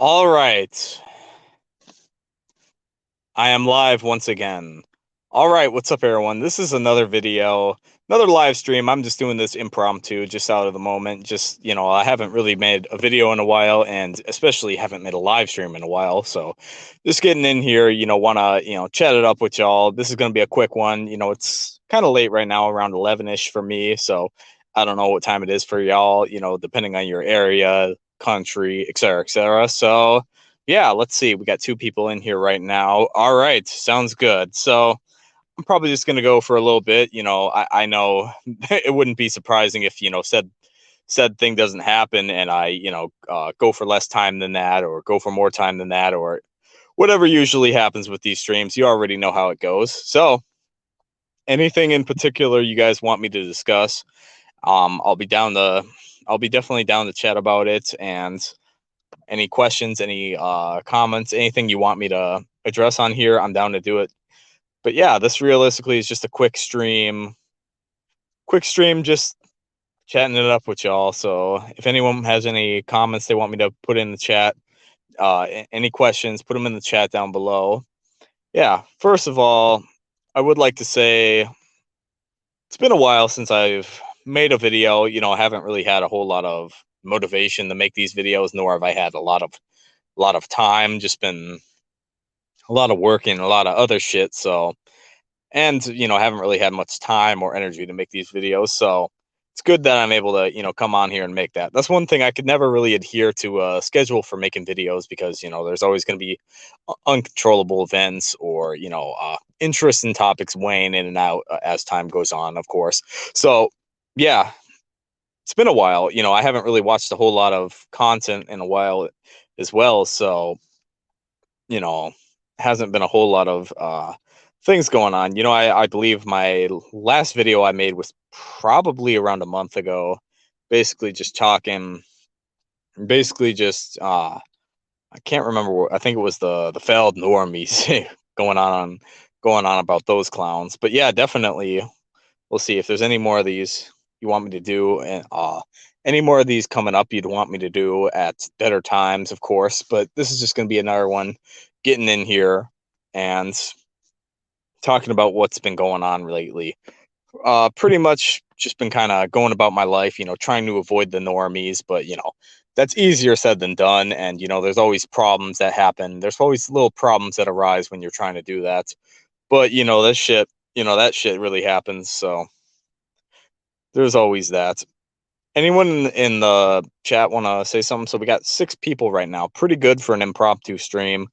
All right. I am live once again. All right, what's up, everyone? This is another video, another live stream. I'm just doing this impromptu, just out of the moment. Just, you know, I haven't really made a video in a while, and especially haven't made a live stream in a while. So just getting in here, you know, want to, you know, chat it up with y'all. This is going to be a quick one. You know, it's kind of late right now, around 11 ish for me. So I don't know what time it is for y'all, you know, depending on your area, country, et cetera, et cetera. So, yeah, let's see. We got two people in here right now. All right, sounds good. So, I'm probably just gonna go for a little bit. You know, I, I know it wouldn't be surprising if you know said said thing doesn't happen, and I you know uh, go for less time than that, or go for more time than that, or whatever usually happens with these streams. You already know how it goes. So, anything in particular you guys want me to discuss? Um, I'll be down to I'll be definitely down to chat about it and any questions, any uh, comments, anything you want me to address on here, I'm down to do it. But yeah, this realistically is just a quick stream. Quick stream, just chatting it up with y'all. So if anyone has any comments they want me to put in the chat, uh, any questions, put them in the chat down below. Yeah, first of all, I would like to say it's been a while since I've made a video. You know, I haven't really had a whole lot of motivation to make these videos, nor have I had a lot of a lot of time. Just been a lot of work and a lot of other shit. So, and you know, I haven't really had much time or energy to make these videos. So it's good that I'm able to, you know, come on here and make that. That's one thing I could never really adhere to a schedule for making videos because, you know, there's always going to be uncontrollable events or, you know, uh, interest in topics wane in and out uh, as time goes on, of course. So, yeah, it's been a while. You know, I haven't really watched a whole lot of content in a while as well. So, you know, hasn't been a whole lot of uh, things going on. You know, I, I believe my last video I made was probably around a month ago, basically just talking, basically just uh, I can't remember. What, I think it was the the failed normies going on on going on about those clowns. But yeah, definitely, we'll see if there's any more of these you want me to do, and uh, any more of these coming up you'd want me to do at better times, of course. But this is just going to be another one getting in here and talking about what's been going on lately. Uh, pretty much just been kind of going about my life, you know, trying to avoid the normies, but you know, that's easier said than done. And you know, there's always problems that happen. There's always little problems that arise when you're trying to do that. But you know, this shit, you know, that shit really happens. So there's always that. Anyone in the chat want to say something? So we got six people right now. Pretty good for an impromptu stream.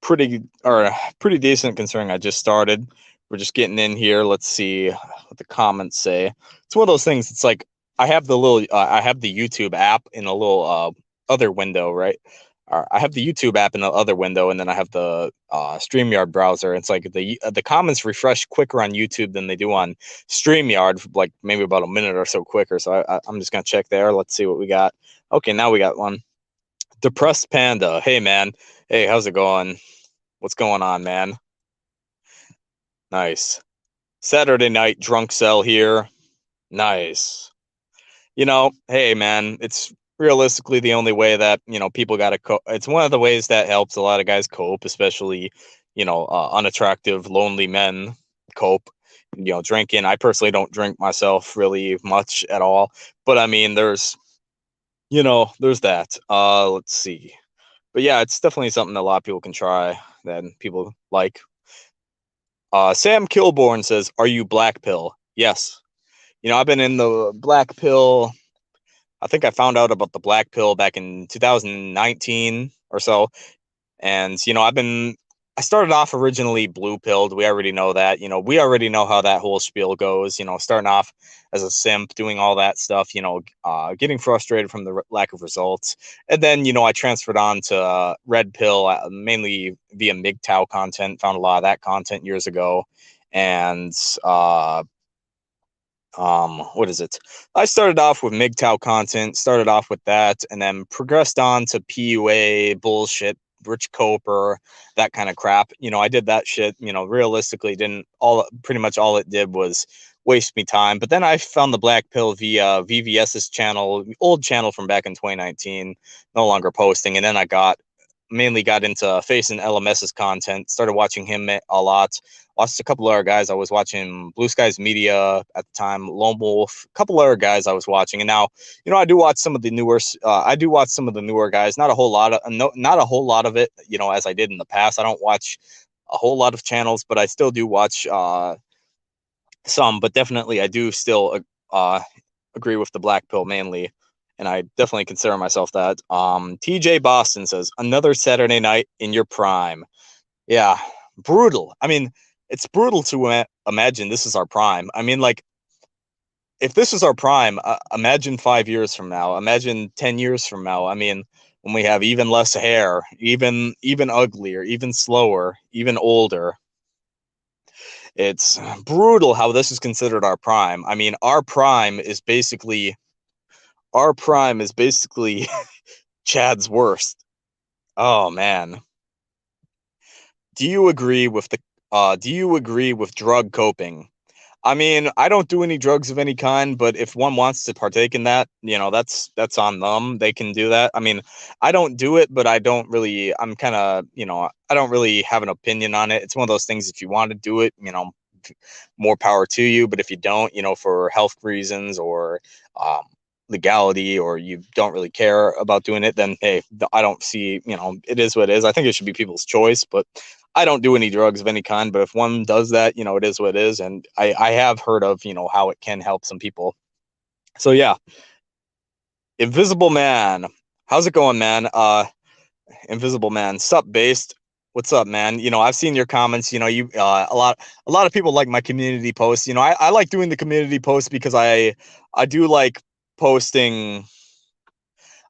Pretty or pretty decent considering I just started. We're just getting in here. Let's see what the comments say. It's one of those things. It's like I have the little uh, I have the YouTube app in a little uh, other window, right? I have the YouTube app in the other window, and then I have the uh, Streamyard browser. It's like the uh, the comments refresh quicker on YouTube than they do on Streamyard, like maybe about a minute or so quicker. So I, I'm just gonna check there. Let's see what we got. Okay, now we got one. Depressed Panda. Hey man. Hey, how's it going? What's going on, man? Nice. Saturday night drunk cell here. Nice. You know, hey man, it's realistically the only way that you know people got to cope. It's one of the ways that helps a lot of guys cope, especially you know uh, unattractive, lonely men cope. You know, drinking. I personally don't drink myself really much at all, but I mean, there's you know, there's that. Uh, let's see, but yeah, it's definitely something that a lot of people can try that people like. Uh, Sam Kilborn says, "Are you black pill?" Yes. You know, I've been in the black pill I think I found out about the black pill back in 2019 or so. And, you know, I've been, I started off originally blue pilled. We already know that. You know, we already know how that whole spiel goes. You know, starting off as a simp, doing all that stuff, you know, uh, getting frustrated from the lack of results. And then, you know, I transferred on to uh, red pill uh, mainly via MGTOW content, found a lot of that content years ago. And, uh, um what is it? I started off with MGTOW content started off with that and then progressed on to pua bullshit Rich Cooper that kind of crap. You know i did that shit you know realistically didn't all pretty much all it did was waste me time. But then i found the black pill via vvs's channel old channel from back in 2019 no longer posting. And then i got mainly got into Face and LMS's content. Started watching him a lot. Watched a couple other guys. I was watching Blue Skies Media at the time, Lone Wolf, a couple other guys I was watching. And now, you know, I do watch some of the newer. Uh, I do watch some of the newer guys. Not a whole lot of no, not a whole lot of it. You know, as I did in the past. I don't watch a whole lot of channels, but I still do watch uh, some. But definitely, I do still uh, agree with the Black Pill mainly and I definitely consider myself that. Um, TJ Boston says another Saturday night in your prime. Yeah, brutal. I mean, it's brutal to imagine this is our prime. I mean, like, if this is our prime, uh, imagine five years from now. Imagine ten years from now. I mean, when we have even less hair, even even uglier, even slower, even older. It's brutal how this is considered our prime. I mean, our prime is basically our prime is basically Chad's worst. Oh man. Do you agree with the uh do you agree with drug coping? I mean, I don't do any drugs of any kind, but if one wants to partake in that, you know, that's that's on them. They can do that. I mean, I don't do it, but I don't really I'm kind of, you know, I don't really have an opinion on it. It's one of those things if you want to do it, you know, more power to you, but if you don't, you know, for health reasons or um legality or you don't really care about doing it, then hey, I don't see, you know, it is what it is. I think it should be people's choice, but I don't do any drugs of any kind. But if one does that, you know, it is what it is. And I, I have heard of, you know, how it can help some people. So yeah. Invisible Man. How's it going, man? Uh Invisible Man. Sup based. What's up, man? You know, I've seen your comments. You know, you uh, a lot a lot of people like my community posts. You know, I, I like doing the community posts because I I do like posting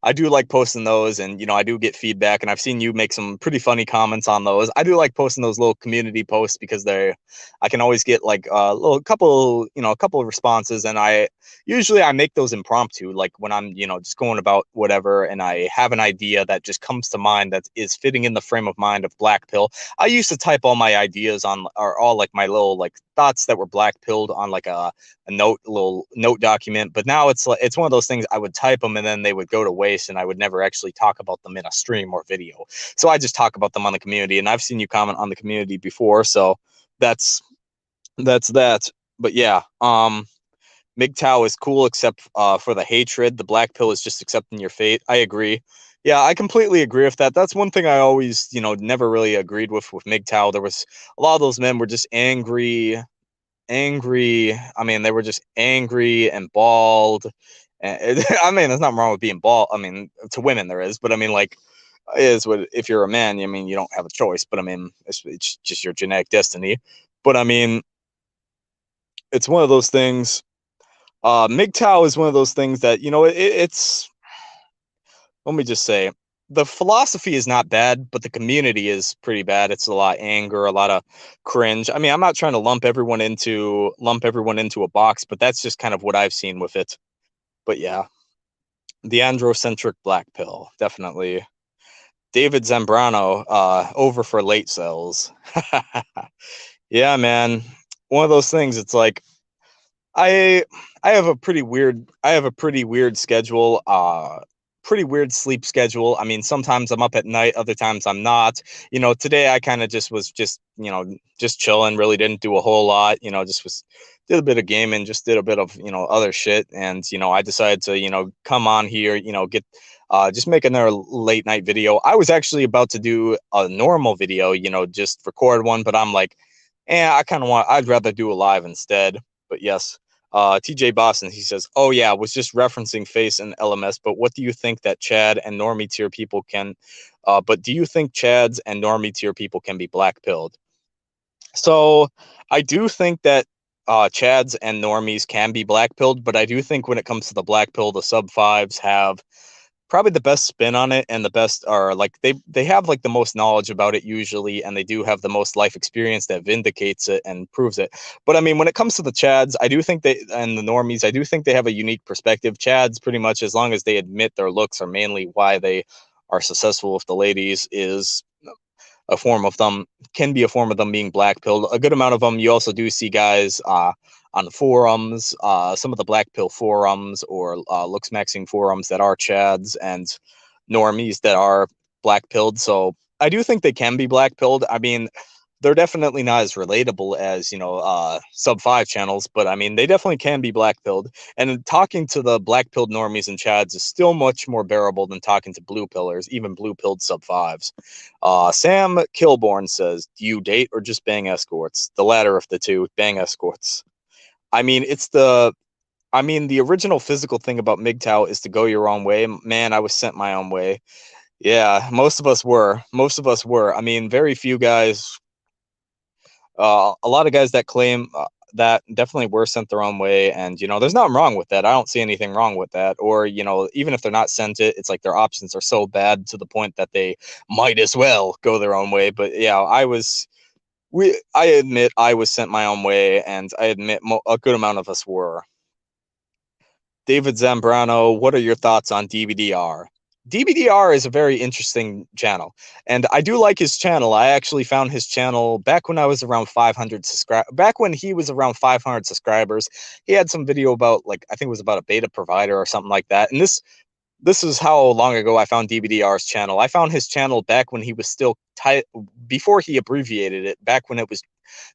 I do like posting those and you know I do get feedback and I've seen you make some pretty funny comments on those. I do like posting those little community posts because they're I can always get like a little couple, you know, a couple of responses and I usually I make those impromptu like when I'm, you know, just going about whatever and I have an idea that just comes to mind that is fitting in the frame of mind of black pill. I used to type all my ideas on or all like my little like thoughts that were black pilled on like a, a note little note document, but now it's like it's one of those things I would type them and then they would go to waste and I would never actually talk about them in a stream or video. So I just talk about them on the community and I've seen you comment on the community before. So that's that's that. But yeah, um MGTOW is cool except uh, for the hatred. The black pill is just accepting your fate. I agree. Yeah, I completely agree with that. That's one thing I always, you know, never really agreed with with MGTOW. There was a lot of those men were just angry, angry. I mean, they were just angry and bald and I mean, there's nothing wrong with being bald. I mean, to women there is, but I mean, like, is what if you're a man? I mean, you don't have a choice. But I mean, it's, it's just your genetic destiny. But I mean, it's one of those things. Uh, MGTOW is one of those things that you know. It, it's let me just say the philosophy is not bad, but the community is pretty bad. It's a lot of anger, a lot of cringe. I mean, I'm not trying to lump everyone into lump everyone into a box, but that's just kind of what I've seen with it but yeah, the androcentric black pill definitely. David Zambrano uh, over for late cells. yeah, man, one of those things. It's like I I have a pretty weird I have a pretty weird schedule. Uh, pretty weird sleep schedule. I mean, sometimes I'm up at night, other times I'm not. You know, today I kind of just was just, you know, just chilling, really didn't do a whole lot, you know, just was did a bit of gaming, just did a bit of, you know, other shit. And, you know, I decided to, you know, come on here, you know, get uh, just make another late night video. I was actually about to do a normal video, you know, just record one, but I'm like, eh, I kind of want, I'd rather do a live instead. But yes, uh, TJ Boston, he says, "Oh yeah, was just referencing Face and LMS, but what do you think that Chad and normie tier people can? Uh, but do you think Chads and normie tier people can be black pilled?" So I do think that uh, Chads and normies can be black pilled, but I do think when it comes to the black pill, the sub fives have probably the best spin on it and the best are like they they have like the most knowledge about it usually and they do have the most life experience that vindicates it and proves it. But i mean when it comes to the chads i do think they and the normies i do think they have a unique perspective. Chads pretty much as long as they admit their looks are mainly why they are successful with the ladies is a form of them can be a form of them being black pilled a good amount of them you also do see guys uh on the forums, uh, some of the Black Pill forums or uh, looks maxing forums that are Chads and normies that are black pilled. So I do think they can be black pilled. I mean, they're definitely not as relatable as you know uh, sub five channels, but I mean they definitely can be black pilled. And talking to the black pilled normies and chads is still much more bearable than talking to blue pillars, even blue pilled sub fives. Uh, Sam Kilborn says, "Do you date or just bang escorts?" The latter of the two, bang escorts. I mean, it's the I mean, the original physical thing about MGTOW is to go your own way. Man, I was sent my own way. Yeah, most of us were. Most of us were. I mean, very few guys uh, a lot of guys that claim uh, that definitely were sent their own way and you know there's nothing wrong with that i don't see anything wrong with that or you know even if they're not sent it it's like their options are so bad to the point that they might as well go their own way but yeah i was we i admit i was sent my own way and i admit a good amount of us were david zambrano what are your thoughts on dbdr DBDR is a very interesting channel, and I do like his channel. I actually found his channel back when I was around 500 subscribe. Back when he was around 500 subscribers, he had some video about like I think it was about a beta provider or something like that. And this this is how long ago I found DBDR's channel. I found his channel back when he was still tight before he abbreviated it. Back when it was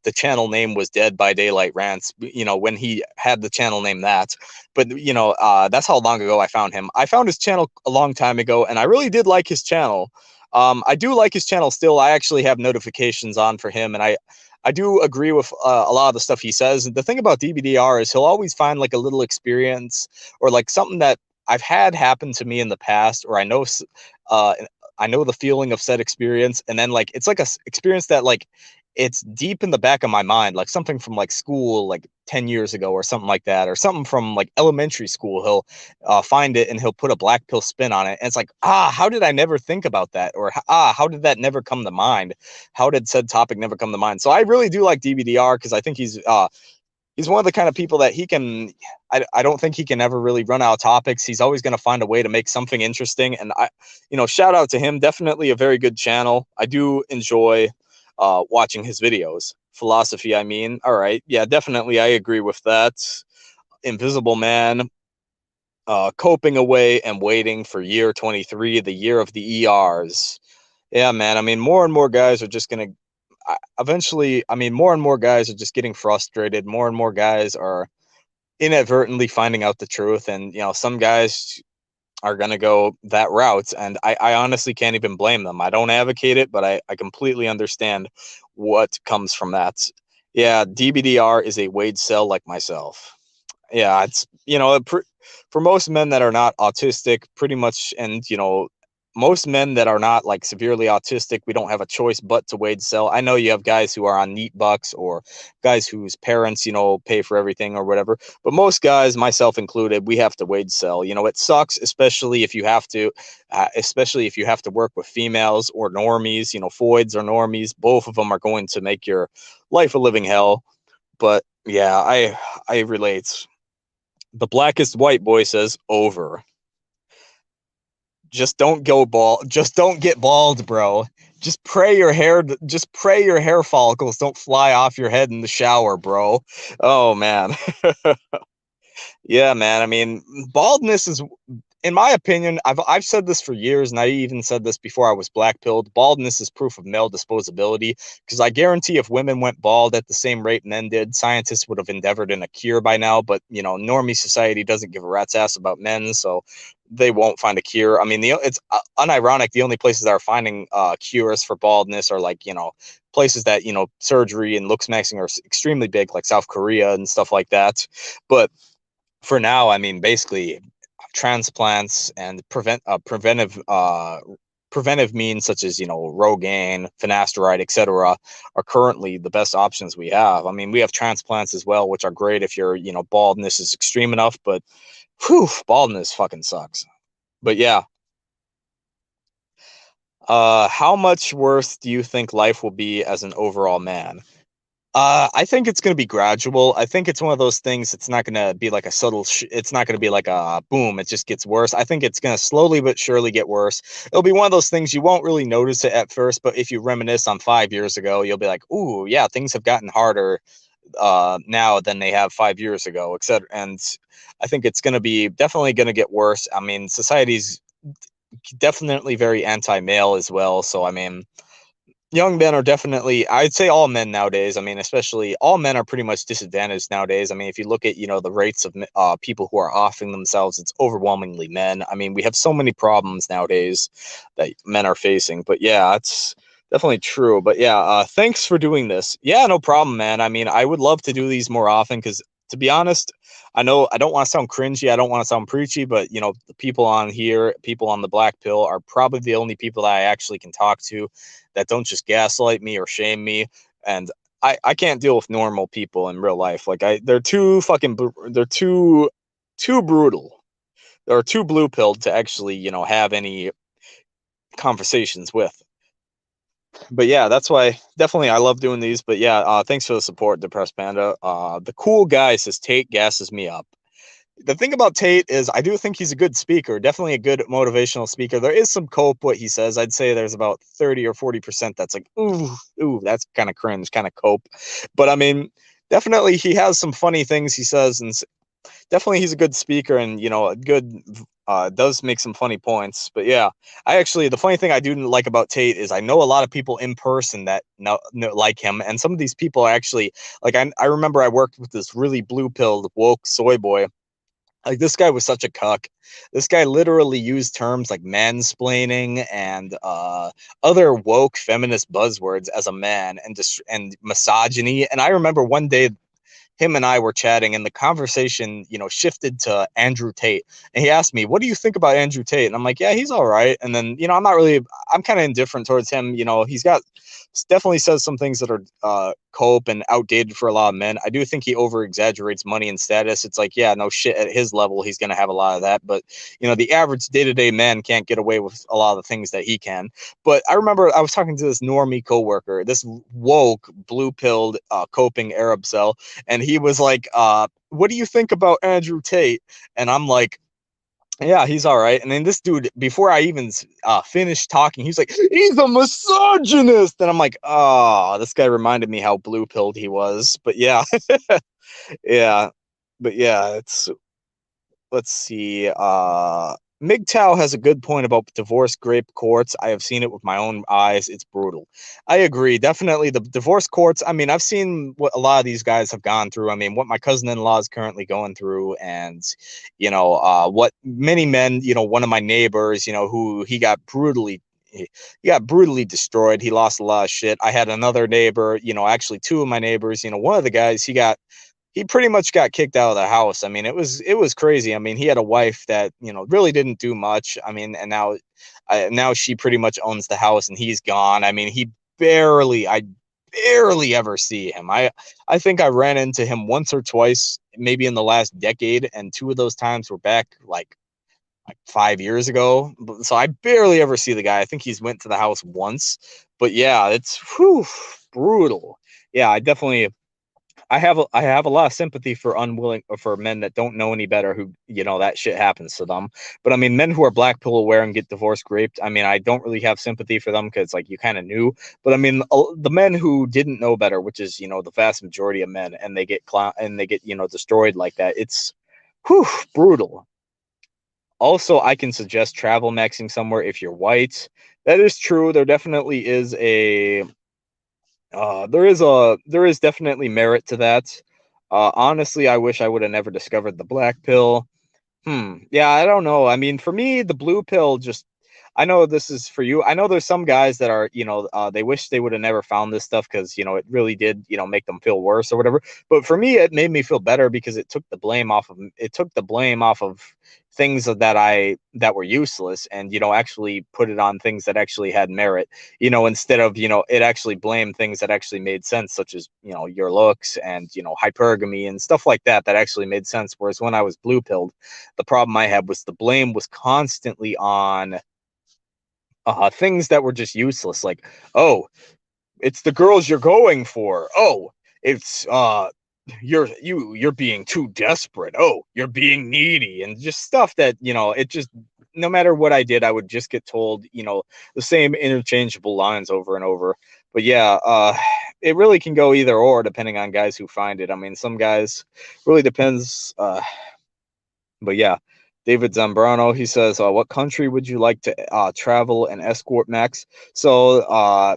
the channel name was Dead by Daylight Rants. You know when he had the channel name that. But you know uh, that's how long ago I found him. I found his channel a long time ago, and I really did like his channel. Um, I do like his channel still. I actually have notifications on for him, and I I do agree with uh, a lot of the stuff he says. The thing about DBDR is he'll always find like a little experience or like something that I've had happen to me in the past, or I know, uh, I know the feeling of said experience, and then like it's like a experience that like it's deep in the back of my mind, like something from like school, like 10 years ago or something like that, or something from like elementary school. He'll uh, find it and he'll put a black pill spin on it. And it's like, ah, how did I never think about that? Or ah, how did that never come to mind? How did said topic never come to mind? So I really do like DBDR because I think he's uh, he's one of the kind of people that he can I, I don't think he can ever really run out of topics. He's always going to find a way to make something interesting. And i you know shout out to him. Definitely a very good channel. I do enjoy uh, watching his videos. Philosophy i mean. All right. Yeah definitely. I agree with that. Invisible man uh, coping away and waiting for year 23 the year of the ers yeah man. I mean more and more guys are just going to eventually, I mean, more and more guys are just getting frustrated. More and more guys are inadvertently finding out the truth. And, you know, some guys are going to go that route. And I, I honestly can't even blame them. I don't advocate it, but I, I completely understand what comes from that. Yeah, DBDR is a wage cell like myself. Yeah, it's, you know, for most men that are not autistic, pretty much, and, you know, most men that are not like severely autistic, we don't have a choice but to wage sell. I know you have guys who are on NEET bucks or guys whose parents, you know, pay for everything or whatever. But most guys, myself included, we have to wage sell. You know, it sucks, especially if you have to, uh, especially if you have to work with females or normies. You know, foids or normies. Both of them are going to make your life a living hell. But yeah, I I relate. The blackest white boy says over just don't go bald. Just don't get bald, bro. Just pray your hair. Just pray your hair follicles don't fly off your head in the shower, bro. Oh man. yeah, man. I mean, baldness is in my opinion, I've I've said this for years, and I even said this before I was black pilled. Baldness is proof of male disposability, because I guarantee if women went bald at the same rate men did, scientists would have endeavored in a cure by now. But you know, normie society doesn't give a rat's ass about men, so they won't find a cure. I mean, the it's uh, unironic. The only places that are finding uh, cures for baldness are like you know places that you know surgery and looks maxing are extremely big, like South Korea and stuff like that. But for now, I mean, basically transplants and prevent uh, preventive uh, preventive means such as you know Rogaine, finasteride, etc., are currently the best options we have. I mean, we have transplants as well, which are great if your you know baldness is extreme enough, but whew, baldness fucking sucks. But yeah. Uh, how much worse do you think life will be as an overall man? Uh, I think it's going to be gradual. I think it's one of those things. It's not going to be like a subtle. It's not going to be like a boom. It just gets worse. I think it's going to slowly but surely get worse. It'll be one of those things you won't really notice it at first, but if you reminisce on five years ago, you'll be like, "Ooh, yeah, things have gotten harder uh, now than they have five years ago, etc." And I think it's going to be definitely going to get worse. I mean, society's definitely very anti-male as well. So I mean, young men are definitely i'd say all men nowadays i mean especially all men are pretty much disadvantaged nowadays i mean if you look at you know the rates of uh, people who are offing themselves it's overwhelmingly men i mean we have so many problems nowadays that men are facing but yeah it's definitely true but yeah uh, thanks for doing this yeah no problem man i mean i would love to do these more often because to be honest I know I don't want to sound cringy. I don't want to sound preachy, but you know, the people on here, people on the black pill are probably the only people that I actually can talk to that don't just gaslight me or shame me. And I, I can't deal with normal people in real life. Like I, they're too fucking, they're too, too brutal. They're too blue pilled to actually, you know, have any conversations with but yeah, that's why definitely I love doing these. But yeah, uh, thanks for the support, Depressed Panda. Uh, the cool guy says Tate gasses me up. The thing about Tate is I do think he's a good speaker, definitely a good motivational speaker. There is some cope what he says. I'd say there's about 30 or 40% that's like, ooh, ooh, that's kind of cringe, kind of cope. But I mean, definitely he has some funny things he says and definitely he's a good speaker and you know a good uh, does make some funny points. But yeah, I actually the funny thing I do like about Tate is I know a lot of people in person that know, know like him, and some of these people actually like I I remember I worked with this really blue pilled woke soy boy. Like this guy was such a cuck. This guy literally used terms like mansplaining and uh, other woke feminist buzzwords as a man and just and misogyny. And I remember one day him and I were chatting, and the conversation, you know, shifted to Andrew Tate. And he asked me, "What do you think about Andrew Tate?" And I'm like, "Yeah, he's all right." And then, you know, I'm not really, I'm kind of indifferent towards him. You know, he's got definitely says some things that are uh, cope and outdated for a lot of men. I do think he over exaggerates money and status. It's like, yeah, no shit. At his level, he's going to have a lot of that. But, you know, the average day to day man can't get away with a lot of the things that he can. But I remember I was talking to this normie coworker, this woke, blue pilled, uh, coping Arab cell. And he was like, uh, what do you think about Andrew Tate? And I'm like, yeah, he's all right. And then this dude, before I even uh, finished talking, he's like, he's a misogynist. And I'm like, oh, this guy reminded me how blue pilled he was. But yeah, yeah, but yeah, it's, let's see. Uh, MGTOW has a good point about divorce grape courts. I have seen it with my own eyes. It's brutal. I agree. Definitely the divorce courts. I mean, I've seen what a lot of these guys have gone through. I mean, what my cousin in law is currently going through, and, you know, uh, what many men, you know, one of my neighbors, you know, who he got brutally he got brutally destroyed. He lost a lot of shit. I had another neighbor, you know, actually two of my neighbors, you know, one of the guys, he got he pretty much got kicked out of the house. I mean, it was it was crazy. I mean, he had a wife that you know really didn't do much. I mean, and now, uh, now she pretty much owns the house, and he's gone. I mean, he barely, I barely ever see him. I I think I ran into him once or twice, maybe in the last decade, and two of those times were back like like five years ago. So I barely ever see the guy. I think he's went to the house once, but yeah, it's whew, brutal. Yeah, I definitely I have a, I have a lot of sympathy for unwilling for men that don't know any better who you know that shit happens to them. But I mean, men who are black pill aware and get divorced raped. I mean, I don't really have sympathy for them because like you kind of knew. But I mean, the men who didn't know better, which is you know the vast majority of men, and they get and they get you know destroyed like that. It's whew, brutal. Also, I can suggest travel maxing somewhere if you're white. That is true. There definitely is a uh, there is a there is definitely merit to that. Uh, honestly, I wish I would have never discovered the black pill. Hmm. Yeah, I don't know. I mean, for me, the blue pill just. I know this is for you. I know there's some guys that are, you know, uh, they wish they would have never found this stuff because, you know, it really did, you know, make them feel worse or whatever. But for me, it made me feel better because it took the blame off of it took the blame off of things that I that were useless and you know actually put it on things that actually had merit you know instead of you know it actually blamed things that actually made sense such as you know your looks and you know hypergamy and stuff like that that actually made sense whereas when I was blue pilled the problem I had was the blame was constantly on uh things that were just useless like oh it's the girls you're going for. Oh it's uh you're you you're being too desperate. Oh you're being needy and just stuff that you know it just no matter what i did i would just get told you know the same interchangeable lines over and over. But yeah uh it really can go either or depending on guys who find it. I mean some guys really depends uh but yeah David Zambrano, he says, uh, what country would you like to uh, travel and escort Max? So, uh,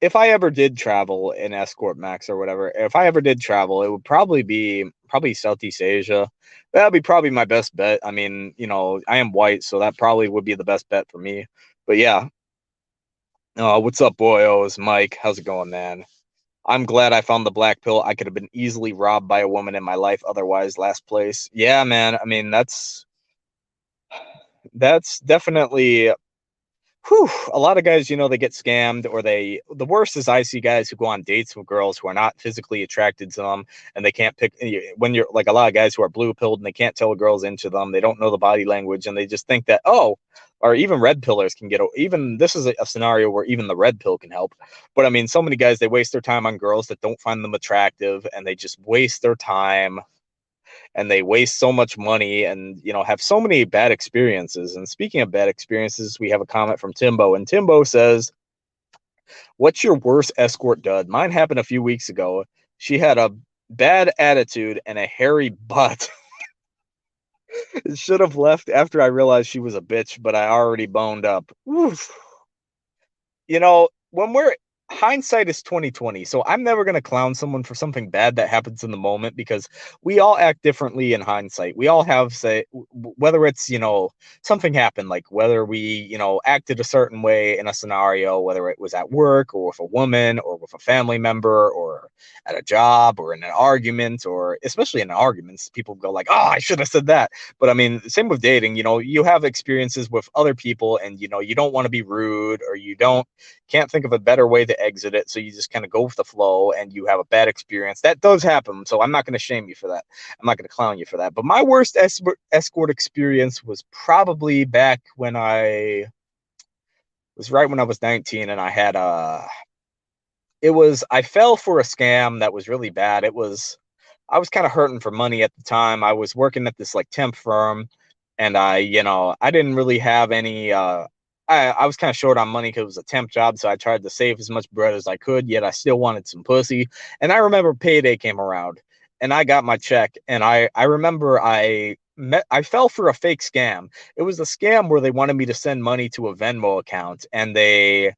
if I ever did travel in escort Max or whatever, if I ever did travel, it would probably be probably Southeast Asia. That'd be probably my best bet. I mean, you know, I am white, so that probably would be the best bet for me. But yeah. Uh, what's up, boyos? Mike, how's it going, man? I'm glad I found the black pill. I could have been easily robbed by a woman in my life otherwise last place. Yeah, man. I mean, that's that's definitely whew, a lot of guys, you know, they get scammed or they the worst is I see guys who go on dates with girls who are not physically attracted to them and they can't pick when you're like a lot of guys who are blue pilled and they can't tell girl's into them. They don't know the body language and they just think that, oh, or even red pillars can get even this is a, a, scenario where even the red pill can help but i mean so many guys they waste their time on girls that don't find them attractive and they just waste their time and they waste so much money and you know have so many bad experiences and speaking of bad experiences we have a comment from timbo and timbo says what's your worst escort dud? Mine happened a few weeks ago. She had a bad attitude and a hairy butt Should have left after I realized she was a bitch, but I already boned up. Oof. You know, when we're hindsight is 2020 so i'm never going to clown someone for something bad that happens in the moment because we all act differently in hindsight. We all have say whether it's you know something happened like whether we you know acted a certain way in a scenario whether it was at work or with a woman or with a family member or at a job or in an argument or especially in arguments people go like oh i should have said that. But i mean same with dating you know you have experiences with other people and you know you don't want to be rude or you don't can't think of a better way to exit it. So you just kind of go with the flow and you have a bad experience. That does happen. So I'm not going to shame you for that. I'm not going to clown you for that. But my worst escort experience was probably back when I was right when I was 19 and I had a, it was, I fell for a scam that was really bad. It was, I was kind of hurting for money at the time. I was working at this like temp firm and I, you know, I didn't really have any, uh, I, I was kind of short on money because it was a temp job, so I tried to save as much bread as I could. Yet I still wanted some pussy. And I remember payday came around, and I got my check. And I I remember I met I fell for a fake scam. It was a scam where they wanted me to send money to a Venmo account, and they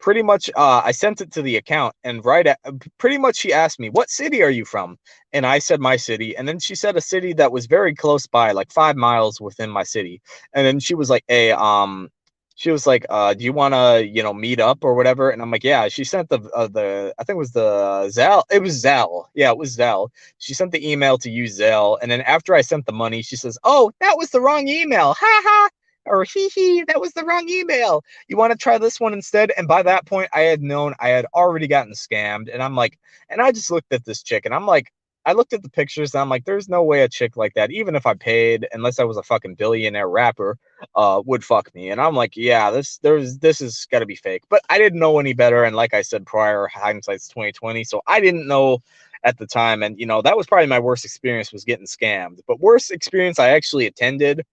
pretty much uh, I sent it to the account and right at pretty much she asked me what city are you from and I said my city and then she said a city that was very close by like 5 miles within my city and then she was like hey um she was like, uh, "Do you want to, you know, meet up or whatever?" And I'm like, "Yeah." She sent the uh, the I think it was the Zelle. It was Zelle. Yeah, it was Zelle. She sent the email to you, Zelle, and then after I sent the money, she says, "Oh, that was the wrong email." Ha ha. Or hee hee, that was the wrong email. You want to try this one instead? And by that point, I had known I had already gotten scammed. And I'm like, and I just looked at this chick and I'm like, I looked at the pictures and I'm like, there's no way a chick like that, even if I paid, unless I was a fucking billionaire rapper, uh, would fuck me. And I'm like, yeah, this there's this is gotta be fake. But I didn't know any better. And like I said prior, hindsight's 2020. So I didn't know at the time. And you know, that was probably my worst experience was getting scammed. But worst experience I actually attended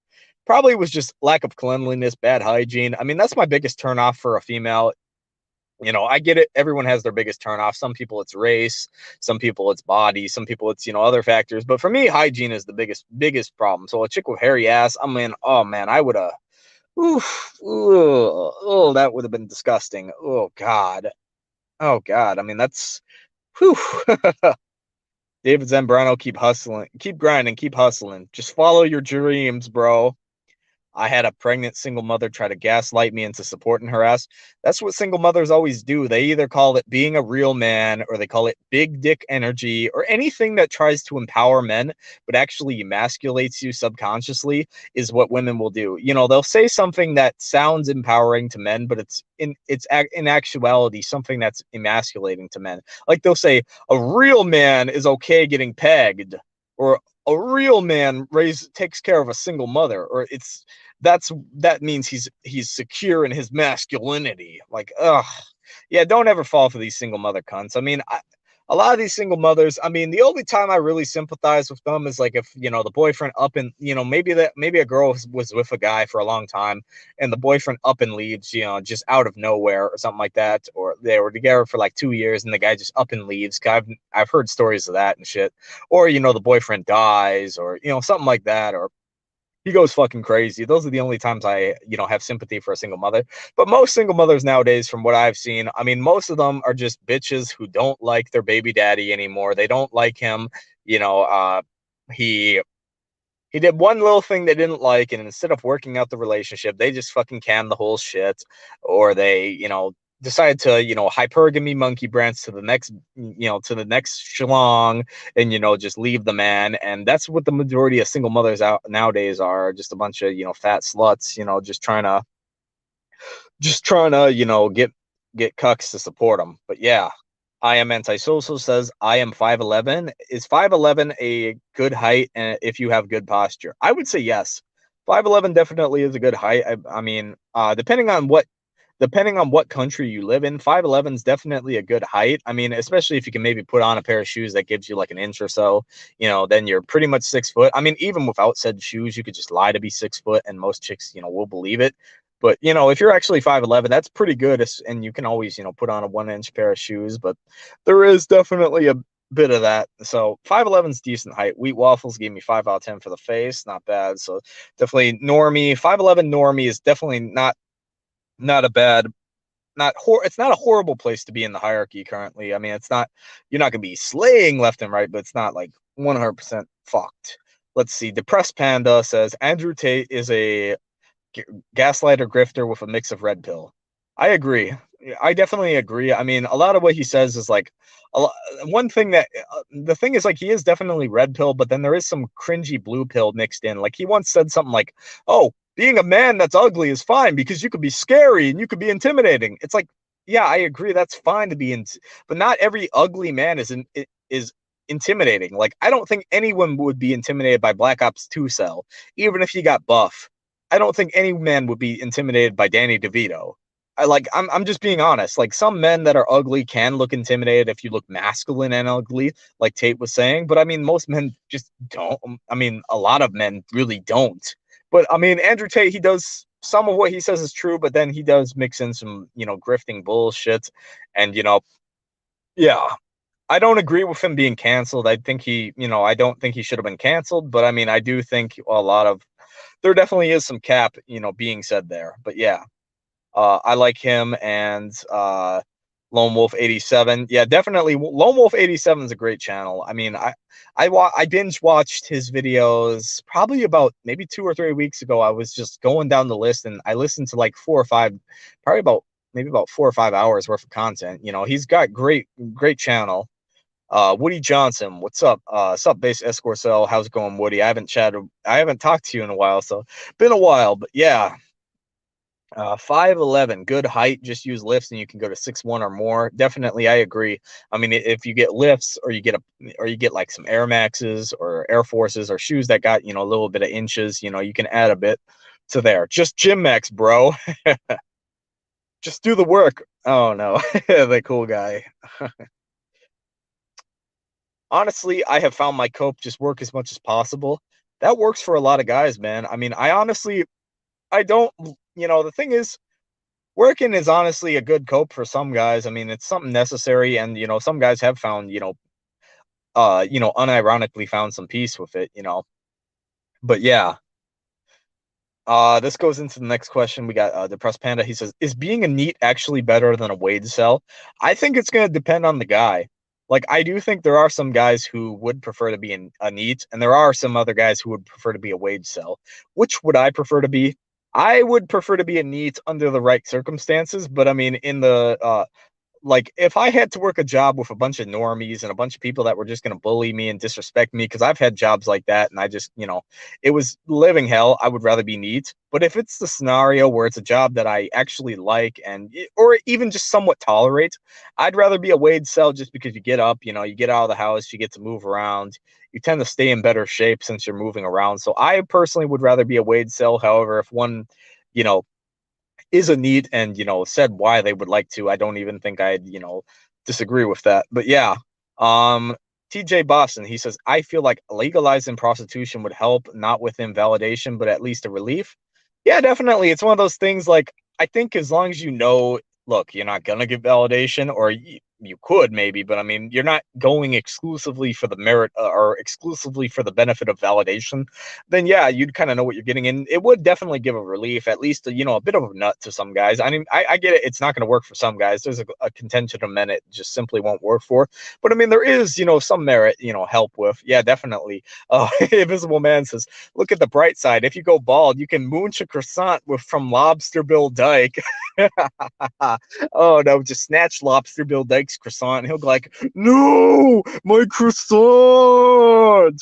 probably was just lack of cleanliness, bad hygiene. I mean, that's my biggest turnoff for a female you know, I get it. Everyone has their biggest turnoff. Some people it's race, some people it's body, some people it's, you know, other factors. But for me, hygiene is the biggest, biggest problem. So a chick with hairy ass, I'm in, oh man, I would have, oof, oh, that would have been disgusting. Oh God. Oh God. I mean, that's, whew. David Zambrano, keep hustling, keep grinding, keep hustling. Just follow your dreams, bro. I had a pregnant single mother try to gaslight me into supporting her ass. That's what single mothers always do. They either call it being a real man or they call it big dick energy or anything that tries to empower men but actually emasculates you subconsciously is what women will do. You know, they'll say something that sounds empowering to men, but it's in it's in actuality something that's emasculating to men. Like they'll say a real man is okay getting pegged or a real man takes care of a single mother or it's that's that means he's he's secure in his masculinity like ugh. Yeah don't ever fall for these single mother cunts. I mean I, a lot of these single mothers i mean the only time i really sympathize with them is like if you know the boyfriend up and you know maybe that maybe a girl was, with a guy for a long time and the boyfriend up and leaves you know just out of nowhere or something like that or they were together for like two years and the guy just up and leaves i've i've heard stories of that and shit. Or you know the boyfriend dies or you know something like that or he goes fucking crazy. Those are the only times I, you know, have sympathy for a single mother. But most single mothers nowadays, from what I've seen, I mean, most of them are just bitches who don't like their baby daddy anymore. They don't like him. You know, uh, he he did one little thing they didn't like, and instead of working out the relationship, they just fucking can the whole shit, or they, you know, decide to, you know, hypergamy monkey branch to the next, you know, to the next schlong and, you know, just leave the man. And that's what the majority of single mothers out nowadays are just a bunch of, you know, fat sluts, you know, just trying to, just trying to, you know, get, get cucks to support them. But yeah, I am antisocial says I am 5'11. Is 5'11 a good height and if you have good posture? I would say yes. 5'11 definitely is a good height. I, I mean, uh, depending on what depending on what country you live in, 5'11 is definitely a good height. I mean, especially if you can maybe put on a pair of shoes that gives you like an inch or so, you know, then you're pretty much six foot. I mean, even without said shoes, you could just lie to be six foot and most chicks, you know, will believe it. But, you know, if you're actually 5'11, that's pretty good. And you can always, you know, put on a one inch pair of shoes. But there is definitely a bit of that. So 5'11 is decent height. Wheat Waffles gave me 5 out of 10 for the face. Not bad. So definitely normie. 5'11 normie is definitely not not a bad not hor- it's not a horrible place to be in the hierarchy currently. I mean, it's not you're not gonna be slaying left and right, but it's not like 100% fucked. Let's see. Depressed Panda says Andrew Tate is a gaslighter grifter with a mix of red pill. I agree. I definitely agree. I mean, a lot of what he says is like a one thing that uh, the thing is like he is definitely red pill, but then there is some cringy blue pill mixed in. Like he once said something like, "Oh, being a man that's ugly is fine because you could be scary and you could be intimidating." It's like, yeah, I agree. That's fine to be in, but not every ugly man is in, is intimidating. Like I don't think anyone would be intimidated by Black Ops 2 Cell, even if he got buff. I don't think any man would be intimidated by Danny DeVito. I like I'm I'm just being honest. Like some men that are ugly can look intimidated if you look masculine and ugly, like Tate was saying. But I mean, most men just don't. I mean, a lot of men really don't. But I mean, Andrew Tate, he does some of what he says is true, but then he does mix in some, you know, grifting bullshit. And, you know, yeah, I don't agree with him being canceled. I think he, you know, I don't think he should have been canceled, but I mean, I do think a lot of there definitely is some cap, you know, being said there. But yeah, uh, I like him and uh, Lone Wolf 87. Yeah, definitely. Lone Wolf 87 is a great channel. I mean, I I I binge watched his videos probably about maybe two or three weeks ago. I was just going down the list and I listened to like four or five, probably about maybe about four or five hours worth of content. You know, he's got great great channel. Uh, Woody Johnson, what's up? Uh, what's up, base Escorcel? How's it going, Woody? I haven't chatted, I haven't talked to you in a while, so been a while, but yeah, uh, 5'11, good height. Just use lifts and you can go to 6'1 or more. Definitely, I agree. I mean, if you get lifts or you get a or you get like some Air Maxes or Air Forces or shoes that got, you know, a little bit of inches, you know, you can add a bit to there. Just gym max, bro. Just do the work. Oh no, the cool guy. honestly, I have found my cope just work as much as possible. That works for a lot of guys, man. I mean, I honestly I don't you know, the thing is, working is honestly a good cope for some guys. I mean, it's something necessary, and you know, some guys have found, you know, uh, you know, unironically found some peace with it, you know. But yeah. Uh, this goes into the next question. We got uh, Depressed Panda. He says, Is being a NEET actually better than a wage cell? I think it's going to depend on the guy. Like, I do think there are some guys who would prefer to be in a NEET, and there are some other guys who would prefer to be a wage cell. Which would I prefer to be? I would prefer to be a NEET under the right circumstances, but I mean, in the uh, like, if I had to work a job with a bunch of normies and a bunch of people that were just going to bully me and disrespect me, because I've had jobs like that, and I just, you know, it was living hell. I would rather be NEET. But if it's the scenario where it's a job that I actually like and, or even just somewhat tolerate, I'd rather be a wage cell just because you get up, you know, you get out of the house, you get to move around, you tend to stay in better shape since you're moving around. So I personally would rather be a wage cell. However, if one, you know, is a NEET and you know said why they would like to, I don't even think I'd you know disagree with that. But yeah, um, TJ Boston he says I feel like legalizing prostitution would help, not with invalidation, but at least a relief. Yeah, definitely. It's one of those things like I think as long as you know, look, you're not gonna get validation, or you, could maybe, but I mean, you're not going exclusively for the merit uh, or exclusively for the benefit of validation. Then yeah, you'd kind of know what you're getting, and it would definitely give a relief, at least you know a bit of a nut to some guys. I mean, I, I get it; it's not going to work for some guys. There's a, a contention of men it just simply won't work for, but I mean, there is you know some merit, you know, help with. Yeah, definitely. Uh, Invisible Man says, look at the bright side. If you go bald, you can moonch a croissant with from Lobster Bill Dyke. oh no, just snatch Lobster Bill Dyke's croissant. He'll be like, no, my croissant.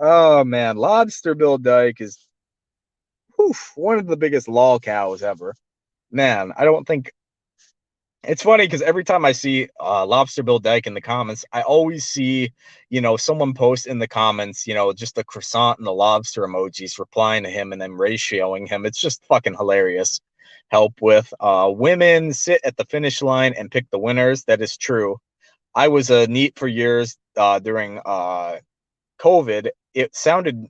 oh man, Lobster Bill Dyke is one of the biggest lol cows ever. Man, I don't think it's funny because every time I see uh, Lobster Bill Dyke in the comments, I always see, you know, someone post in the comments, you know, just the croissant and the lobster emojis replying to him and then ratioing him. It's just fucking hilarious. Help with uh, women sit at the finish line and pick the winners. That is true. I was a NEET for years uh, during uh, COVID. It sounded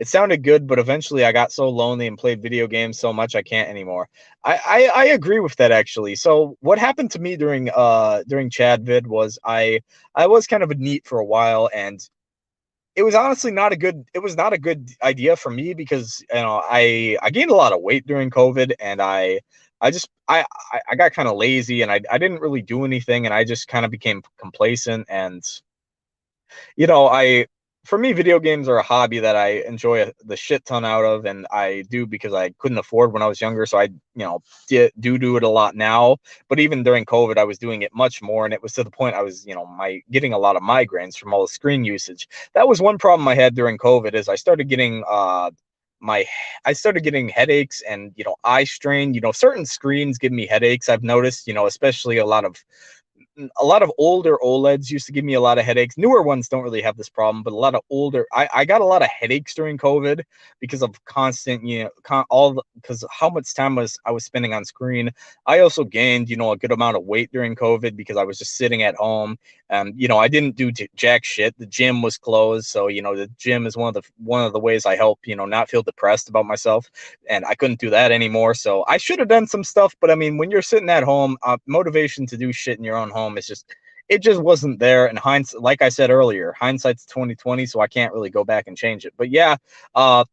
it sounded good, but eventually I got so lonely and played video games so much I can't anymore. I, I, I agree with that actually. So what happened to me during uh during Chad vid was I I was kind of a NEET for a while and it was honestly not a good it was not a good idea for me because you know I I gained a lot of weight during COVID and I I just I I got kind of lazy and I I didn't really do anything and I just kind of became complacent and you know I for me, video games are a hobby that I enjoy the shit ton out of, and I do because I couldn't afford when I was younger. So I, you know, do do it a lot now. But even during COVID, I was doing it much more, and it was to the point I was, you know, my getting a lot of migraines from all the screen usage. That was one problem I had during COVID. Is I started getting uh my I started getting headaches and you know eye strain. You know, certain screens give me headaches. I've noticed, you know, especially a lot of a lot of older OLEDs used to give me a lot of headaches. Newer ones don't really have this problem, but a lot of older, I, I got a lot of headaches during COVID because of constant, you know, con, all because how much time was I was spending on screen. I also gained, you know, a good amount of weight during COVID because I was just sitting at home. And you know, I didn't do jack shit. The gym was closed, so you know, the gym is one of the one of the ways I help, you know, not feel depressed about myself. And I couldn't do that anymore, so I should have done some stuff. But I mean, when you're sitting at home, uh, motivation to do shit in your own home home. It's just it just wasn't there. And hindsight, like I said earlier, hindsight's 2020, so I can't really go back and change it. But yeah, uh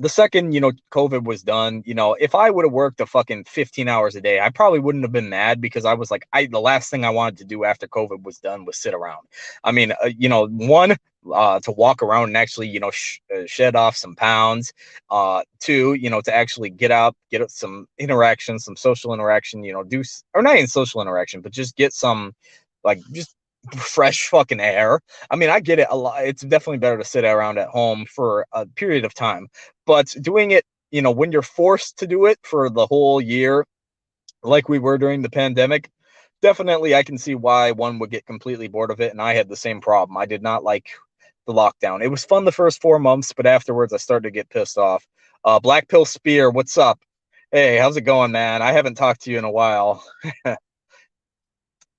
the second, you know, COVID was done, you know, if I would have worked a fucking 15 hours a day, I probably wouldn't have been mad because I was like, I, the last thing I wanted to do after COVID was done was sit around. I mean, uh, you know, one, uh, to walk around and actually, you know, sh- uh, shed off some pounds. Uh, two, you know, to actually get out, get some interaction, some social interaction, you know, do, or not even social interaction, but just get some, like, just fresh fucking air. I mean, I get it a lot. It's definitely better to sit around at home for a period of time, but doing it, you know, when you're forced to do it for the whole year, like we were during the pandemic, definitely I can see why one would get completely bored of it. And I had the same problem. I did not like the lockdown. It was fun the first four months, but afterwards I started to get pissed off. Uh, Black Pill Spear, what's up? Hey, how's it going, man? I haven't talked to you in a while.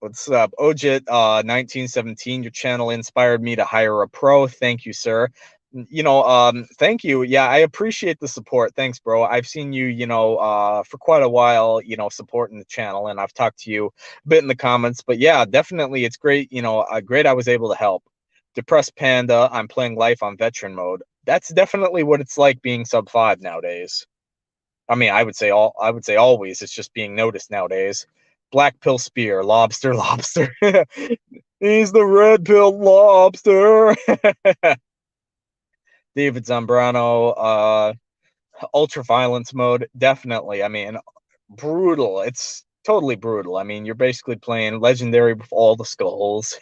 What's up? Ojit, uh, 1917, your channel inspired me to hire a pro. Thank you, sir. You know, um, thank you. Yeah, I appreciate the support. Thanks, bro. I've seen you, you know, uh, for quite a while, you know, supporting the channel, and I've talked to you a bit in the comments. But yeah, definitely, it's great. You know, uh, great. I was able to help. Depressed Panda, I'm playing life on veteran mode. That's definitely what it's like being sub five nowadays. I mean, I would say all. I would say always. It's just being noticed nowadays. Black pill spear, lobster, lobster. He's the red pill lobster. David Zambrano, uh, ultra violence mode, definitely. I mean, brutal. It's totally brutal. I mean, you're basically playing legendary with all the skulls.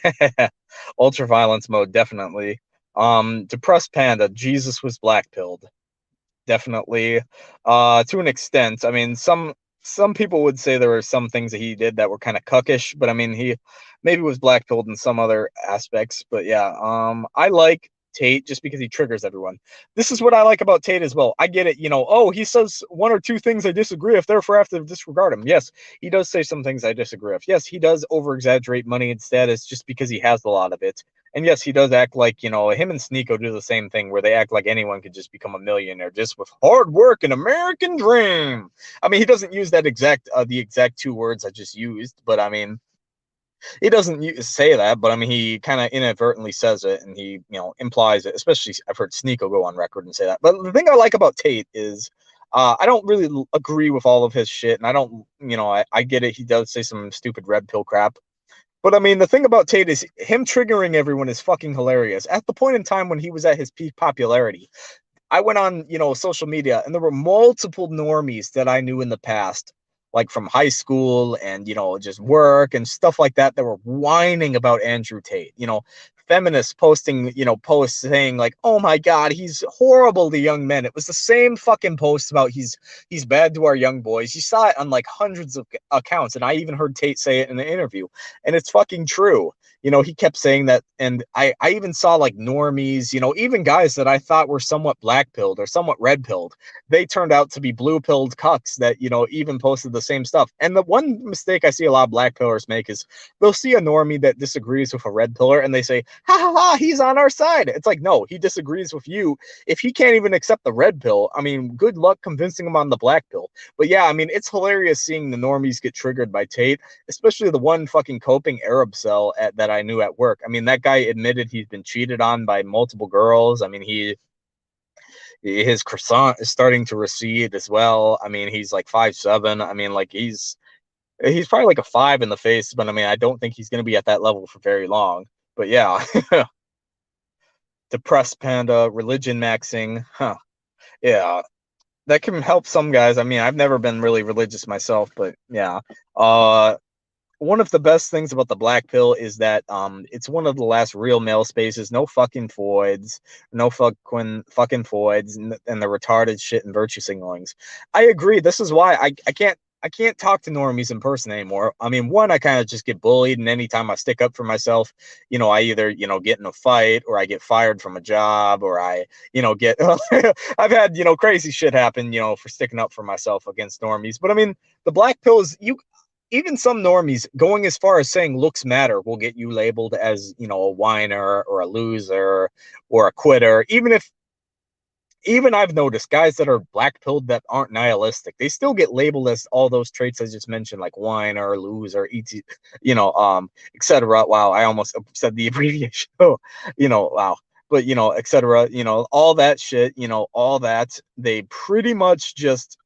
ultra violence mode, definitely. Um, depressed panda, Jesus was black pilled. Definitely. Uh, to an extent. I mean, some some people would say there were some things that he did that were kind of cuckish, but I mean, he maybe was black pilled in some other aspects. But yeah, um, I like Tate just because he triggers everyone. This is what I like about Tate as well. I get it, you know, oh, he says one or two things I disagree with, therefore I have to disregard him. Yes, he does say some things I disagree with. Yes, he does over exaggerate money and status just because he has a lot of it. And yes, he does act like, you know, him and Sneako do the same thing where they act like anyone could just become a millionaire just with hard work and American dream. I mean, he doesn't use that exact, uh, the exact two words I just used, but I mean, he doesn't say that, but I mean, he kind of inadvertently says it and he, you know, implies it, especially I've heard Sneako go on record and say that. But the thing I like about Tate is, uh, I don't really agree with all of his shit, and I don't, you know, I, I get it. He does say some stupid red pill crap, but I mean, the thing about Tate is him triggering everyone is fucking hilarious. At the point in time when he was at his peak popularity, I went on, you know, social media and there were multiple normies that I knew in the past, like from high school and, you know, just work and stuff like that, that were whining about Andrew Tate. You know, feminists posting, you know, posts saying like, "Oh my God, he's horrible to young men." It was the same fucking post about he's he's bad to our young boys. You saw it on like hundreds of accounts, and I even heard Tate say it in the interview, and it's fucking true you know, he kept saying that. And I, I even saw like normies, you know, even guys that I thought were somewhat black pilled or somewhat red pilled, they turned out to be blue pilled cucks that, you know, even posted the same stuff. And the one mistake I see a lot of black pillars make is they'll see a normie that disagrees with a red pillar and they say, ha ha ha, he's on our side. It's like, no, he disagrees with you. If he can't even accept the red pill, I mean, good luck convincing him on the black pill. But yeah, I mean, it's hilarious seeing the normies get triggered by Tate, especially the one fucking coping Arab cell at that I knew at work. I mean, that guy admitted he's been cheated on by multiple girls. I mean, he his croissant is starting to recede as well. I mean, he's like five seven. I mean, like he's he's probably like a five in the face, but I mean, I don't think he's going to be at that level for very long. But yeah, depressed panda, religion maxing, huh? Yeah, that can help some guys. I mean, I've never been really religious myself, but yeah. Uh, one of the best things about the black pill is that um it's one of the last real male spaces no fucking foids no fucking fucking foids and, and the retarded shit and virtue signalings i agree this is why i, I can't I can't talk to normies in person anymore. I mean, one, I kind of just get bullied, and anytime I stick up for myself, you know, I either you know get in a fight, or I get fired from a job, or I you know get. I've had you know crazy shit happen, you know, for sticking up for myself against normies. But I mean, the black pill is you even some normies going as far as saying looks matter will get you labeled as you know a whiner or a loser or a quitter. Even if even i've noticed guys that are black pilled that aren't nihilistic they still get labeled as all those traits i just mentioned like whiner loser et you know um etc wow i almost said the abbreviation. Oh you know wow. But you know etc you know all that shit you know all that they pretty much just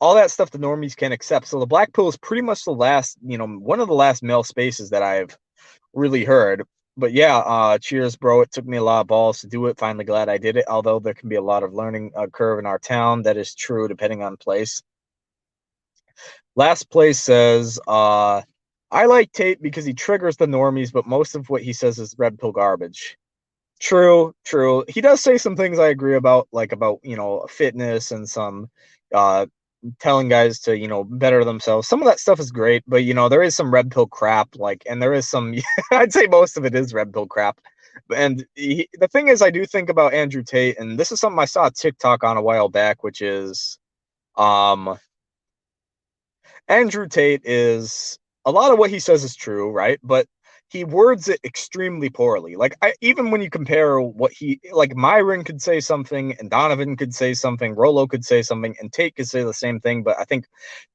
all that stuff the normies can accept. So the black pill is pretty much the last, you know, one of the last male spaces that I've really heard. But yeah, uh, cheers, bro. It took me a lot of balls to do it. Finally, glad I did it. Although there can be a lot of learning uh, curve in our town. That is true, depending on place. Last place says, uh, I like Tate because he triggers the normies, but most of what he says is red pill garbage. True, true. He does say some things I agree about, like about you know fitness and some uh telling guys to you know better themselves. Some of that stuff is great but you know there is some red pill crap like and there is some i'd say most of it is red pill crap. And he, the thing is i do think about andrew tate and this is something i saw tiktok on a while back which is um andrew tate is a lot of what he says is true right? But he words it extremely poorly. Like I, even when you compare what he like, Myron could say something, and Donovan could say something, Rollo could say something, and Tate could say the same thing. But I think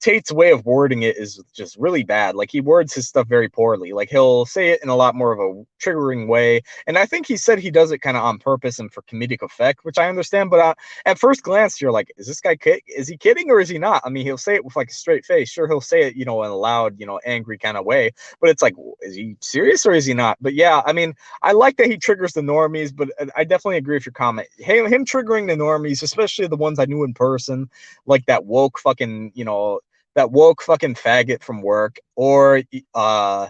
Tate's way of wording it is just really bad. Like he words his stuff very poorly. Like he'll say it in a lot more of a triggering way, and I think he said he does it kind of on purpose and for comedic effect, which I understand. But uh, at first glance, you're like, is this guy kid- is he kidding or is he not? I mean, he'll say it with like a straight face. Sure, he'll say it, you know, in a loud, you know, angry kind of way, but it's like, is he serious? Serious or is he not? But yeah, I mean, I like that he triggers the normies, but I definitely agree with your comment. Hey, him triggering the normies, especially the ones I knew in person, like that woke fucking, you know, that woke fucking faggot from work, or uh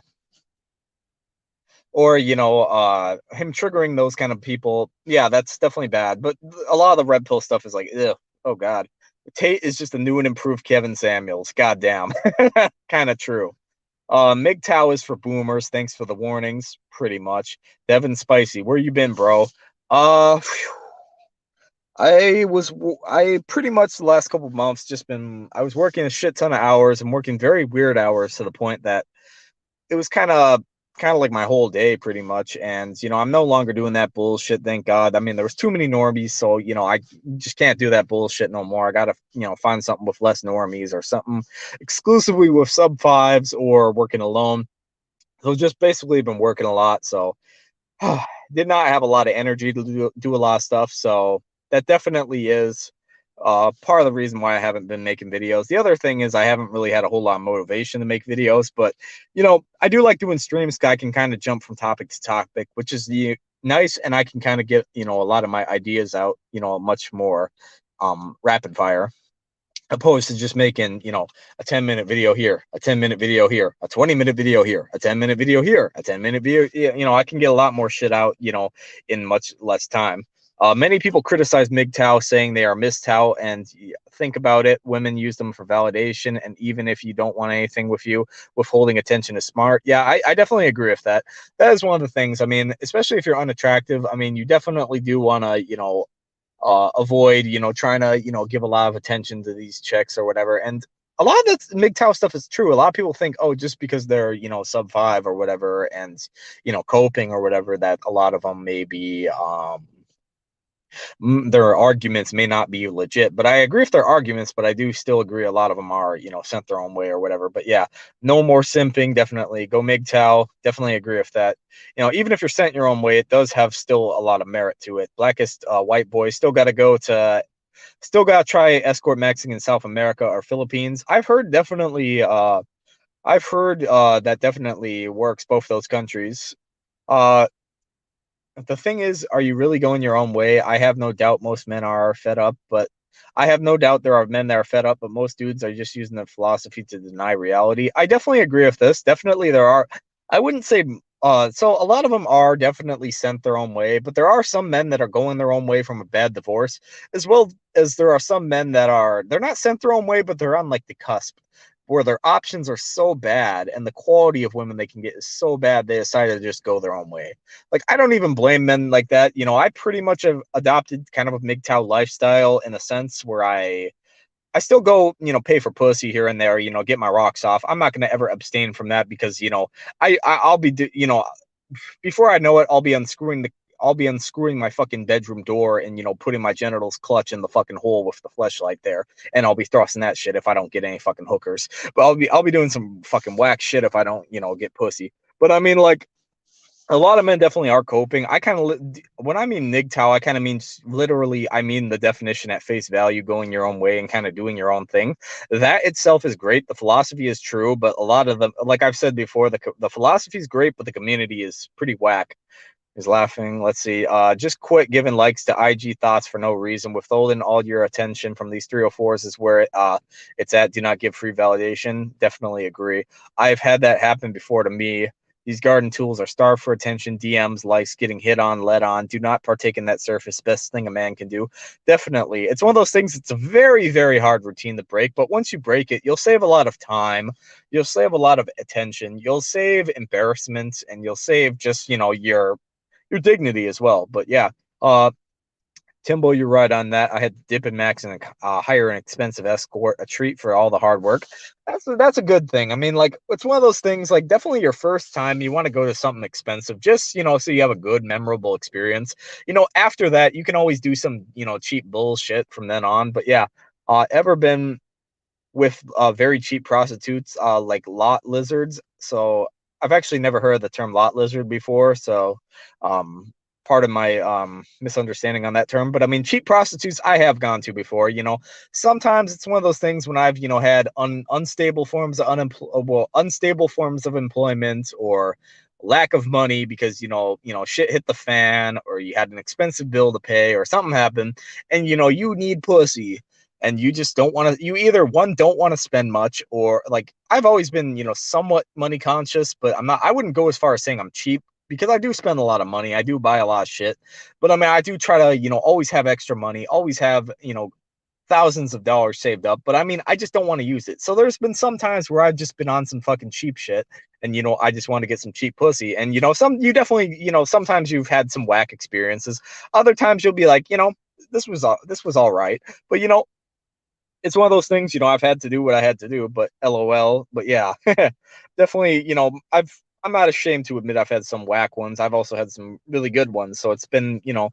or you know uh him triggering those kind of people yeah that's definitely bad but a lot of the red pill stuff is like Ew, oh god tate is just a new and improved kevin samuels god damn kind of true uh, MGTOW is for boomers. Thanks for the warnings. Pretty much. Devin Spicy, where you been, bro? Uh. I was I pretty much the last couple months just been I was working a shit ton of hours and working very weird hours to the point that it was kind of kind of like my whole day pretty much. And, you know, I'm no longer doing that bullshit. Thank God. I mean, there was too many normies. So, you know, I just can't do that bullshit no more. I got to, you know, find something with less normies or something exclusively with sub fives or working alone. So just basically been working a lot. So did not have a lot of energy to do, do a lot of stuff. So that definitely is uh, part of the reason why I haven't been making videos. The other thing is I haven't really had a whole lot of motivation to make videos, but you know, I do like doing streams. I can kind of jump from topic to topic, which is the nice, and I can kind of get you know a lot of my ideas out, you know, much more um, rapid fire, opposed to just making you know a 10 minute video here, a 10 minute video here, a 20 minute video here, a 10 minute video here, a 10 minute video. You know, I can get a lot more shit out, you know, in much less time. Uh, many people criticize MGTOW, saying they are MSTOW, and think about it. Women use them for validation, and even if you don't want anything with you, withholding attention is smart. Yeah, I, I definitely agree with that. That is one of the things. I mean, especially if you're unattractive, I mean, you definitely do want to, you know, uh, avoid, you know, trying to, you know, give a lot of attention to these chicks or whatever. And a lot of that MGTOW stuff is true. A lot of people think, oh, just because they're, you know, sub five or whatever, and you know, coping or whatever, that a lot of them may be, um, their arguments may not be legit, but I agree with their arguments, but I do still agree a lot of them are, you know, sent their own way or whatever. But yeah, no more simping, definitely. Go MGTOW, definitely agree with that. You know, even if you're sent your own way, it does have still a lot of merit to it. Blackest uh, white boy still got to go to, still got to try escort Mexican South America or Philippines. I've heard definitely, uh, I've heard uh, that definitely works both those countries. Uh, the thing is, are you really going your own way? I have no doubt most men are fed up, but I have no doubt there are men that are fed up, but most dudes are just using the philosophy to deny reality. I definitely agree with this. Definitely, there are. I wouldn't say. Uh, so a lot of them are definitely sent their own way, but there are some men that are going their own way from a bad divorce, as well as there are some men that are they're not sent their own way, but they're on like the cusp where their options are so bad and the quality of women they can get is so bad they decided to just go their own way. Like I don't even blame men like that. You know, I pretty much have adopted kind of a MGTOW lifestyle in a sense where I I still go, you know, pay for pussy here and there, you know, get my rocks off. I'm not going to ever abstain from that because, you know, I, I will be, you know, before I know it, I'll be unscrewing the I'll be unscrewing my fucking bedroom door and you know putting my genitals clutch in the fucking hole with the flashlight there, and I'll be thrusting that shit if I don't get any fucking hookers. But I'll be I'll be doing some fucking whack shit if I don't you know get pussy. But I mean like a lot of men definitely are coping. I kind of when I mean MGTOW, I kind of mean literally. I mean the definition at face value, going your own way and kind of doing your own thing. That itself is great. The philosophy is true, but a lot of them, like I've said before, the the philosophy is great, but the community is pretty whack. He's laughing. Let's see. Uh, just quit giving likes to IG thoughts for no reason. Withholding all your attention from these 304s is where it, uh, it's at. Do not give free validation. Definitely agree. I've had that happen before to me. These garden tools are starved for attention, DMs, likes, getting hit on, led on. Do not partake in that surface. Best thing a man can do. Definitely. It's one of those things, it's a very, very hard routine to break. But once you break it, you'll save a lot of time. You'll save a lot of attention. You'll save embarrassment and you'll save just, you know, your your dignity as well. But yeah, uh, Timbo, you're right on that. I had to dip in max and uh, hire an expensive escort, a treat for all the hard work. That's a, that's a good thing. I mean, like it's one of those things. Like definitely your first time, you want to go to something expensive, just you know, so you have a good, memorable experience. You know, after that, you can always do some you know cheap bullshit from then on. But yeah, uh, ever been with uh, very cheap prostitutes, uh, like lot lizards. So I've actually never heard the term lot lizard before, so um, part of my um, misunderstanding on that term. But I mean, cheap prostitutes I have gone to before. You know, sometimes it's one of those things when I've you know had un- unstable forms of uh, well unstable forms of employment or lack of money because you know you know shit hit the fan or you had an expensive bill to pay or something happened and you know you need pussy and you just don't want to you either one don't want to spend much or like i've always been you know somewhat money conscious but i'm not i wouldn't go as far as saying i'm cheap because i do spend a lot of money i do buy a lot of shit but i mean i do try to you know always have extra money always have you know thousands of dollars saved up but i mean i just don't want to use it. So there's been some times where i've just been on some fucking cheap shit and you know i just want to get some cheap pussy and you know some you definitely you know sometimes you've had some whack experiences. Other times you'll be like you know this was all this was all right but you know it's one of those things, you know, I've had to do what I had to do, but lol. But yeah, definitely, you know, I've I'm not ashamed to admit I've had some whack ones. I've also had some really good ones. So it's been, you know,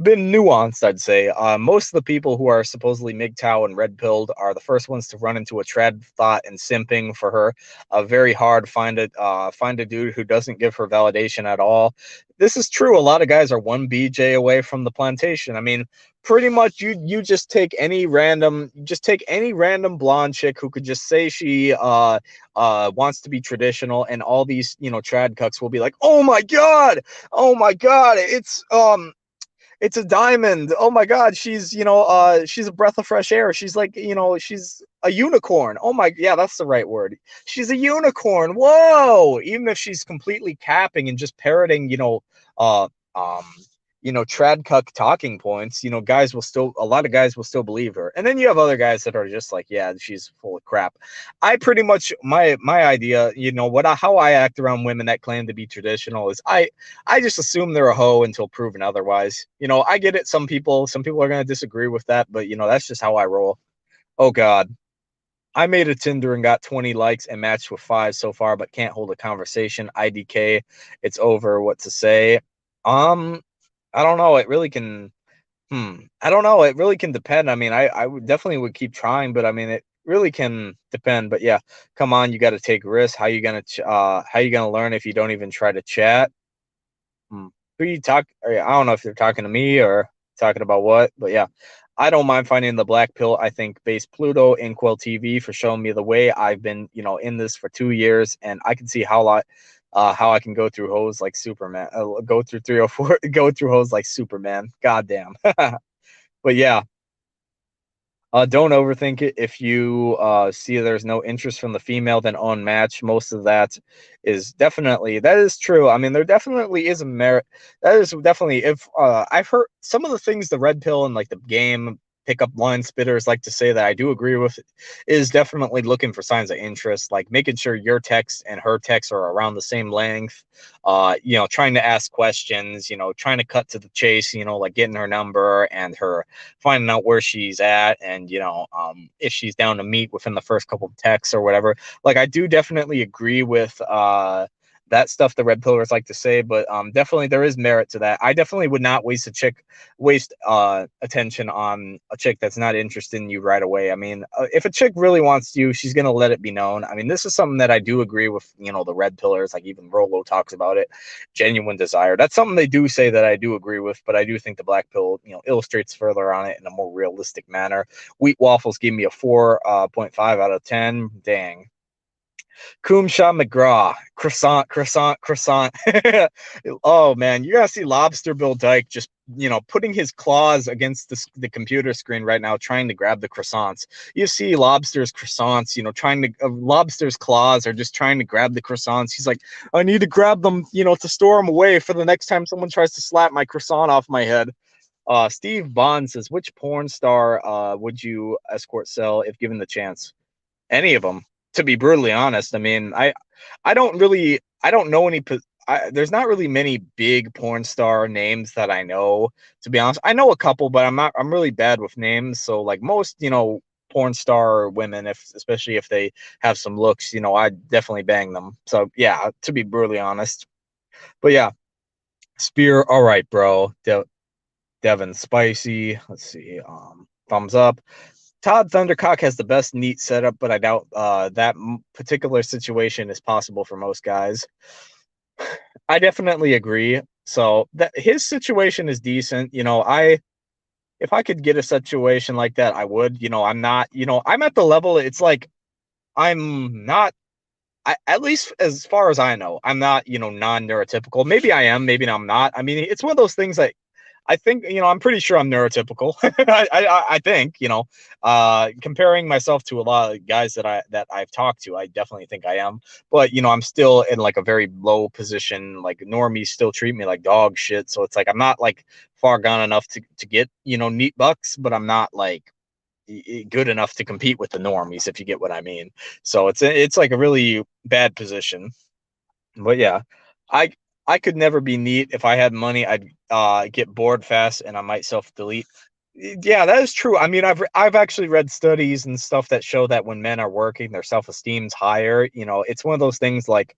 been nuanced, I'd say. Uh, most of the people who are supposedly MGTOW and red pilled are the first ones to run into a trad thought and simping for her. Uh, very hard find a uh, find a dude who doesn't give her validation at all. This is true. A lot of guys are one BJ away from the plantation. I mean, pretty much you you just take any random just take any random blonde chick who could just say she uh uh wants to be traditional and all these you know trad cucks will be like oh my god oh my god it's um it's a diamond. Oh my god, she's you know, uh, she's a breath of fresh air. She's like you know, she's a unicorn. Oh my, yeah, that's the right word. She's a unicorn. Whoa! Even if she's completely capping and just parroting, you know, uh, um, you know, trad cuck talking points, you know, guys will still, a lot of guys will still believe her. And then you have other guys that are just like, yeah, she's full of crap. I pretty much, my, my idea, you know, what, I, how I act around women that claim to be traditional is I, I just assume they're a hoe until proven otherwise. You know, I get it. Some people, some people are going to disagree with that, but you know, that's just how I roll. Oh God. I made a Tinder and got 20 likes and matched with five so far, but can't hold a conversation. IDK, it's over. What to say? Um, I don't know. It really can. Hmm. I don't know. It really can depend. I mean, I I would definitely would keep trying, but I mean, it really can depend. But yeah, come on, you got to take risks. How you gonna uh How you gonna learn if you don't even try to chat? Hmm. Who you talk? I don't know if you're talking to me or talking about what, but yeah. I don't mind finding the black pill. I think base Pluto and Quill TV for showing me the way. I've been, you know, in this for two years, and I can see how a lot uh, how I can go through hoes like Superman, uh, go through 304, go through hoes like Superman. Goddamn. but yeah, uh, don't overthink it. If you uh, see there's no interest from the female, then on match. Most of that is definitely that is true. I mean, there definitely is a merit. That is definitely if uh, I've heard some of the things the red pill and like the game pickup line spitters like to say that I do agree with is definitely looking for signs of interest, like making sure your text and her text are around the same length. Uh, you know, trying to ask questions, you know, trying to cut to the chase, you know, like getting her number and her finding out where she's at and, you know, um, if she's down to meet within the first couple of texts or whatever. Like I do definitely agree with uh that stuff the red pillars like to say, but um, definitely there is merit to that. I definitely would not waste a chick, waste uh, attention on a chick that's not interested in you right away. I mean, uh, if a chick really wants you, she's gonna let it be known. I mean, this is something that I do agree with. You know, the red pillars, like even Rollo talks about it, genuine desire. That's something they do say that I do agree with, but I do think the black pill, you know, illustrates further on it in a more realistic manner. Wheat waffles gave me a 4.5 uh, out of ten. Dang. Coomshaw McGraw, croissant, croissant, croissant. oh man, you gotta see Lobster Bill Dyke just you know putting his claws against the, the computer screen right now, trying to grab the croissants. You see Lobster's croissants, you know, trying to uh, Lobster's claws are just trying to grab the croissants. He's like, I need to grab them, you know, to store them away for the next time someone tries to slap my croissant off my head. Uh, Steve Bond says, which porn star uh, would you escort sell if given the chance? Any of them to be brutally honest. I mean, I I don't really I don't know any I, there's not really many big porn star names that I know. To be honest, I know a couple, but I'm not. I'm really bad with names. So like most, you know, porn star women, if especially if they have some looks, you know, I definitely bang them. So yeah, to be brutally honest. But yeah, Spear. All right, bro. De- Devin Spicy. Let's see. Um, thumbs up. Todd Thundercock has the best NEET setup, but I doubt uh, that particular situation is possible for most guys. I definitely agree. So that his situation is decent. You know, I if I could get a situation like that, I would. You know, I'm not. You know, I'm at the level. It's like I'm not. I, at least as far as I know, I'm not. You know, non-neurotypical. Maybe I am. Maybe I'm not. I mean, it's one of those things that I think you know I'm pretty sure I'm neurotypical. I, I, I think you know uh, comparing myself to a lot of guys that I that I've talked to, I definitely think I am. But you know I'm still in like a very low position. Like normies still treat me like dog shit. So it's like I'm not like far gone enough to to get you know NEET bucks, but I'm not like good enough to compete with the normies if you get what I mean. So it's it's like a really bad position. But yeah, I I could never be NEET. If I had money, I'd uh, get bored fast and I might self delete. Yeah, that is true. I mean, I've I've actually read studies and stuff that show that when men are working, their self esteem's higher. You know, it's one of those things like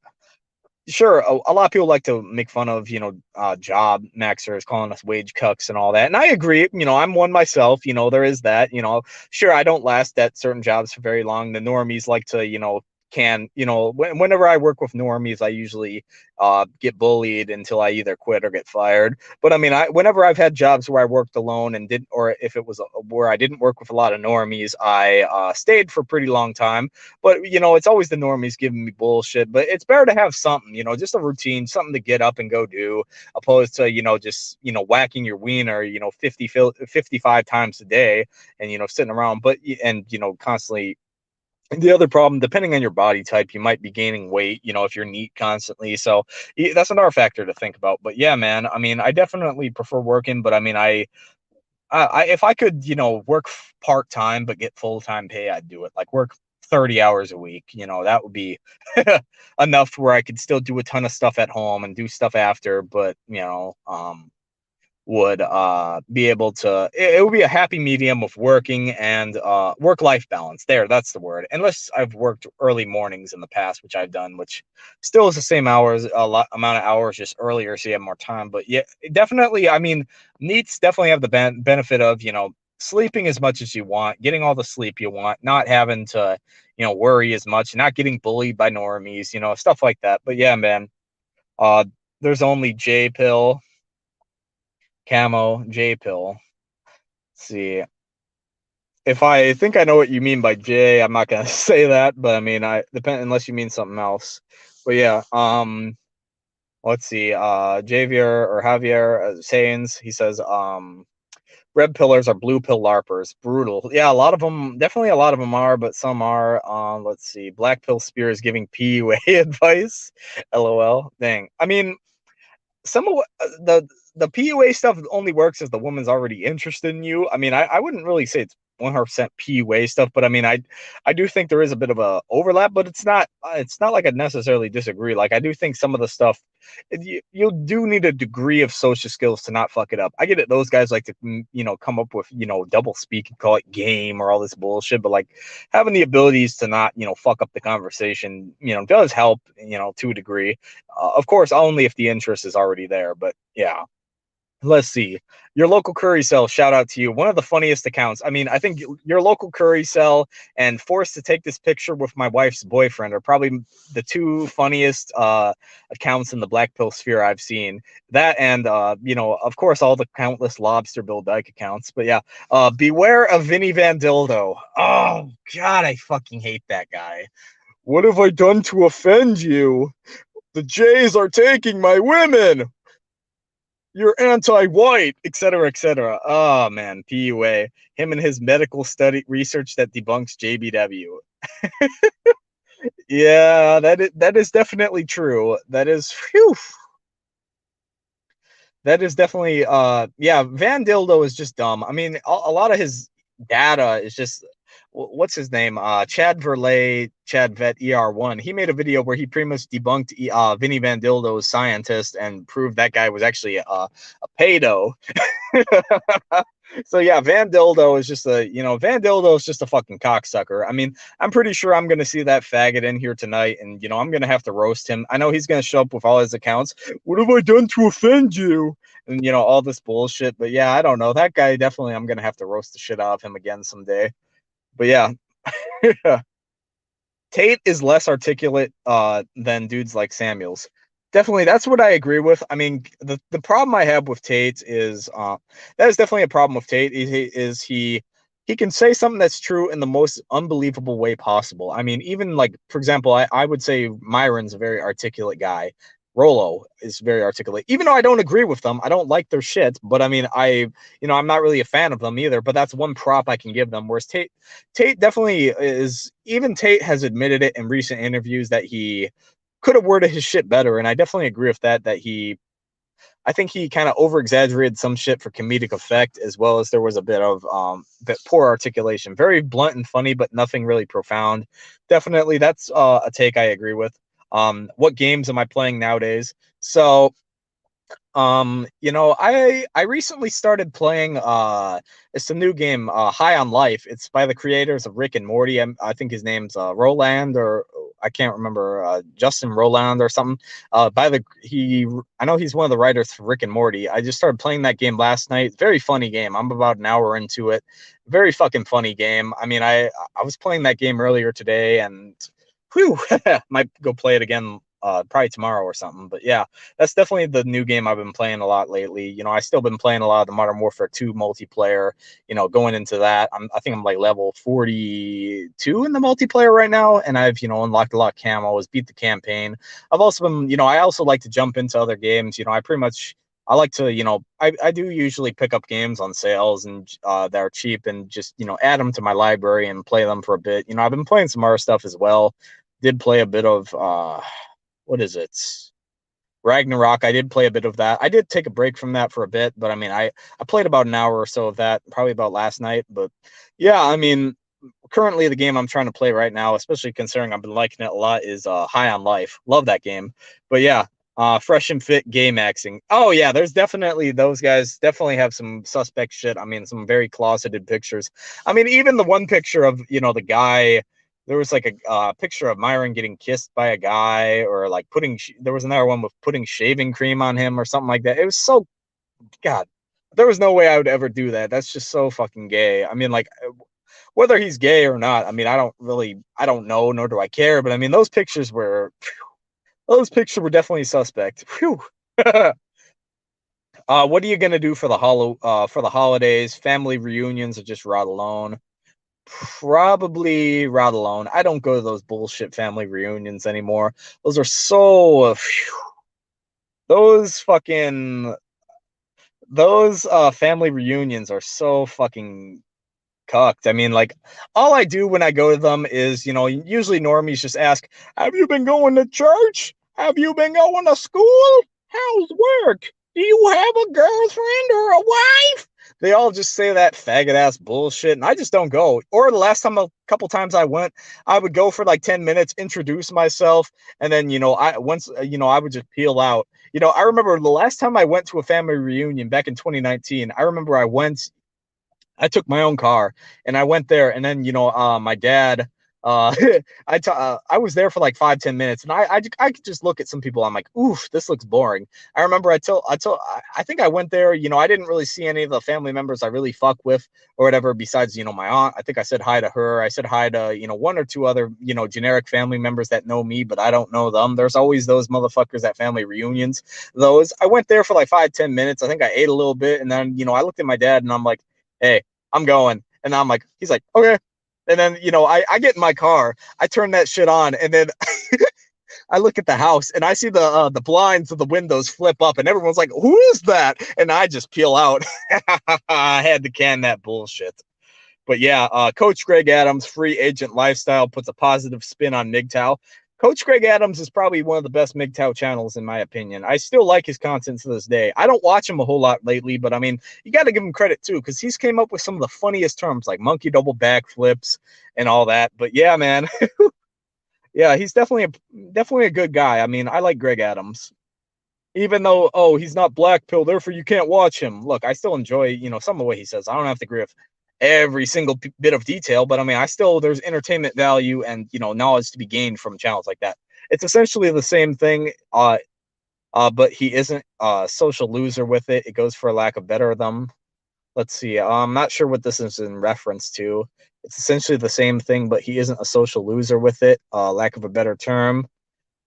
sure a, a, lot of people like to make fun of you know uh, job maxers calling us wage cucks and all that and i agree you know i'm one myself you know there is that you know sure i don't last at certain jobs for very long the normies like to you know can you know whenever i work with normies i usually uh, get bullied until i either quit or get fired. But i mean i whenever i've had jobs where i worked alone and didn't or if it was a, where i didn't work with a lot of normies i uh, stayed for a pretty long time. But you know it's always the normies giving me bullshit but it's better to have something you know just a routine something to get up and go do opposed to you know just you know whacking your wiener you know 50 55 times a day and you know sitting around but and you know constantly the other problem depending on your body type you might be gaining weight you know if you're NEET constantly so that's another factor to think about but yeah man i mean i definitely prefer working but i mean i I, if I could, you know, work part time but get full time pay, I'd do it. Like work 30 hours a week. You know, that would be enough where I could still do a ton of stuff at home and do stuff after. But, you know, um, would uh, be able to it, it, would be a happy medium of working and uh, work life balance. There that's the word. Unless i've worked early mornings in the past which i've done which still is the same hours a lot amount of hours just earlier so you have more time. But yeah definitely i mean NEETs definitely have the ben- benefit of you know sleeping as much as you want getting all the sleep you want not having to you know worry as much not getting bullied by normies you know stuff like that. But yeah man uh there's only j pill camo J pill. see. If I think I know what you mean by J, I'm not gonna say that, but I mean I depend unless you mean something else. But yeah, um let's see, uh Javier or Javier uh, Sayens, he says, um red pillars are blue pill larpers. Brutal. Yeah, a lot of them, definitely a lot of them are, but some are. Um, let's see, black pill spear is giving PUA advice. LOL. Dang. I mean, some of uh, the the PUA stuff only works if the woman's already interested in you. I mean, I, I wouldn't really say it's 100% PUA stuff, but I mean, I I do think there is a bit of a overlap, but it's not uh, it's not like I necessarily disagree. Like I do think some of the stuff you, you do need a degree of social skills to not fuck it up. I get it; those guys like to mm, you know come up with you know double speak and call it game or all this bullshit, but like having the abilities to not you know fuck up the conversation, you know, does help you know to a degree. Uh, of course, only if the interest is already there, but yeah let's see. Your local curry cell shout out to you. One of the funniest accounts. I mean i think your local curry cell and forced to take this picture with my wife's boyfriend are probably the two funniest uh, accounts in the black pill sphere i've seen. That and uh, you know of course all the countless lobster bill dyke accounts but yeah uh, beware of vinny van dildo. Oh god i fucking hate that guy. What have i done to offend you? The jays are taking my women you're anti-white, etc., etc. Oh man, PUA. Him and his medical study research that debunks JBW. yeah, that is that is definitely true. That is whew. That is definitely uh yeah, Van Dildo is just dumb. I mean, a, a lot of his data is just what's his name? Uh, Chad Verlay, Chad Vet ER1. He made a video where he pretty much debunked uh, Vinny Van Dildo's scientist and proved that guy was actually a, a pedo. so yeah, Van Dildo is just a you know Van Dildo is just a fucking cocksucker. I mean, I'm pretty sure I'm gonna see that faggot in here tonight, and you know I'm gonna have to roast him. I know he's gonna show up with all his accounts. What have I done to offend you? And you know all this bullshit. But yeah, I don't know that guy. Definitely, I'm gonna have to roast the shit out of him again someday but yeah. Tate is less articulate uh, than dudes like Samuels. Definitely, that's what I agree with. I mean, the, the problem I have with Tate is uh, that is definitely a problem with Tate. Is he, is he he can say something that's true in the most unbelievable way possible. I mean, even like for example, I, I would say Myron's a very articulate guy. Rollo is very articulate. Even though I don't agree with them, I don't like their shit. But I mean, I you know I'm not really a fan of them either. But that's one prop I can give them. Whereas Tate, Tate definitely is. Even Tate has admitted it in recent interviews that he could have worded his shit better, and I definitely agree with that. That he, I think he kind of over exaggerated some shit for comedic effect, as well as there was a bit of um bit poor articulation. Very blunt and funny, but nothing really profound. Definitely, that's uh, a take I agree with um, what games am I playing nowadays? So, um, you know, I I recently started playing. Uh, it's a new game, uh, High on Life. It's by the creators of Rick and Morty. i i think his name's uh, Roland, or I can't remember uh, Justin Roiland or something. Uh, by the he, I know he's one of the writers for Rick and Morty. I just started playing that game last night. Very funny game. I'm about an hour into it. Very fucking funny game. I mean, I I was playing that game earlier today, and whew, might go play it again uh, probably tomorrow or something. But yeah, that's definitely the new game I've been playing a lot lately. You know, I still been playing a lot of the Modern Warfare 2 multiplayer. You know, going into that, I'm, I think I'm like level 42 in the multiplayer right now, and I've you know unlocked a lot of camos, beat the campaign. I've also been, you know, I also like to jump into other games. You know, I pretty much I like to, you know, I, I do usually pick up games on sales and uh, that are cheap and just, you know, add them to my library and play them for a bit. You know, I've been playing some other stuff as well. Did play a bit of uh, what is it? Ragnarok. I did play a bit of that. I did take a break from that for a bit, but I mean, I I played about an hour or so of that, probably about last night. But yeah, I mean, currently the game I'm trying to play right now, especially considering I've been liking it a lot, is uh, High on Life. Love that game. But yeah, uh, fresh and fit gay maxing. Oh yeah, there's definitely those guys. Definitely have some suspect shit. I mean, some very closeted pictures. I mean, even the one picture of you know the guy there was like a uh, picture of Myron getting kissed by a guy, or like putting. There was another one with putting shaving cream on him, or something like that. It was so, God, there was no way I would ever do that. That's just so fucking gay. I mean, like, uh, whether he's gay or not, I mean, I don't really, I don't know, nor do I care. But I mean, those pictures were, those pictures were definitely suspect. Whew. uh, what are you gonna do for the hollow, uh, for the holidays? Family reunions or just rot alone? Probably Rod Alone. I don't go to those bullshit family reunions anymore. Those are so. Phew, those fucking. Those uh, family reunions are so fucking cucked. I mean, like, all I do when I go to them is, you know, usually normies just ask, Have you been going to church? Have you been going to school? How's work? Do you have a girlfriend or a wife? They all just say that faggot ass bullshit, and I just don't go. Or the last time, a couple times I went, I would go for like ten minutes, introduce myself, and then you know, I once uh, you know, I would just peel out. You know, I remember the last time I went to a family reunion back in 2019. I remember I went, I took my own car and I went there, and then you know, uh, my dad uh, I uh, I was there for like five ten minutes, and I, I I could just look at some people. I'm like, oof, this looks boring. I remember I told I told I think I went there. You know, I didn't really see any of the family members I really fuck with or whatever. Besides, you know, my aunt. I think I said hi to her. I said hi to you know one or two other you know generic family members that know me, but I don't know them. There's always those motherfuckers at family reunions. Those I went there for like five ten minutes. I think I ate a little bit, and then you know I looked at my dad and I'm like, hey, I'm going. And I'm like, he's like, okay, and then, you know, I, I get in my car, I turn that shit on, and then I look at the house and I see the uh, the blinds of the windows flip up, and everyone's like, "Who is that?" And I just peel out. I had to can that bullshit. But yeah, uh, Coach Greg Adams, free agent lifestyle, puts a positive spin on MGTOW. Coach Greg Adams is probably one of the best MGTOW channels in my opinion. I still like his content to this day. I don't watch him a whole lot lately, but I mean, you got to give him credit too because he's came up with some of the funniest terms like monkey double backflips and all that. But yeah, man, yeah, he's definitely a definitely a good guy. I mean, I like Greg Adams, even though oh he's not black pill, therefore you can't watch him. Look, I still enjoy you know some of what he says. I don't have to agree with every single bit of detail, but I mean, I still there's entertainment value and you know knowledge to be gained from channels like that. It's essentially the same thing, uh, uh, but he isn't a social loser with it. It goes for a lack of better them. Let's see. I'm not sure what this is in reference to. It's essentially the same thing, but he isn't a social loser with it. Uh, lack of a better term.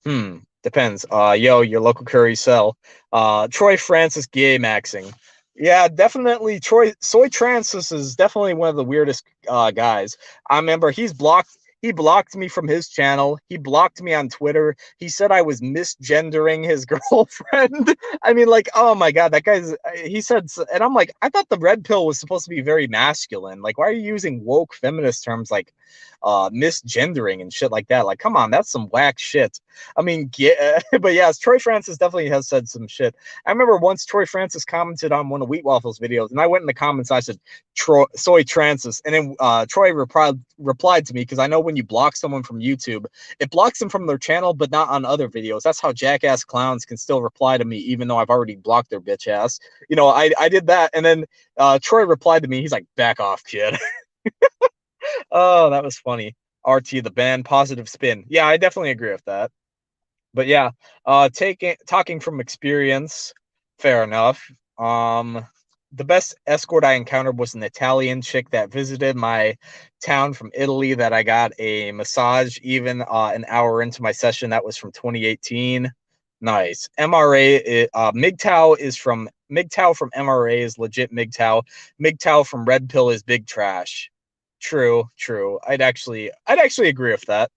Hmm. Depends. Uh, yo, your local curry sell. Uh, Troy Francis gay maxing. Yeah, definitely. Troy Soy Francis is definitely one of the weirdest uh, guys. I remember he's blocked he blocked me from his channel. He blocked me on Twitter. He said I was misgendering his girlfriend. I mean, like, oh my god, that guy's. Uh, he said, and I'm like, I thought the red pill was supposed to be very masculine. Like, why are you using woke feminist terms like uh misgendering and shit like that? Like, come on, that's some whack shit. I mean, yeah, but yes, Troy Francis definitely has said some shit. I remember once Troy Francis commented on one of Wheat Waffles videos, and I went in the comments. I said, Troy, "Soy Francis," and then uh, Troy replied replied to me because I know when you block someone from YouTube, it blocks them from their channel, but not on other videos. That's how jackass clowns can still reply to me, even though I've already blocked their bitch ass. You know, I I did that, and then uh, Troy replied to me. He's like, "Back off, kid." oh, that was funny. RT the band, positive spin. Yeah, I definitely agree with that. But yeah, uh taking talking from experience, fair enough. Um the best escort I encountered was an Italian chick that visited my town from Italy that I got a massage even uh, an hour into my session. That was from 2018. Nice. MRA, uh, MGTOW is from MGTOW from MRA is legit MGTOW. MGTOW from Red Pill is big trash. True, true. I'd actually, I'd actually agree with that.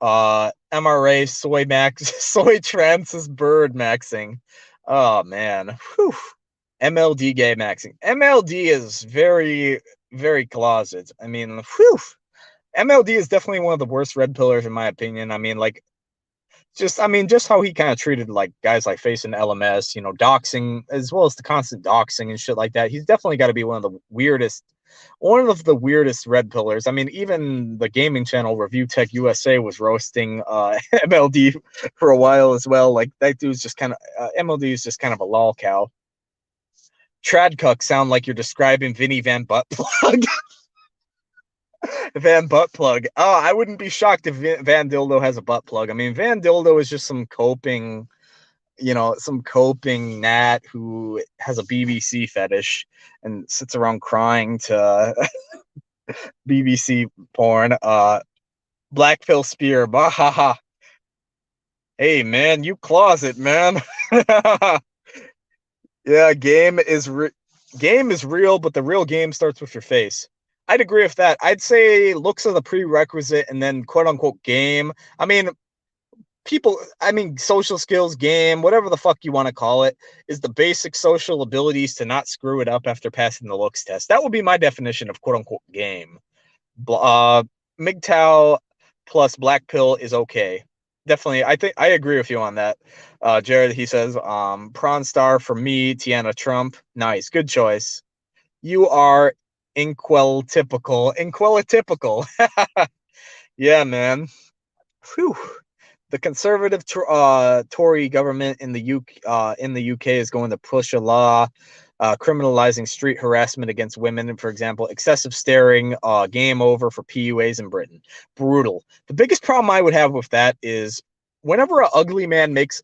Uh, MRA soy max, soy trans is bird maxing. Oh man, Whew. MLD gay maxing. MLD is very, very closet. I mean, whew. MLD is definitely one of the worst red pillars in my opinion. I mean, like just I mean, just how he kind of treated like guys like Face and LMS, you know, doxing as well as the constant doxing and shit like that. He's definitely got to be one of the weirdest, one of the weirdest red pillars. I mean, even the gaming channel Review Tech USA was roasting uh, MLD for a while as well. Like that dude's just kind of uh, MLD is just kind of a lol cow. Tradcuck sound like you're describing Vinny Van Buttplug. Van butt plug. Oh, I wouldn't be shocked if Van Dildo has a butt plug. I mean, Van Dildo is just some coping, you know, some coping gnat who has a BBC fetish and sits around crying to BBC porn. Uh, Black Phil Spear. Bahaha. Hey man, you closet man. yeah, game is game is real, but the real game starts with your face. I'd agree with that. I'd say looks are the prerequisite and then quote unquote game. I mean, people, I mean, social skills, game, whatever the fuck you want to call it, is the basic social abilities to not screw it up after passing the looks test. That would be my definition of quote unquote game. Uh, MGTOW plus Black Pill is okay. Definitely, I think I agree with you on that. Uh, Jared, he says, um, Prawn Star for me, Tiana Trump. Nice, good choice. You are Inquel-typical. Inquel-typical. yeah, man. Whew. The conservative uh, Tory government in the UK uh, in the UK is going to push a law uh, criminalizing street harassment against women, and for example, excessive staring, uh, game over for PUAs in Britain. Brutal. The biggest problem I would have with that is whenever an ugly man makes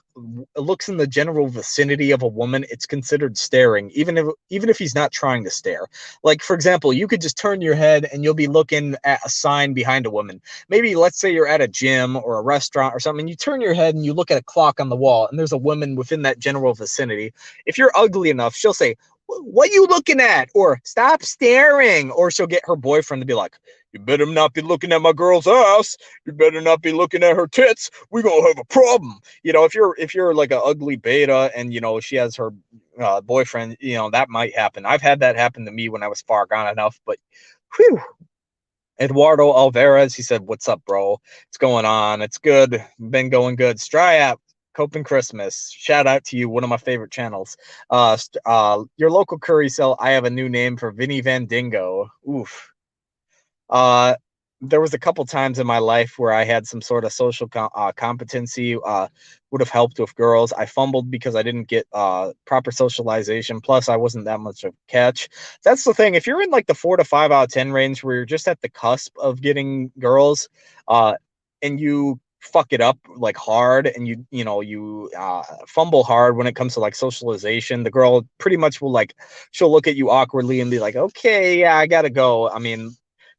looks in the general vicinity of a woman, it's considered staring, even if even if he's not trying to stare. Like for example, you could just turn your head and you'll be looking at a sign behind a woman. Maybe let's say you're at a gym or a restaurant or something. You turn your head and you look at a clock on the wall, and there's a woman within that general vicinity. If you're ugly enough, she'll say, "What you looking at?" or "Stop staring," or she'll get her boyfriend to be like, you better not be looking at my girl's ass. You better not be looking at her tits. We're gonna have a problem. You know, if you're if you're like an ugly beta and you know she has her uh, boyfriend, you know that might happen. I've had that happen to me when I was far gone enough. But, whew. Eduardo Alvarez, he said, "What's up, bro? It's going on. It's good. Been going good. Stryap, Coping Christmas. Shout out to you, one of my favorite channels. Uh, uh, your local curry cell. I have a new name for Vinny Vandingo. Oof." Uh, there was a couple times in my life where I had some sort of social uh, competency, uh, would have helped with girls. I fumbled because I didn't get uh, proper socialization. Plus, I wasn't that much of a catch. That's the thing. If you're in like the four to five out of 10 range where you're just at the cusp of getting girls uh, and you fuck it up like hard and you you know you uh, fumble hard when it comes to like socialization the girl pretty much will like she'll look at you awkwardly and be like okay yeah i gotta go i mean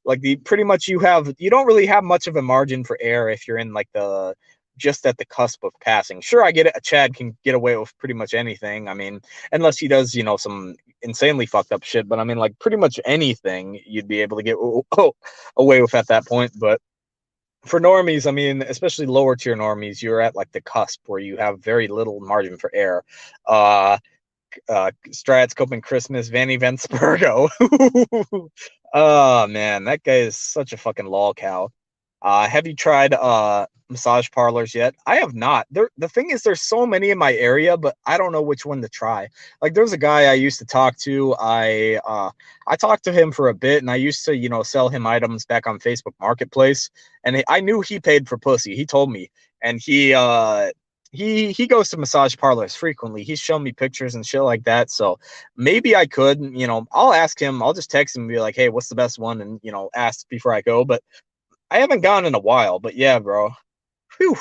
like the pretty much you have you don't really have much of a margin for error if you're in like the just at the cusp of passing. Sure, I get it. A Chad can get away with pretty much anything. I mean, unless he does, you know, some insanely fucked up shit. But I mean, like pretty much anything you'd be able to get oh, away with at that point. But for normies, I mean, especially lower tier normies, you're at like the cusp where you have very little margin for error. Uh, uh, Strats Coping Christmas, Vanny Venspergo. oh man, that guy is such a fucking lol cow. Uh, have you tried uh massage parlors yet? I have not. There, the thing is, there's so many in my area, but I don't know which one to try. Like, there's a guy I used to talk to. I uh, I talked to him for a bit, and I used to, you know, sell him items back on Facebook Marketplace, and I knew he paid for pussy. He told me, and he uh he he goes to massage parlors frequently. He's shown me pictures and shit like that. So maybe I could, you know, I'll ask him. I'll just text him and be like, "Hey, what's the best one?" And you know, ask before I go. But I haven't gone in a while. But yeah, bro. Whew.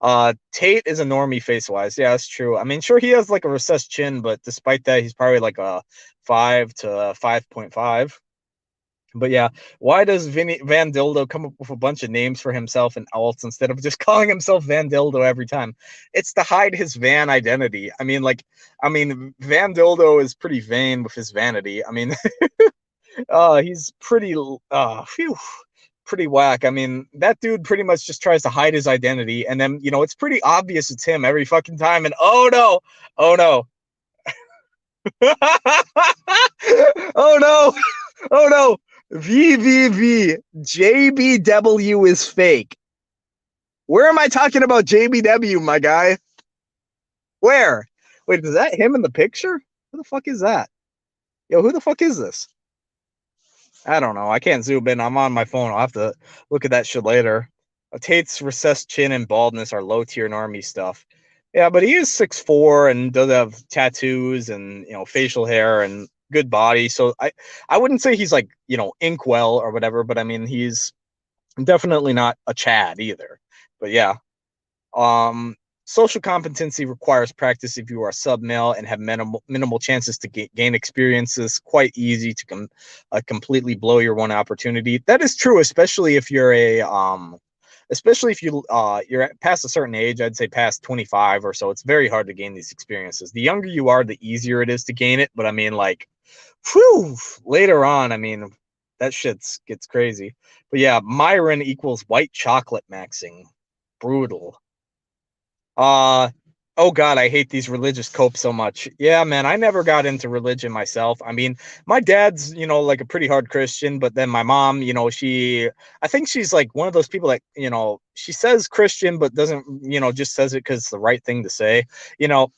Uh, Tate is a normie face wise. Yeah, that's true. I mean, sure he has like a recessed chin, but despite that, he's probably like a five to five point five. But yeah, why does Vinny Van Dildo come up with a bunch of names for himself and alts instead of just calling himself Van Dildo every time? It's to hide his van identity. I mean, like, I mean, Van Dildo is pretty vain with his vanity. I mean, uh, he's pretty, uh, phew, pretty whack. I mean, that dude pretty much just tries to hide his identity, and then you know it's pretty obvious it's him every fucking time. And oh no, oh no, oh no, oh no. VVV JBW is fake. Where am I talking about JBW, my guy? Where? Wait, is that him in the picture? Who the fuck is that? Yo, who the fuck is this? I don't know. I can't zoom in. I'm on my phone. I'll have to look at that shit later. Tate's recessed chin and baldness are low tier normie stuff. Yeah, but he is six four and does have tattoos and you know facial hair and good body. So I I wouldn't say he's like you know Inkwell or whatever, but I mean he's definitely not a Chad either. But yeah, um, social competency requires practice if you are sub male and have minimal minimal chances to ga- gain experiences. Quite easy to com- uh, completely blow your one opportunity. That is true, especially if you're a um especially if you uh you're past a certain age i'd say past 25 or so it's very hard to gain these experiences the younger you are the easier it is to gain it but i mean like whew, later on, I mean, that shit's gets crazy. But yeah, Myron equals white chocolate maxing. Brutal. Uh oh god, I hate these religious copes so much. Yeah, man, I never got into religion myself. I mean, my dad's, you know, like a pretty hard Christian, but then my mom, you know, she I think she's like one of those people that, you know, she says Christian but doesn't, you know, just says it cuz it's the right thing to say. You know,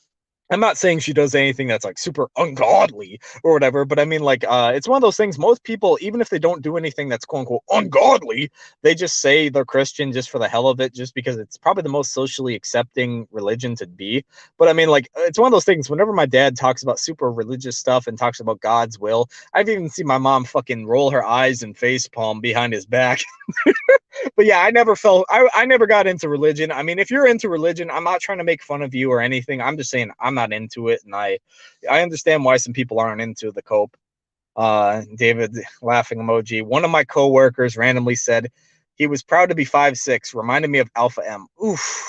I'm not saying she does anything that's like super ungodly or whatever, but I mean, like, uh, it's one of those things. Most people, even if they don't do anything that's quote unquote ungodly, they just say they're Christian just for the hell of it, just because it's probably the most socially accepting religion to be. But I mean, like, it's one of those things. Whenever my dad talks about super religious stuff and talks about God's will, I've even seen my mom fucking roll her eyes and face palm behind his back. but yeah, I never felt I, I never got into religion. I mean, if you're into religion, I'm not trying to make fun of you or anything. I'm just saying I'm not into it, and I I understand why some people aren't into the cope. Uh, David laughing emoji. One of my coworkers randomly said he was proud to be five six. Reminded me of Alpha M. Oof,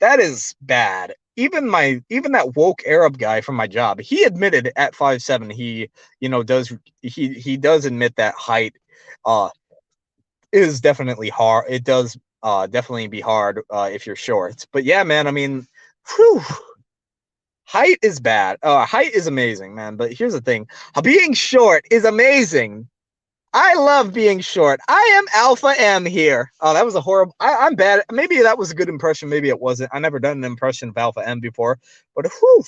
that is bad. Even my even that woke Arab guy from my job, he admitted at five seven he you know does he he does admit that height uh is definitely hard. It does uh, definitely be hard uh, if you're short. But yeah, man, I mean, whew, height is bad. Uh, height is amazing, man. But here's the thing being short is amazing. I love being short. I am Alpha M here. Oh, that was a horrible. I, am bad. Maybe that was a good impression. Maybe it wasn't. I never done an impression of Alpha M before. But whew,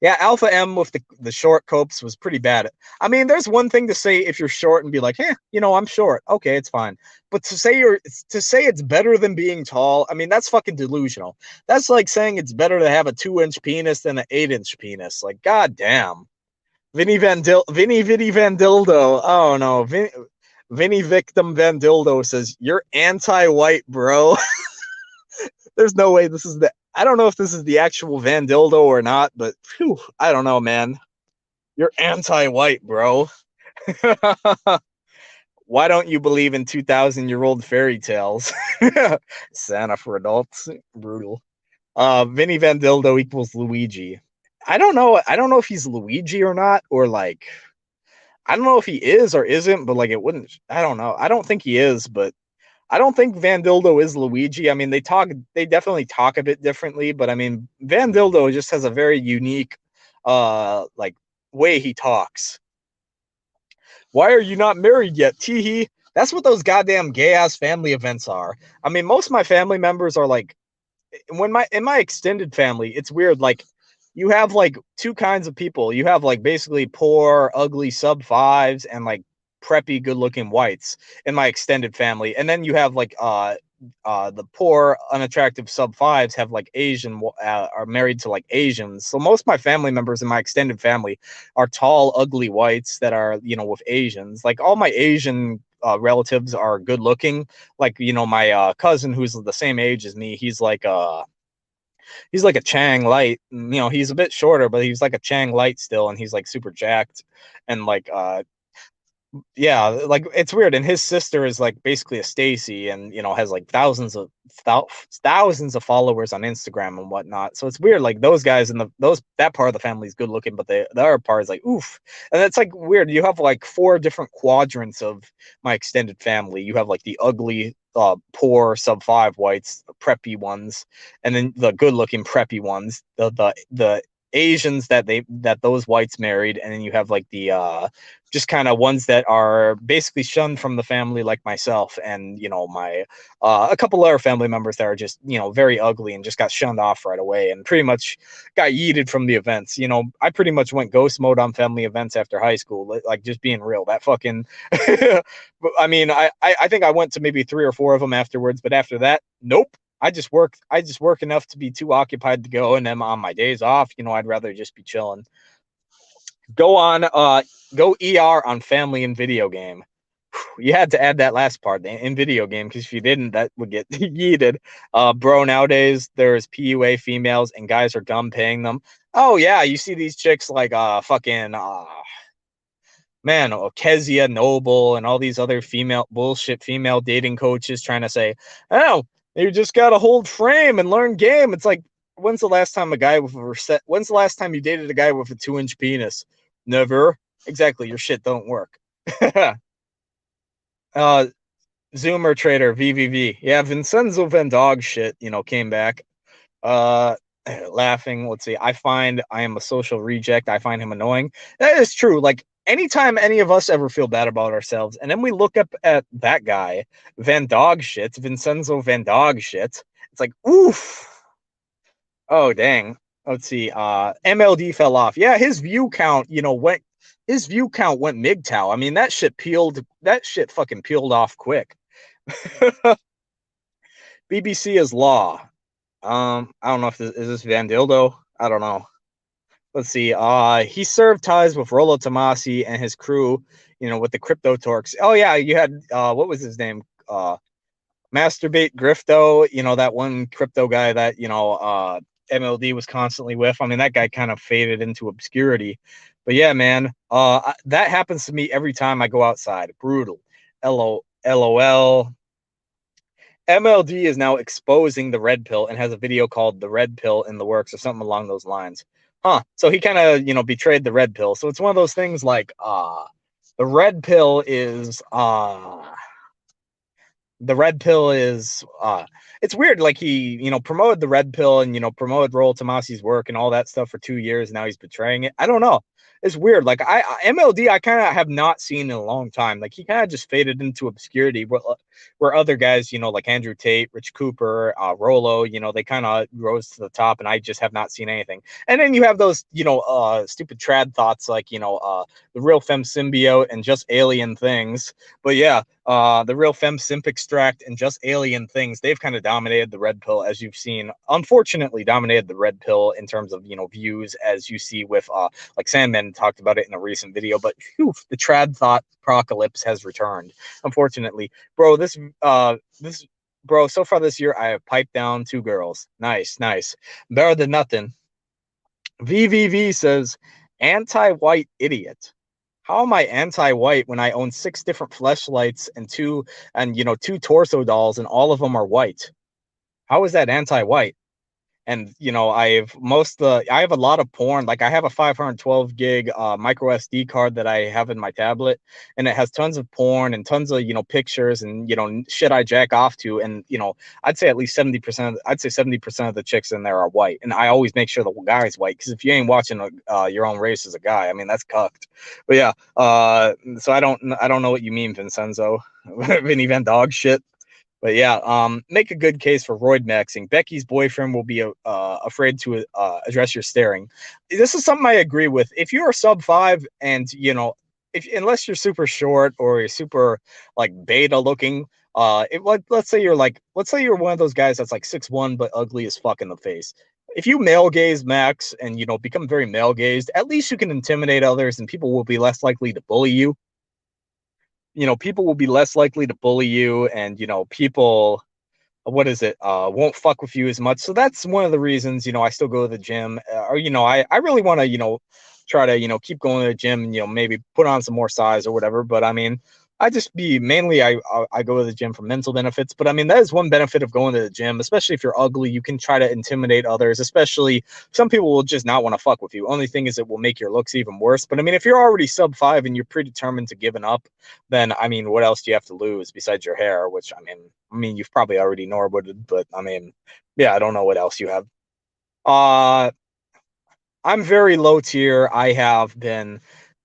yeah, Alpha M with the, the short copes was pretty bad. I mean, there's one thing to say if you're short and be like, "Hey, you know, I'm short. Okay, it's fine." But to say you're to say it's better than being tall, I mean, that's fucking delusional. That's like saying it's better to have a two inch penis than an eight inch penis. Like, goddamn. Vinny Van Dil Vinny Vinny Van Dildo. Oh no, Vinny, Vinny Victim Van Dildo says you're anti-white, bro. There's no way this is the I don't know if this is the actual Van Dildo or not, but whew, I don't know, man. You're anti-white, bro. Why don't you believe in 2,000 year old fairy tales? Santa for adults. Brutal. Uh, Vinny Van Dildo equals Luigi. I don't know. I don't know if he's Luigi or not, or like, I don't know if he is or isn't, but like, it wouldn't. I don't know. I don't think he is, but I don't think Van Dildo is Luigi. I mean, they talk, they definitely talk a bit differently, but I mean, Van Dildo just has a very unique, uh, like way he talks. Why are you not married yet, Teehee? That's what those goddamn gay ass family events are. I mean, most of my family members are like, when my in my extended family, it's weird. Like, you have like two kinds of people. You have like basically poor, ugly sub fives, and like preppy, good looking whites in my extended family. And then you have like uh uh, the poor, unattractive sub fives have like Asian uh, are married to like Asians. So most of my family members in my extended family are tall, ugly whites that are you know with Asians. Like all my Asian uh, relatives are good looking. Like you know my uh, cousin who's the same age as me, he's like uh he's like a Chang light. You know, he's a bit shorter, but he's like a Chang light still, and he's like super jacked and like uh yeah, like it's weird. And his sister is like basically a Stacy, and you know has like thousands of thousands of followers on Instagram and whatnot. So it's weird. Like those guys and the those that part of the family is good looking, but the the other part is like oof. And it's like weird. You have like four different quadrants of my extended family. You have like the ugly, uh, poor sub five whites, preppy ones, and then the good looking preppy ones. The the the Asians that they that those whites married, and then you have like the uh just kind of ones that are basically shunned from the family, like myself, and you know my uh, a couple other family members that are just you know very ugly and just got shunned off right away, and pretty much got yeeted from the events. You know, I pretty much went ghost mode on family events after high school, like just being real. That fucking, I mean, I I think I went to maybe three or four of them afterwards, but after that, nope. I just work. I just work enough to be too occupied to go, and then on my days off, you know, I'd rather just be chilling. Go on, uh, go ER on family and video game. You had to add that last part in video game because if you didn't, that would get yeeted. Uh, bro, nowadays there's PUA females and guys are dumb paying them. Oh yeah, you see these chicks like uh fucking uh man, Kezia Noble and all these other female bullshit female dating coaches trying to say, oh, you just gotta hold frame and learn game. It's like, when's the last time a guy with a reset? When's the last time you dated a guy with a two inch penis? Never. Exactly. Your shit don't work. uh, Zoomer Trader VVV. Yeah, Vincenzo Van Dog shit. You know, came back. Uh, laughing. Let's see. I find I am a social reject. I find him annoying. That is true. Like anytime any of us ever feel bad about ourselves, and then we look up at that guy, Van Dog shit, Vincenzo Van Dog shit, it's like, oof. Oh, dang. Let's see. Uh, MLD fell off. Yeah, his view count, you know, went, his view count went MGTOW. I mean, that shit peeled, that shit fucking peeled off quick. BBC is law. Um, I don't know if this is this Van Dildo. I don't know let's see. Uh, he served ties with Rollo Tomassi and his crew, you know, with the Crypto Torques. Oh yeah, you had uh, what was his name? Uh, Masturbate Grifto, you know, that one crypto guy that you know uh, MLD was constantly with. I mean, that guy kind of faded into obscurity. But yeah, man, uh, that happens to me every time I go outside. Brutal. LO, LOL. MLD is now exposing the red pill and has a video called "The Red Pill" in the works or something along those lines huh. So he kind of, you know, betrayed the red pill. So it's one of those things like, uh, the red pill is, uh, the red pill is, uh, it's weird. Like he, you know, promoted the red pill and, you know, promoted Rollo Tomassi's work and all that stuff for two years. Now he's betraying it. I don't know it's weird. Like I MLD, I kind of have not seen in a long time. Like he kind of just faded into obscurity. Uh, where other guys, you know, like Andrew Tate, Rich Cooper, uh, Rollo, you know, they kind of rose to the top, and I just have not seen anything. And then you have those, you know, uh, stupid trad thoughts like, you know, uh, the real fem symbiote and just alien things. But yeah, uh, the real fem simp extract and just alien things. They've kind of dominated the red pill, as you've seen. Unfortunately, dominated the red pill in terms of you know views, as you see with uh, like Sandman talked about it in a recent video. But whew, the trad thought apocalypse has returned. Unfortunately, bro, this uh this bro, so far this year I have piped down two girls. Nice, nice, better than nothing. VVV says anti-white idiot how am I anti-white when I own six different fleshlights and two and you know two torso dolls and all of them are white? How is that anti-white? And you know i've most the i have a lot of porn like i have a 512 gig uh, micro sd card that i have in my tablet and it has tons of porn and tons of you know pictures and you know shit i jack off to and you know i'd say at least 70 percent i'd say 70 percent of the chicks in there are white and i always make sure the guy's white because if you ain't watching uh, your own race as a guy i mean that's cucked. But yeah uh so i don't i don't know what you mean vincenzo vinny van dog shit but yeah, um, make a good case for roid maxing. Becky's boyfriend will be uh, afraid to uh, address your staring. This is something I agree with. If you're a sub five and you know if unless you're super short or you're super like beta looking, uh, it, let, let's say you're like, let's say you're one of those guys that's like six one but ugly as fuck in the face. If you male gaze max and you know become very male gazed, at least you can intimidate others and people will be less likely to bully you. You know, people will be less likely to bully you, and you know, people what is it uh won't fuck with you as much. So that's one of the reasons you know i still go to the gym uh, or you know i i really want to you know try to you know keep going to the gym and you know maybe put on some more size or whatever. But i mean I just be mainly I I go to the gym for mental benefits, but I mean that is one benefit of going to the gym, especially if you're ugly. You can try to intimidate others, especially some people will just not want to fuck with you. Only thing is it will make your looks even worse. But I mean, if you're already sub five and you're predetermined to giving up, then I mean, what else do you have to lose besides your hair? Which I mean, I mean you've probably already Norwooded, but I mean, yeah, I don't know what else you have. Uh I'm very low tier. I have been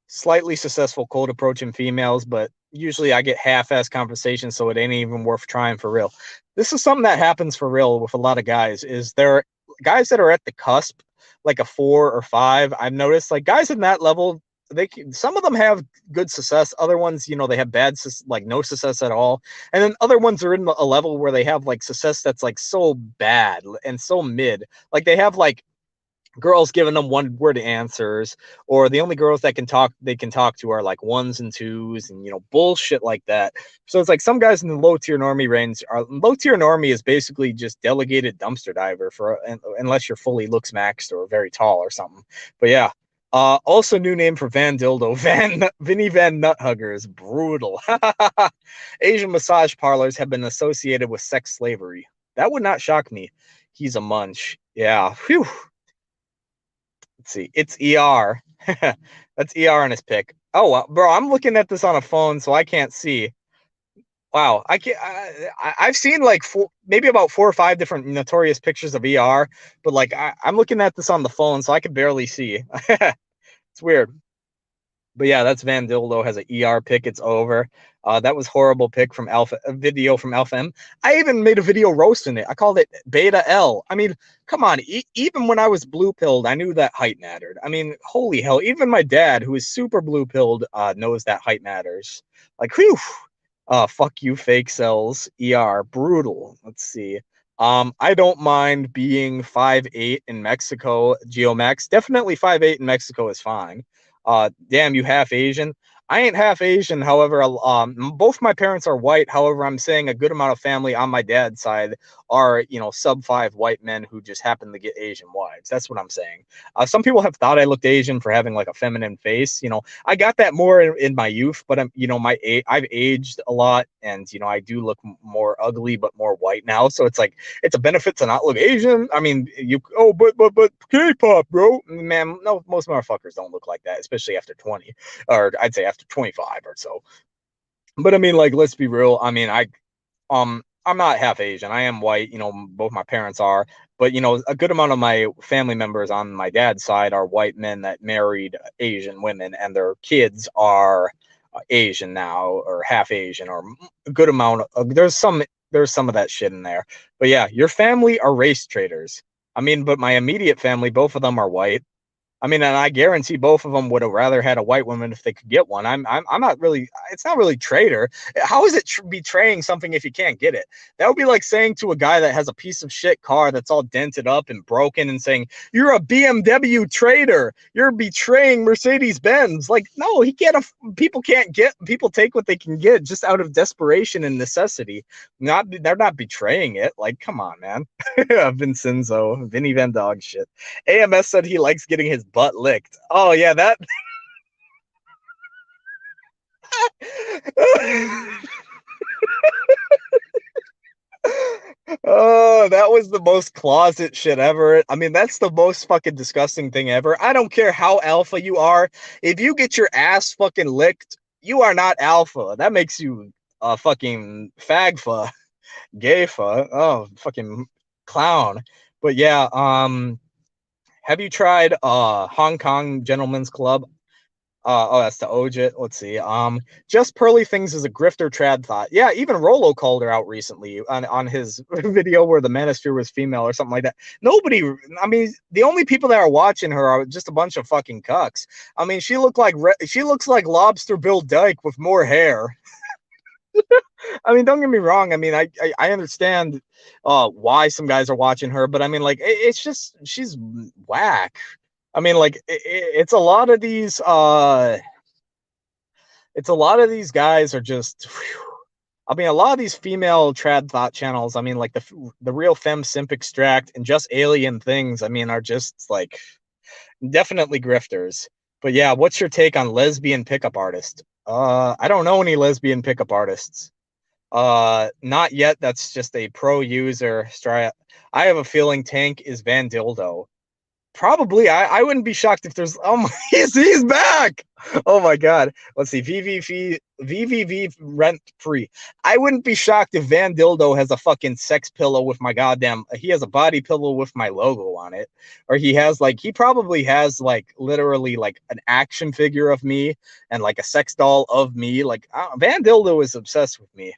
slightly successful cold approaching females, but usually I get half-ass conversations, so it ain't even worth trying for real. This is something that happens for real with a lot of guys. Is there guys that are at the cusp, like a four or five? I've noticed, like guys in that level, they some of them have good success. Other ones, you know, they have bad, like no success at all. And then other ones are in a level where they have like success that's like so bad and so mid. Like they have like girls giving them one word answers or the only girls that can talk they can talk to are like ones and twos and you know bullshit like that so it's like some guys in the low tier normie range are low tier normie is basically just delegated dumpster diver for unless you're fully looks maxed or very tall or something but yeah uh, also new name for Van Dildo, Van Vinny Van Nut Huggers, brutal. Asian massage parlors have been associated with sex slavery. That would not shock me. He's a munch. Yeah. Phew. Let's see. It's ER. That's ER on his pick. Oh, bro, I'm looking at this on a phone, so I can't see. Wow, I can't. I, I've seen like four, maybe about four or five different notorious pictures of ER, but like I, I'm looking at this on the phone, so I can barely see. it's weird but yeah, that's Van Dildo has an ER pick. It's over. Uh, that was horrible pick from Alpha, a video from Alpha M. I even made a video roasting it. I called it Beta L. I mean, come on. E even when I was blue pilled, I knew that height mattered. I mean, holy hell. Even my dad, who is super blue pilled, uh, knows that height matters. Like, whew. Uh, fuck you, fake cells. ER, brutal. Let's see. Um, I don't mind being five eight in Mexico. Geomax, definitely five eight in Mexico is fine uh, damn, you half Asian. I ain't half Asian. However, um, both my parents are white. However, I'm saying a good amount of family on my dad's side are, you know, sub five white men who just happen to get Asian wives. That's what I'm saying. Uh, some people have thought I looked Asian for having like a feminine face. You know, I got that more in, in my youth, but I'm, you know, my I've aged a lot, and you know, I do look more ugly but more white now. So it's like it's a benefit to not look Asian. I mean, you oh, but but but K-pop, bro, man. No, most motherfuckers don't look like that, especially after 20, or I'd say after 25 or so. But I mean, like, let's be real. I mean, I, um, I'm not half Asian. I am white. You know, both my parents are. But you know, a good amount of my family members on my dad's side are white men that married Asian women, and their kids are uh, Asian now, or half Asian, or a good amount. Of, there's some there's some of that shit in there. But yeah, your family are race traders. I mean, but my immediate family, both of them are white. I mean, and I guarantee both of them would have rather had a white woman if they could get one. I'm, I'm, I'm not really. It's not really traitor. How is it betraying something if you can't get it? That would be like saying to a guy that has a piece of shit car that's all dented up and broken and saying you're a BMW traitor. You're betraying Mercedes Benz. Like, no, he can't. People can't get. People take what they can get just out of desperation and necessity. Not, they're not betraying it. Like, come on, man. Vincenzo, Vinny Van Dog shit. AMS said he likes getting his butt licked. Oh yeah, that. oh, that was the most closet shit ever. I mean, that's the most fucking disgusting thing ever. I don't care how alpha you are. If you get your ass fucking licked, you are not alpha. That makes you a fucking fagfa, gayfa. Oh, fucking clown. But yeah, um, have you tried uh Hong Kong Gentlemen's Club? Uh, oh, that's the Ojit. Let's see. Um, just pearly things is a grifter trad thought. Yeah, even Rollo called her out recently on, on his video where the manosphere was female or something like that. Nobody, I mean, the only people that are watching her are just a bunch of fucking cucks. I mean, she looked like she looks like Lobster Bill Dyke with more hair. I mean, don't get me wrong. I mean, I I, I understand uh, why some guys are watching her, but I mean, like, it, it's just she's whack. I mean, like it, it's a lot of these. uh It's a lot of these guys are just. Whew, I mean, a lot of these female trad thought channels. I mean, like the the real fem simp extract and just alien things. I mean, are just like definitely grifters. But yeah, what's your take on lesbian pickup artists? Uh, I don't know any lesbian pickup artists. Uh, not yet. That's just a pro user. I have a feeling Tank is Van Dildo. Probably. I, I wouldn't be shocked if there's. Oh my, he's, he's back. Oh my God. Let's see. VVV, VVV rent free. I wouldn't be shocked if Van Dildo has a fucking sex pillow with my goddamn. He has a body pillow with my logo on it. Or he has like, he probably has like literally like an action figure of me and like a sex doll of me. Like uh, Van Dildo is obsessed with me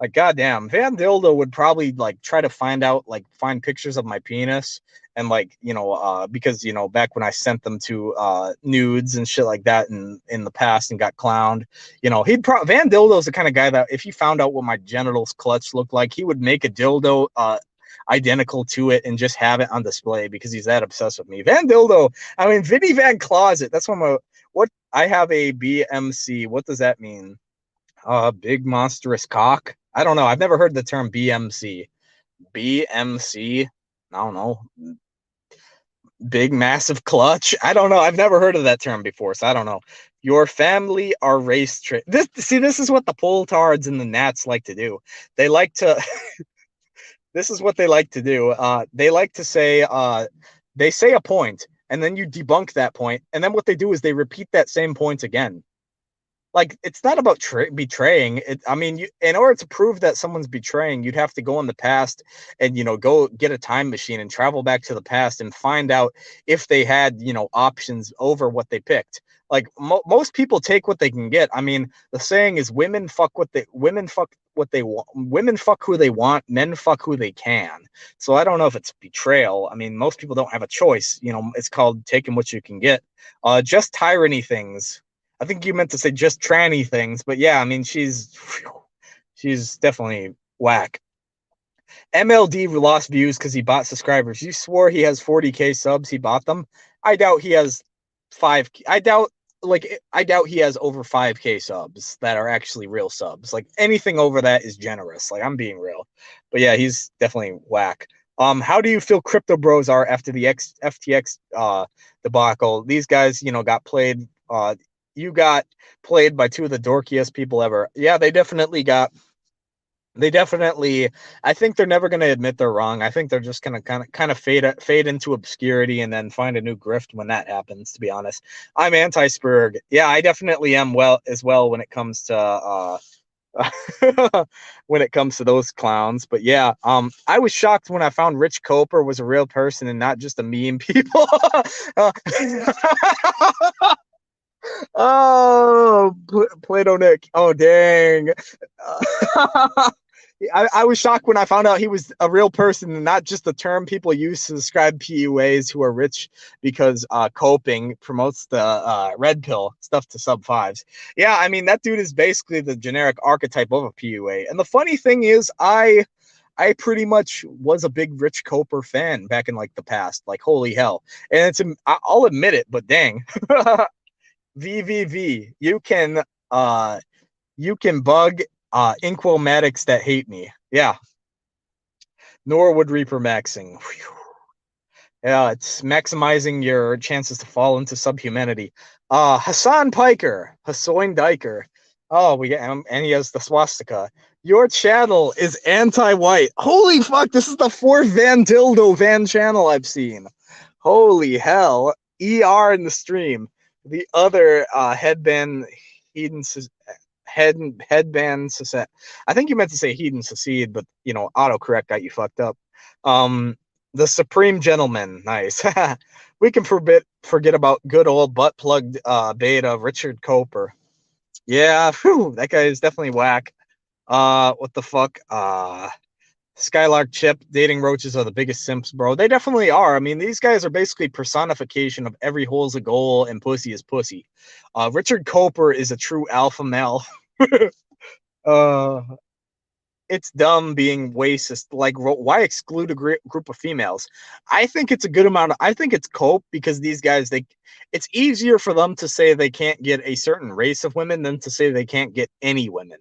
like goddamn van dildo would probably like try to find out like find pictures of my penis and like you know uh because you know back when i sent them to uh nudes and shit like that in in the past and got clowned you know he'd pro van dildo's the kind of guy that if he found out what my genitals clutch looked like he would make a dildo uh identical to it and just have it on display because he's that obsessed with me. Van dildo i mean vinny van closet that's what my what i have a bmc what does that mean? Uh big monstrous cock I don't know. I've never heard the term BMC. BMC. I don't know. Big massive clutch. I don't know. I've never heard of that term before, so I don't know. Your family are race tra- This see, this is what the Poltards and the Nats like to do. They like to. this is what they like to do. Uh, they like to say. Uh, they say a point, and then you debunk that point, and then what they do is they repeat that same point again like it's not about betraying it i mean you, in order to prove that someone's betraying you'd have to go in the past and you know go get a time machine and travel back to the past and find out if they had you know options over what they picked. Like mo- most people take what they can get. I mean the saying is women fuck what they women fuck what they want women fuck who they want men fuck who they can. So i don't know if it's betrayal. I mean most people don't have a choice. You know it's called taking what you can get. Uh just tyranny things I think you meant to say just tranny things, but yeah, I mean she's she's definitely whack. MLD lost views because he bought subscribers. You swore he has 40k subs. He bought them. I doubt he has five. I doubt like I doubt he has over 5k subs that are actually real subs. Like anything over that is generous. Like I'm being real. But yeah, he's definitely whack. Um, how do you feel crypto bros are after the X, FTX uh debacle? These guys, you know, got played uh you got played by two of the dorkiest people ever. Yeah, they definitely got they definitely I think they're never going to admit they're wrong. I think they're just going to kind of kind of fade fade into obscurity and then find a new grift when that happens to be honest. I'm anti-Spurg. Yeah, I definitely am well as well when it comes to uh when it comes to those clowns. But yeah, um, I was shocked when I found Rich Cooper was a real person and not just a meme people. uh, oh, Plato Nick. Oh, dang. I, I, was shocked when I found out he was a real person and not just the term people use to describe PUAs who are rich because uh, coping promotes the uh, red pill stuff to sub fives. Yeah, I mean, that dude is basically the generic archetype of a PUA. And the funny thing is, I. I pretty much was a big Rich Cooper fan back in like the past, like holy hell. And it's I'll admit it, but dang, VVV. You can uh you can bug uh Inquomatics that hate me. Yeah. Norwood Reaper maxing. Whew. Yeah, it's maximizing your chances to fall into subhumanity. Uh Hasan Piker, Hassoin Diker. Oh, we get him, and he has the swastika. Your channel is anti-white. Holy fuck, this is the fourth Van Dildo Van channel I've seen. Holy hell. ER in the stream the other uh, headband Hedon head headband. I think you meant to say Hedon secede, but you know autocorrect got you fucked up. Um, The supreme gentleman. Nice. we can forget forget about good old butt plugged uh, beta Richard Cooper. Yeah, whew, that guy is definitely whack. Uh, what the fuck? Uh, Skylark Chip, dating roaches are the biggest simps, bro. They definitely are. I mean, these guys are basically personification of every hole's a goal and pussy is pussy. Uh, Richard Cooper is a true alpha male. uh, it's dumb being racist. Like, why exclude a group of females? I think it's a good amount of. I think it's cope because these guys, they, it's easier for them to say they can't get a certain race of women than to say they can't get any women.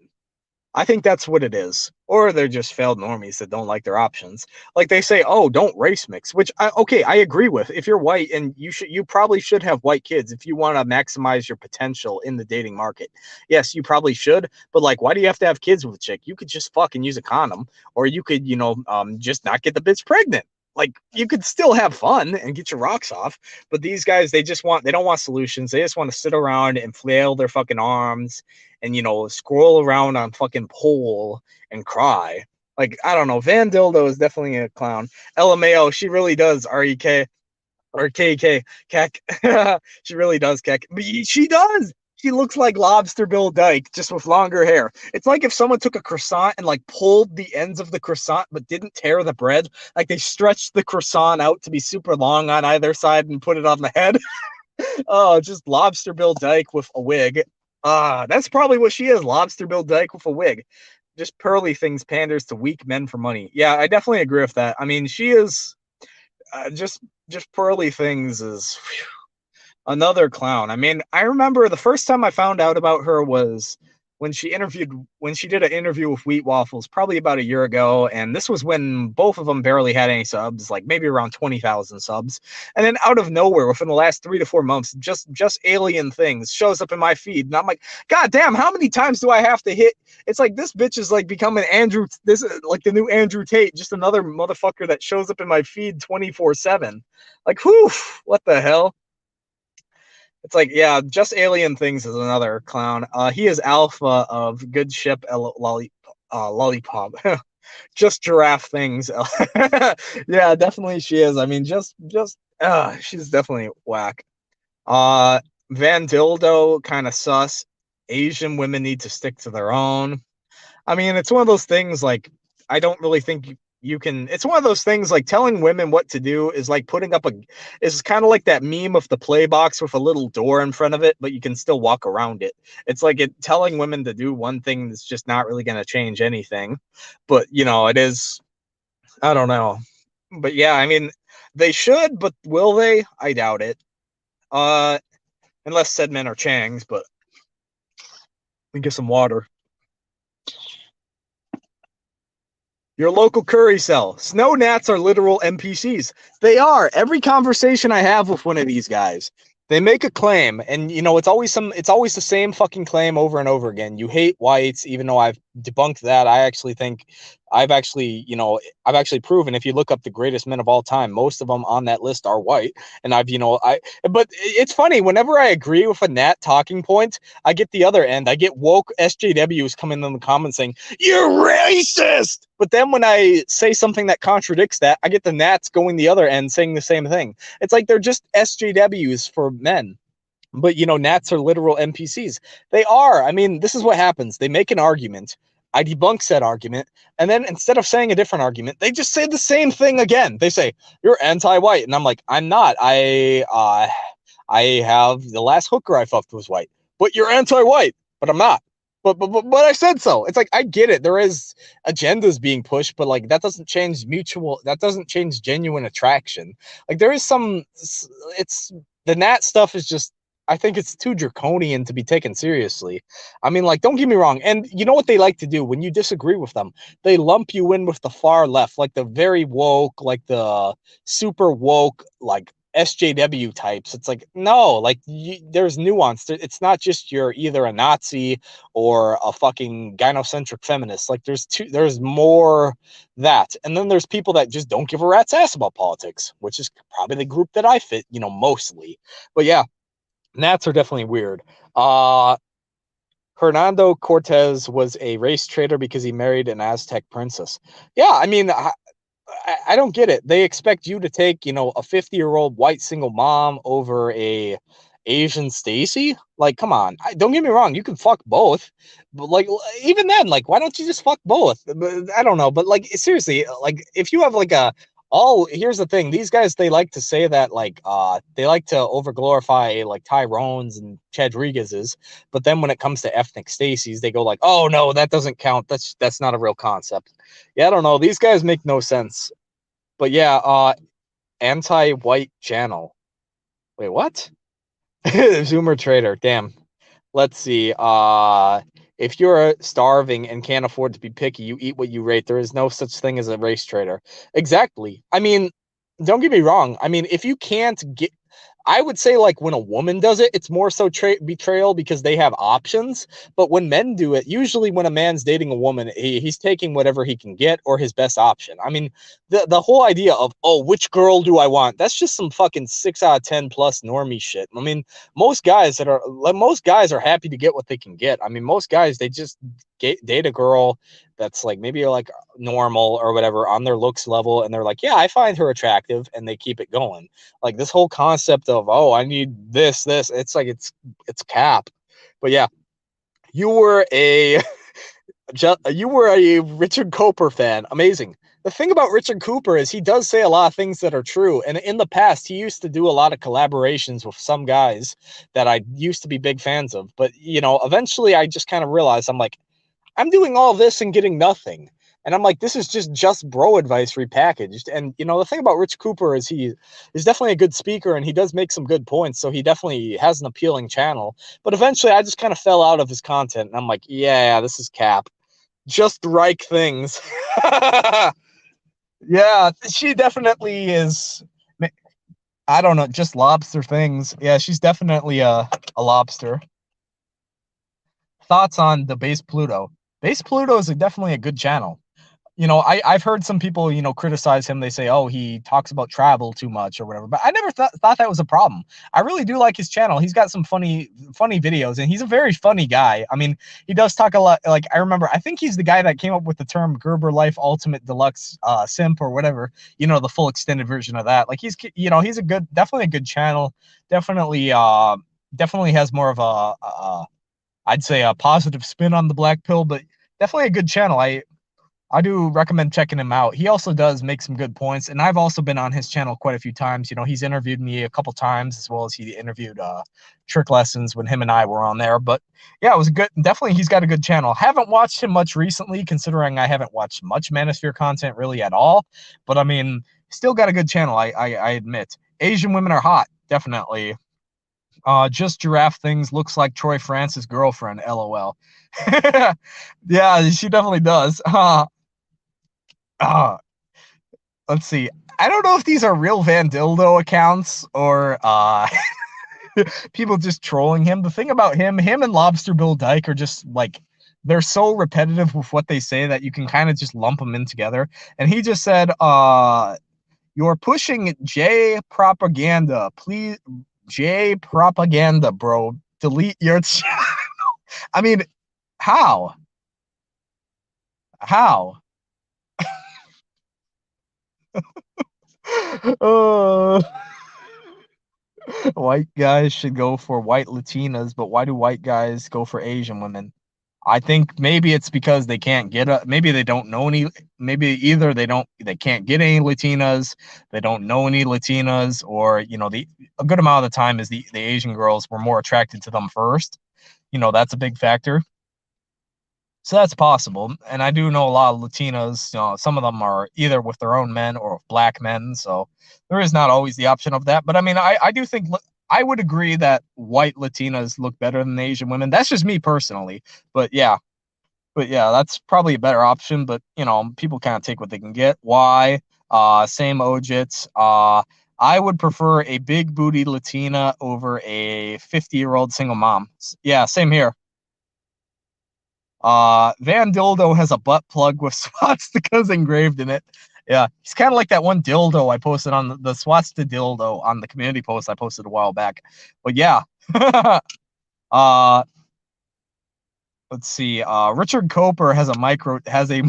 I think that's what it is. Or they're just failed normies that don't like their options. Like they say, "Oh, don't race mix," which I okay, I agree with. If you're white and you should you probably should have white kids if you want to maximize your potential in the dating market. Yes, you probably should, but like why do you have to have kids with a chick? You could just fucking use a condom or you could, you know, um just not get the bitch pregnant like you could still have fun and get your rocks off but these guys they just want they don't want solutions. They just want to sit around and flail their fucking arms and you know scroll around on fucking pole and cry. Like i don't know van dildo is definitely a clown. Lmao she really does rek or kk kek. She really does kek. But she does he looks like Lobster Bill Dyke, just with longer hair. It's like if someone took a croissant and like pulled the ends of the croissant but didn't tear the bread. Like they stretched the croissant out to be super long on either side and put it on the head. oh, just Lobster Bill Dyke with a wig. Ah, that's probably what she is. Lobster Bill Dyke with a wig. Just pearly things panders to weak men for money. Yeah, I definitely agree with that. I mean, she is uh, just just pearly things is. Whew another clown. I mean, I remember the first time I found out about her was when she interviewed when she did an interview with Wheat Waffles probably about a year ago and this was when both of them barely had any subs like maybe around 20,000 subs. And then out of nowhere within the last 3 to 4 months just just alien things shows up in my feed and I'm like god damn how many times do I have to hit? It's like this bitch is like becoming Andrew this is like the new Andrew Tate just another motherfucker that shows up in my feed 24/7 like whew what the hell it's like, yeah, just alien things is another clown. Uh, he is alpha of good ship uh, lollipop. just giraffe things. yeah, definitely she is. I mean, just just uh, she's definitely whack. Uh, Van Dildo kind of sus. Asian women need to stick to their own. I mean, it's one of those things like I don't really think you can it's one of those things like telling women what to do is like putting up a is kind of like that meme of the play box with a little door in front of it but you can still walk around it. It's like it telling women to do one thing that's just not really going to change anything but you know it is i don't know. But yeah i mean they should but will they? I doubt it. Uh unless said men are changs but we get some water Your local curry cell. Snow gnats are literal NPCs. They are. Every conversation I have with one of these guys, they make a claim, and you know it's always some. It's always the same fucking claim over and over again. You hate whites, even though I've debunked that. I actually think I've actually, you know, I've actually proven if you look up the greatest men of all time, most of them on that list are white. And I've, you know, I, but it's funny, whenever I agree with a Nat talking point, I get the other end. I get woke SJWs coming in the comments saying, You're racist. But then when I say something that contradicts that, I get the Nats going the other end saying the same thing. It's like they're just SJWs for men but you know nats are literal npcs they are i mean this is what happens they make an argument I debunk said argument. And then instead of saying a different argument, they just say the same thing again. They say, You're anti white. And I'm like, I'm not. I uh I have the last hooker I fucked was white. But you're anti white. But I'm not. But, but, but, but I said so. It's like I get it. There is agendas being pushed, but like that doesn't change mutual. That doesn't change genuine attraction. Like there is some. It's the Nat stuff is just I think it's too draconian to be taken seriously. I mean, like, don't get me wrong. And you know what they like to do when you disagree with them? They lump you in with the far left, like the very woke, like the super woke, like SJW types. It's like, no, like, you, there's nuance. It's not just you're either a Nazi or a fucking gynocentric feminist. Like, there's two, there's more that. And then there's people that just don't give a rat's ass about politics, which is probably the group that I fit, you know, mostly. But yeah, Nats are definitely weird. Uh Hernando Cortez was a race traitor because he married an Aztec princess. Yeah, I mean, I, I don't get it. They expect you to take, you know, a 50 year old white single mom over a Asian Stacy? Like, come on. I, don't get me wrong. You can fuck both, but like, even then, like, why don't you just fuck both? I don't know. But like, seriously, like, if you have like a all here's the thing. These guys they like to say that like uh they like to over glorify like tyrones and chadriguez's but then when it comes to ethnic stacy's they go like oh no that doesn't count. That's that's not a real concept. Yeah i don't know. These guys make no sense. But yeah uh anti-white channel wait what? Zoomer trader. Damn. Let's see. Uh if you're starving and can't afford to be picky, you eat what you rate. There is no such thing as a race trader. Exactly. I mean, don't get me wrong. I mean, if you can't get I would say like when a woman does it, it's more so betrayal because they have options. But when men do it, usually when a man's dating a woman, he, he's taking whatever he can get or his best option. I mean, the the whole idea of oh, which girl do I want? That's just some fucking six out of ten plus normie shit. I mean, most guys that are most guys are happy to get what they can get. I mean, most guys they just date a girl that's like maybe you're like normal or whatever on their looks level and they're like yeah i find her attractive and they keep it going. Like this whole concept of oh i need this this it's like it's it's cap. But yeah you were a you were a richard cooper fan. Amazing. The thing about richard cooper is he does say a lot of things that are true and in the past he used to do a lot of collaborations with some guys that i used to be big fans of but you know eventually i just kind of realized i'm like I'm doing all this and getting nothing. And I'm like, this is just just bro advice repackaged. And you know, the thing about Rich Cooper is he is definitely a good speaker and he does make some good points. So he definitely has an appealing channel. But eventually I just kind of fell out of his content. And I'm like, yeah, this is cap. Just Reich things. yeah, she definitely is. I don't know, just lobster things. Yeah, she's definitely a, a lobster. Thoughts on the base Pluto? Base Pluto is definitely a good channel. You know, I, I've heard some people, you know, criticize him. They say, oh, he talks about travel too much or whatever. But I never th- thought that was a problem. I really do like his channel. He's got some funny, funny videos and he's a very funny guy. I mean, he does talk a lot. Like, I remember, I think he's the guy that came up with the term Gerber Life Ultimate Deluxe uh, Simp or whatever, you know, the full extended version of that. Like, he's, you know, he's a good, definitely a good channel. Definitely, uh, definitely has more of a, a I'd say a positive spin on the black pill, but definitely a good channel. I I do recommend checking him out. He also does make some good points, and I've also been on his channel quite a few times. You know, he's interviewed me a couple times, as well as he interviewed uh, Trick Lessons when him and I were on there. But yeah, it was good. Definitely, he's got a good channel. Haven't watched him much recently, considering I haven't watched much Manosphere content really at all. But I mean, still got a good channel. I I, I admit. Asian women are hot, definitely. Uh, just giraffe things looks like Troy Francis' girlfriend. LOL. yeah, she definitely does. Uh, uh, let's see. I don't know if these are real Van Dildo accounts or uh, people just trolling him. The thing about him, him and Lobster Bill Dyke are just like they're so repetitive with what they say that you can kind of just lump them in together. And he just said, uh, "You're pushing J propaganda. Please J propaganda, bro. Delete your channel. I mean, how? How? uh, white guys should go for white Latinas, but why do white guys go for Asian women? I think maybe it's because they can't get a maybe they don't know any maybe either they don't they can't get any Latinas, they don't know any Latinas, or you know, the a good amount of the time is the, the Asian girls were more attracted to them first. You know, that's a big factor. So that's possible. And I do know a lot of Latinas, you know, some of them are either with their own men or black men. So there is not always the option of that. But I mean, I, I do think I would agree that white Latinas look better than Asian women. That's just me personally. But yeah. But yeah, that's probably a better option. But you know, people kind of take what they can get. Why? Uh same Ojits. Uh I would prefer a big booty Latina over a 50 year old single mom. Yeah, same here. Uh, Van Dildo has a butt plug with swastikas engraved in it. Yeah, he's kind of like that one dildo I posted on the, the dildo on the community post I posted a while back. But yeah. uh let's see. Uh Richard Cooper has a micro has a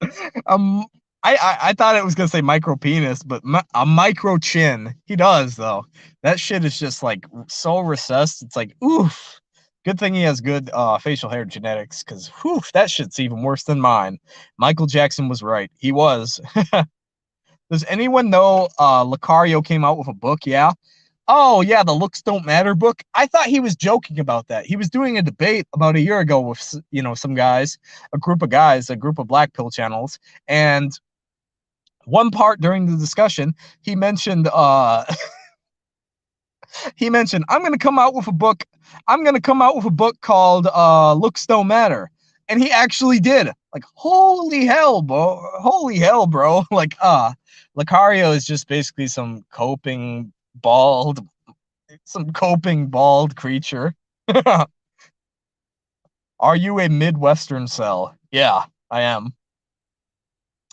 um, I, I, I thought it was gonna say micro penis, but a micro chin. He does though. That shit is just like so recessed. It's like oof. Good thing he has good uh, facial hair genetics, because whew, that shit's even worse than mine. Michael Jackson was right. He was. Does anyone know uh Lucario came out with a book? Yeah. Oh yeah, the looks don't matter book. I thought he was joking about that. He was doing a debate about a year ago with you know some guys, a group of guys, a group of black pill channels, and one part during the discussion, he mentioned uh he mentioned I'm going to come out with a book. I'm going to come out with a book called uh Looks Don't Matter. And he actually did. Like holy hell, bro. Holy hell, bro. Like uh Lucario is just basically some coping bald some coping bald creature. Are you a Midwestern cell? Yeah, I am.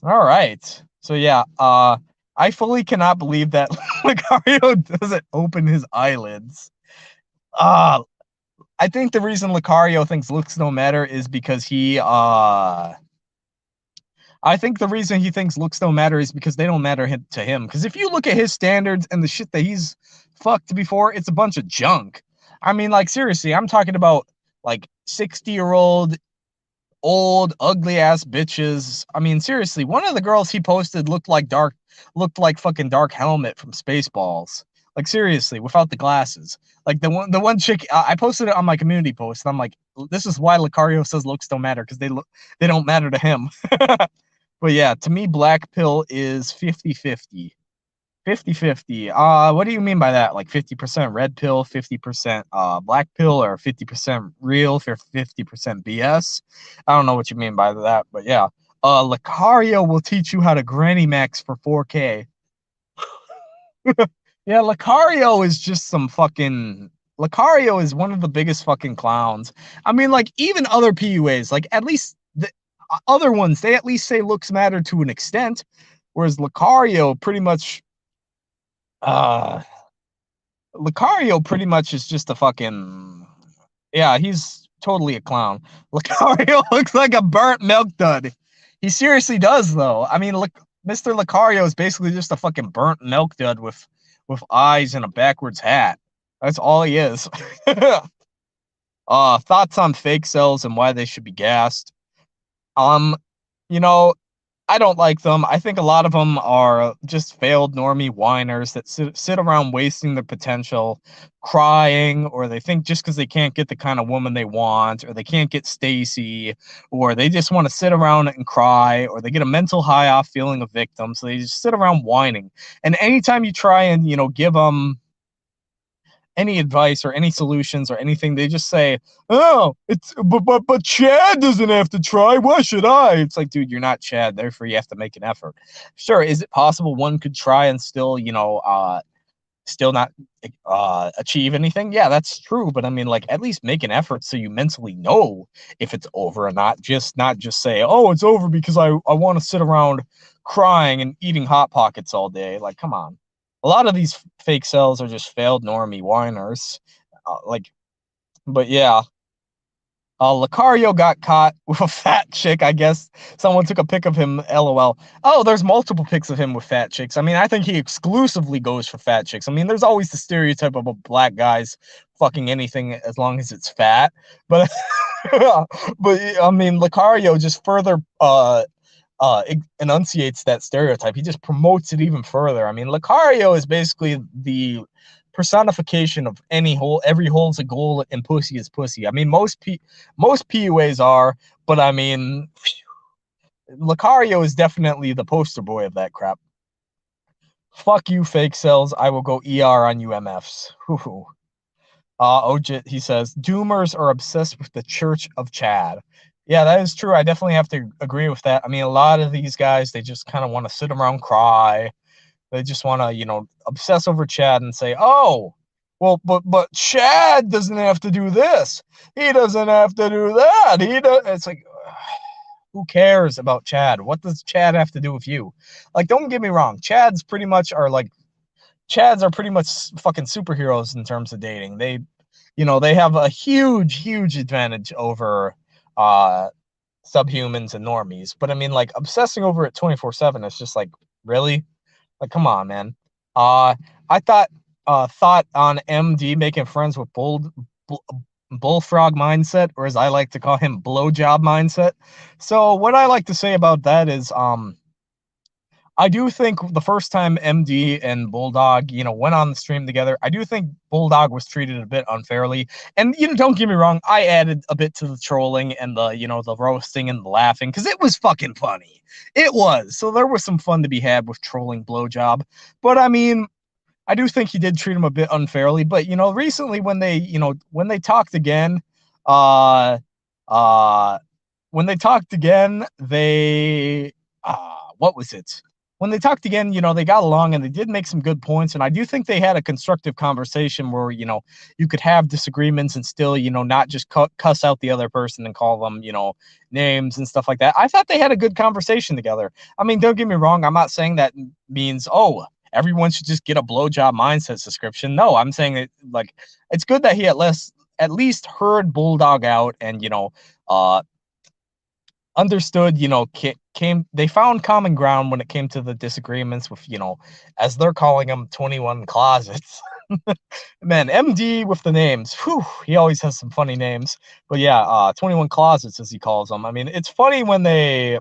All right. So yeah, uh I fully cannot believe that Lucario doesn't open his eyelids. Uh I think the reason Lucario thinks looks don't matter is because he uh I think the reason he thinks looks don't matter is because they don't matter to him. Because if you look at his standards and the shit that he's fucked before, it's a bunch of junk. I mean, like seriously, I'm talking about like 60 year old old ugly ass bitches. I mean, seriously, one of the girls he posted looked like dark, looked like fucking Dark Helmet from Spaceballs. Like seriously, without the glasses. Like the one, the one chick I posted it on my community post, and I'm like, this is why Lucario says looks don't matter because they look, they don't matter to him. but yeah, to me, Black Pill is 50 50. 50 50. Uh, what do you mean by that? Like 50% red pill, 50% uh, black pill, or 50% real, 50% BS? I don't know what you mean by that, but yeah. Uh, Lucario will teach you how to Granny Max for 4K. yeah, Lucario is just some fucking. Lucario is one of the biggest fucking clowns. I mean, like, even other PUAs, like, at least the uh, other ones, they at least say looks matter to an extent. Whereas Lucario pretty much uh Lucario pretty much is just a fucking yeah, he's totally a clown. Lucario looks like a burnt milk dud. He seriously does though. I mean, look, Mr. Lucario is basically just a fucking burnt milk dud with with eyes and a backwards hat. That's all he is. uh thoughts on fake cells and why they should be gassed. Um, you know, I don't like them. I think a lot of them are just failed normie whiners that sit, sit around wasting their potential, crying, or they think just because they can't get the kind of woman they want, or they can't get Stacy, or they just want to sit around and cry, or they get a mental high off feeling a victim. So they just sit around whining. And anytime you try and, you know, give them any advice or any solutions or anything. They just say, "Oh, it's but but but Chad doesn't have to try. Why should I?" It's like, dude, you're not Chad. Therefore, you have to make an effort. Sure, is it possible one could try and still, you know, uh, still not uh achieve anything? Yeah, that's true. But I mean, like, at least make an effort so you mentally know if it's over or not. Just not just say, "Oh, it's over," because I I want to sit around crying and eating hot pockets all day. Like, come on a lot of these fake cells are just failed normie whiners. Uh, like, but yeah. Uh, Lucario got caught with a fat chick, I guess. Someone took a pic of him, lol. Oh, there's multiple pics of him with fat chicks. I mean, I think he exclusively goes for fat chicks. I mean, there's always the stereotype of a black guy's fucking anything as long as it's fat. But, but I mean, Lucario just further uh, uh, enunciates that stereotype. He just promotes it even further. I mean, Lucario is basically the personification of any hole. Every hole's a goal, and pussy is pussy. I mean, most P, most PUAs are, but I mean, Lucario is definitely the poster boy of that crap. Fuck you, fake cells. I will go ER on UMFs. Hoo-hoo. Uh, Ojit, he says, Doomers are obsessed with the Church of Chad. Yeah, that is true. I definitely have to agree with that. I mean, a lot of these guys, they just kind of want to sit around cry. They just want to, you know, obsess over Chad and say, "Oh, well, but but Chad doesn't have to do this. He doesn't have to do that. He does." It's like, who cares about Chad? What does Chad have to do with you? Like, don't get me wrong. Chads pretty much are like, Chads are pretty much fucking superheroes in terms of dating. They, you know, they have a huge, huge advantage over uh, subhumans and normies. But I mean, like obsessing over it 24 seven is just like, really? Like, come on, man. Uh, I thought, uh, thought on MD making friends with Bull, Bull, Bullfrog mindset, or as I like to call him, blowjob mindset. So what I like to say about that is, um, I do think the first time MD and Bulldog, you know, went on the stream together, I do think Bulldog was treated a bit unfairly. And you know, don't get me wrong, I added a bit to the trolling and the, you know, the roasting and the laughing because it was fucking funny. It was. So there was some fun to be had with trolling blowjob. But I mean, I do think he did treat him a bit unfairly. But you know, recently when they, you know, when they talked again, uh uh when they talked again, they uh what was it? When they talked again, you know, they got along and they did make some good points. And I do think they had a constructive conversation where, you know, you could have disagreements and still, you know, not just cuss out the other person and call them, you know, names and stuff like that. I thought they had a good conversation together. I mean, don't get me wrong. I'm not saying that means, oh, everyone should just get a blowjob mindset subscription. No, I'm saying it like it's good that he at least at least heard Bulldog out and, you know, uh, understood, you know, came they found common ground when it came to the disagreements with, you know, as they're calling them 21 closets. Man, MD with the names. Whew, he always has some funny names. But yeah, uh 21 closets as he calls them. I mean, it's funny when they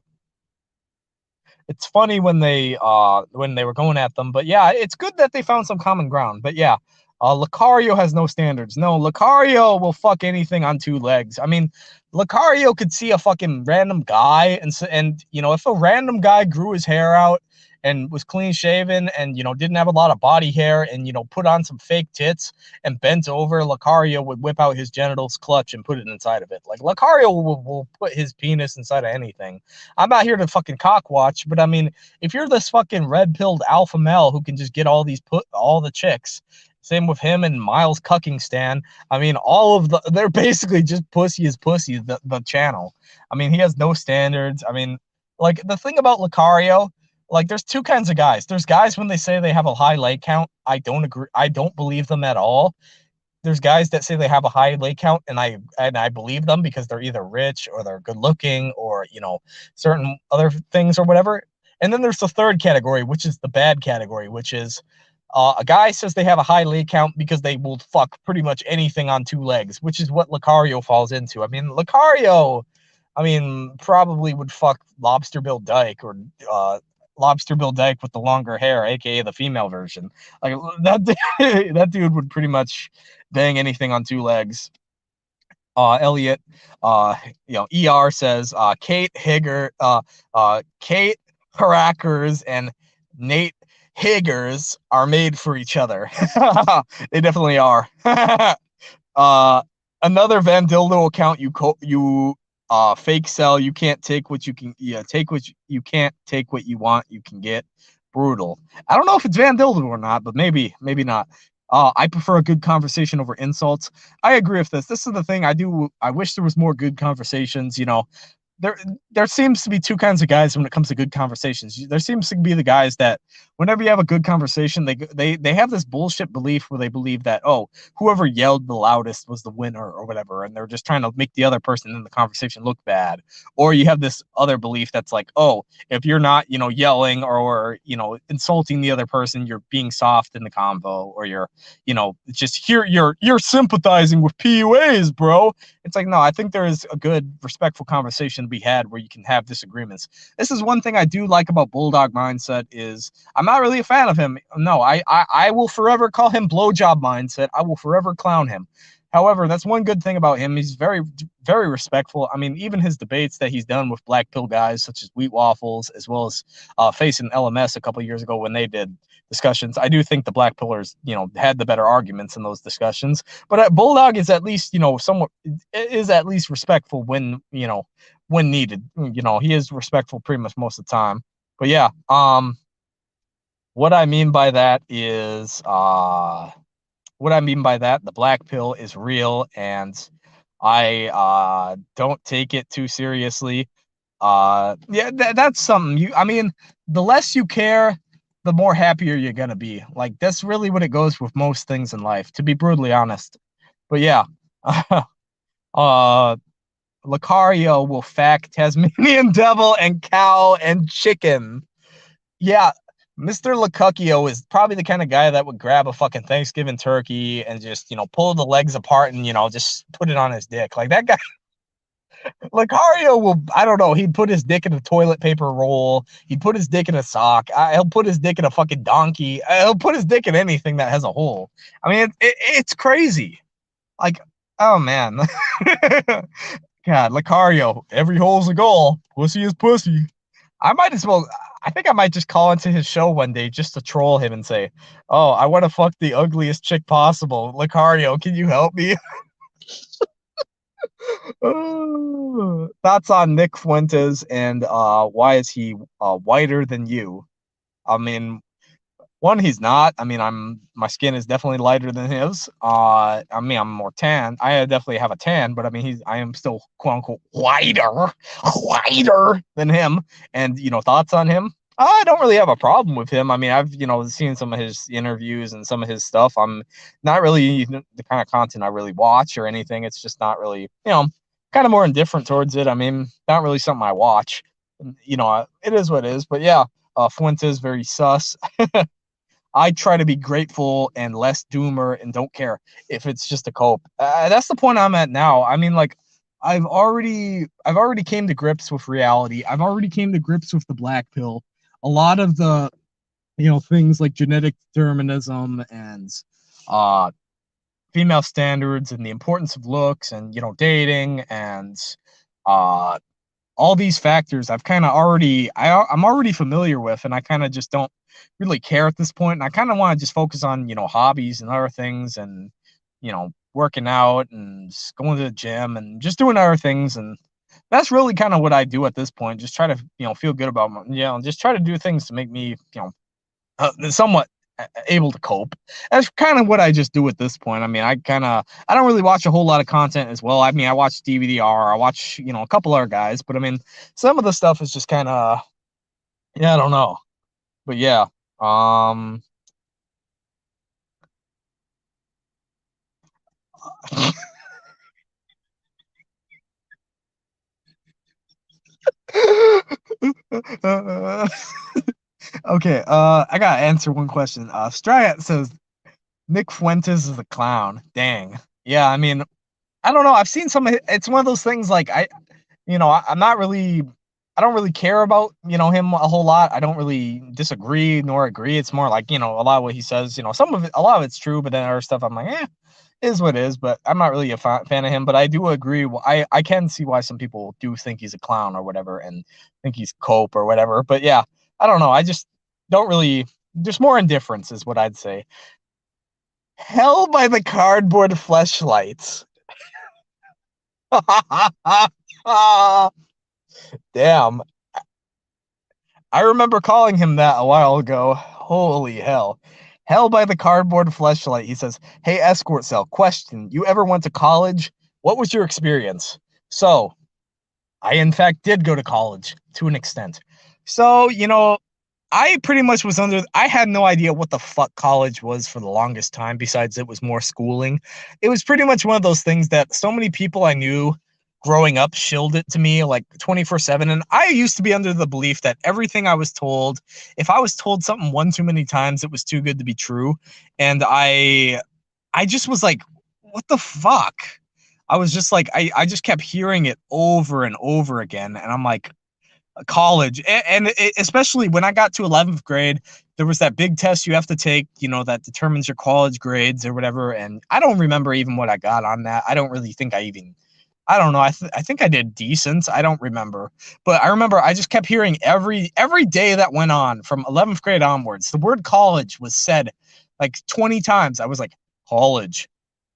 it's funny when they uh when they were going at them, but yeah, it's good that they found some common ground. But yeah, uh, Lucario has no standards. No, Lucario will fuck anything on two legs. I mean, Lucario could see a fucking random guy and and you know if a random guy grew his hair out and was clean shaven and you know didn't have a lot of body hair and you know put on some fake tits and bent over, Lucario would whip out his genitals clutch and put it inside of it. Like Lucario will, will put his penis inside of anything. I'm not here to fucking cock watch, but I mean, if you're this fucking red pilled alpha male who can just get all these put all the chicks same with him and Miles Cuckingstan. I mean, all of the they're basically just pussy is pussy, the, the channel. I mean, he has no standards. I mean, like the thing about Lucario, like there's two kinds of guys. There's guys when they say they have a high like count, I don't agree, I don't believe them at all. There's guys that say they have a high like count and I and I believe them because they're either rich or they're good looking or you know certain other things or whatever. And then there's the third category, which is the bad category, which is uh, a guy says they have a high leg count because they will fuck pretty much anything on two legs, which is what Lucario falls into. I mean, Lucario, I mean, probably would fuck Lobster Bill Dyke or uh, Lobster Bill Dyke with the longer hair, aka the female version. Like that, that dude would pretty much bang anything on two legs. Uh, Elliot, uh, you know, ER says uh, Kate Higger, uh, uh, Kate Hackers and Nate Higgers are made for each other. they definitely are. uh, another Van Dildo account you you uh fake sell. You can't take what you can. Yeah, take what you, you can't take what you want. You can get brutal. I don't know if it's Van Dildo or not, but maybe maybe not. Uh, I prefer a good conversation over insults. I agree with this. This is the thing I do. I wish there was more good conversations. You know, there there seems to be two kinds of guys when it comes to good conversations. There seems to be the guys that whenever you have a good conversation, they they they have this bullshit belief where they believe that oh, whoever yelled the loudest was the winner or whatever, and they're just trying to make the other person in the conversation look bad. Or you have this other belief that's like oh, if you're not you know yelling or, you know insulting the other person, you're being soft in the convo, or you're you know just here you're you're sympathizing with PUAs, bro. It's like no, I think there is a good respectful conversation to be had where you can have disagreements. This is one thing I do like about Bulldog Mindset is I'm not really a fan of him. No, I I, I will forever call him blowjob mindset. I will forever clown him. However, that's one good thing about him. He's very, very respectful. I mean, even his debates that he's done with black pill guys such as Wheat Waffles, as well as uh, Face and LMS a couple years ago when they did discussions. I do think the black pillars, you know, had the better arguments in those discussions. But uh, Bulldog is at least, you know, somewhat is at least respectful when, you know, when needed. You know, he is respectful pretty much most of the time. But yeah, um, what I mean by that is, uh, what I mean by that, the black pill is real, and I uh, don't take it too seriously. Uh, yeah, th- that's something you. I mean, the less you care, the more happier you're gonna be. Like that's really what it goes with most things in life, to be brutally honest. But yeah, uh, Lucario will fact Tasmanian devil and cow and chicken. Yeah, Mr. Lucario is probably the kind of guy that would grab a fucking Thanksgiving turkey and just, you know, pull the legs apart and, you know, just put it on his dick. Like that guy. Lucario will, I don't know, he'd put his dick in a toilet paper roll. He'd put his dick in a sock. he'll put his dick in a fucking donkey. Uh, he'll put his dick in anything that has a hole. I mean, it, it, it's crazy. Like, oh man. God, Lucario, every hole's a goal. Pussy is pussy. I might as well. I think I might just call into his show one day just to troll him and say, "Oh, I want to fuck the ugliest chick possible, Lucario. Can you help me?" Thoughts on Nick Fuentes and uh, why is he uh, whiter than you? I mean, one he's not. I mean i'm my skin is definitely lighter than his. Uh i mean i'm more tan. I definitely have a tan but i mean he's i am still quote unquote whiter whiter than him. And you know thoughts on him? I don't really have a problem with him. I mean i've you know seen some of his interviews and some of his stuff. I'm not really the kind of content i really watch or anything. It's just not really you know kind of more indifferent towards it. I mean not really something i watch. You know it is what it is. But yeah uh fuentes very sus I try to be grateful and less doomer and don't care if it's just a cope. Uh, that's the point I'm at now. I mean, like, I've already I've already came to grips with reality. I've already came to grips with the black pill. A lot of the you know things like genetic determinism and uh female standards and the importance of looks and you know dating and uh all these factors I've kind of already I I'm already familiar with and I kind of just don't really care at this point and I kind of want to just focus on, you know, hobbies and other things and you know, working out and going to the gym and just doing other things and that's really kind of what I do at this point. Just try to, you know, feel good about my, you know, just try to do things to make me, you know, uh, somewhat able to cope. That's kind of what I just do at this point. I mean, I kind of I don't really watch a whole lot of content as well. I mean, I watch DVDR, I watch you know a couple other guys, but I mean, some of the stuff is just kind of yeah, I don't know, but yeah, um. okay, uh, I gotta answer one question. Uh, Stryat says Nick Fuentes is a clown. Dang. Yeah, I mean, I don't know. I've seen some. It's one of those things. Like I, you know, I, I'm not really. I don't really care about you know him a whole lot. I don't really disagree nor agree. It's more like you know a lot of what he says. You know, some of it, a lot of it's true, but then other stuff I'm like, eh, is what is. But I'm not really a fan of him. But I do agree. I I can see why some people do think he's a clown or whatever, and think he's cope or whatever. But yeah, I don't know. I just don't really there's more indifference is what I'd say. Hell by the cardboard fleshlights. Damn. I remember calling him that a while ago. Holy hell. Hell by the cardboard fleshlight. He says, Hey, escort cell, question. You ever went to college? What was your experience? So, I in fact did go to college to an extent. So, you know, I pretty much was under I had no idea what the fuck college was for the longest time besides it was more schooling. It was pretty much one of those things that so many people I knew growing up shilled it to me like 24/7 and I used to be under the belief that everything I was told if I was told something one too many times it was too good to be true. And I I just was like what the fuck? I was just like I I just kept hearing it over and over again. And I'm like uh, college and, and especially when i got to 11th grade there was that big test you have to take you know that determines your college grades or whatever. And i don't remember even what i got on that. I don't really think i even i don't know i, th- I think i did decent i don't remember but i remember i just kept hearing every every day that went on from 11th grade onwards the word college was said like 20 times i was like college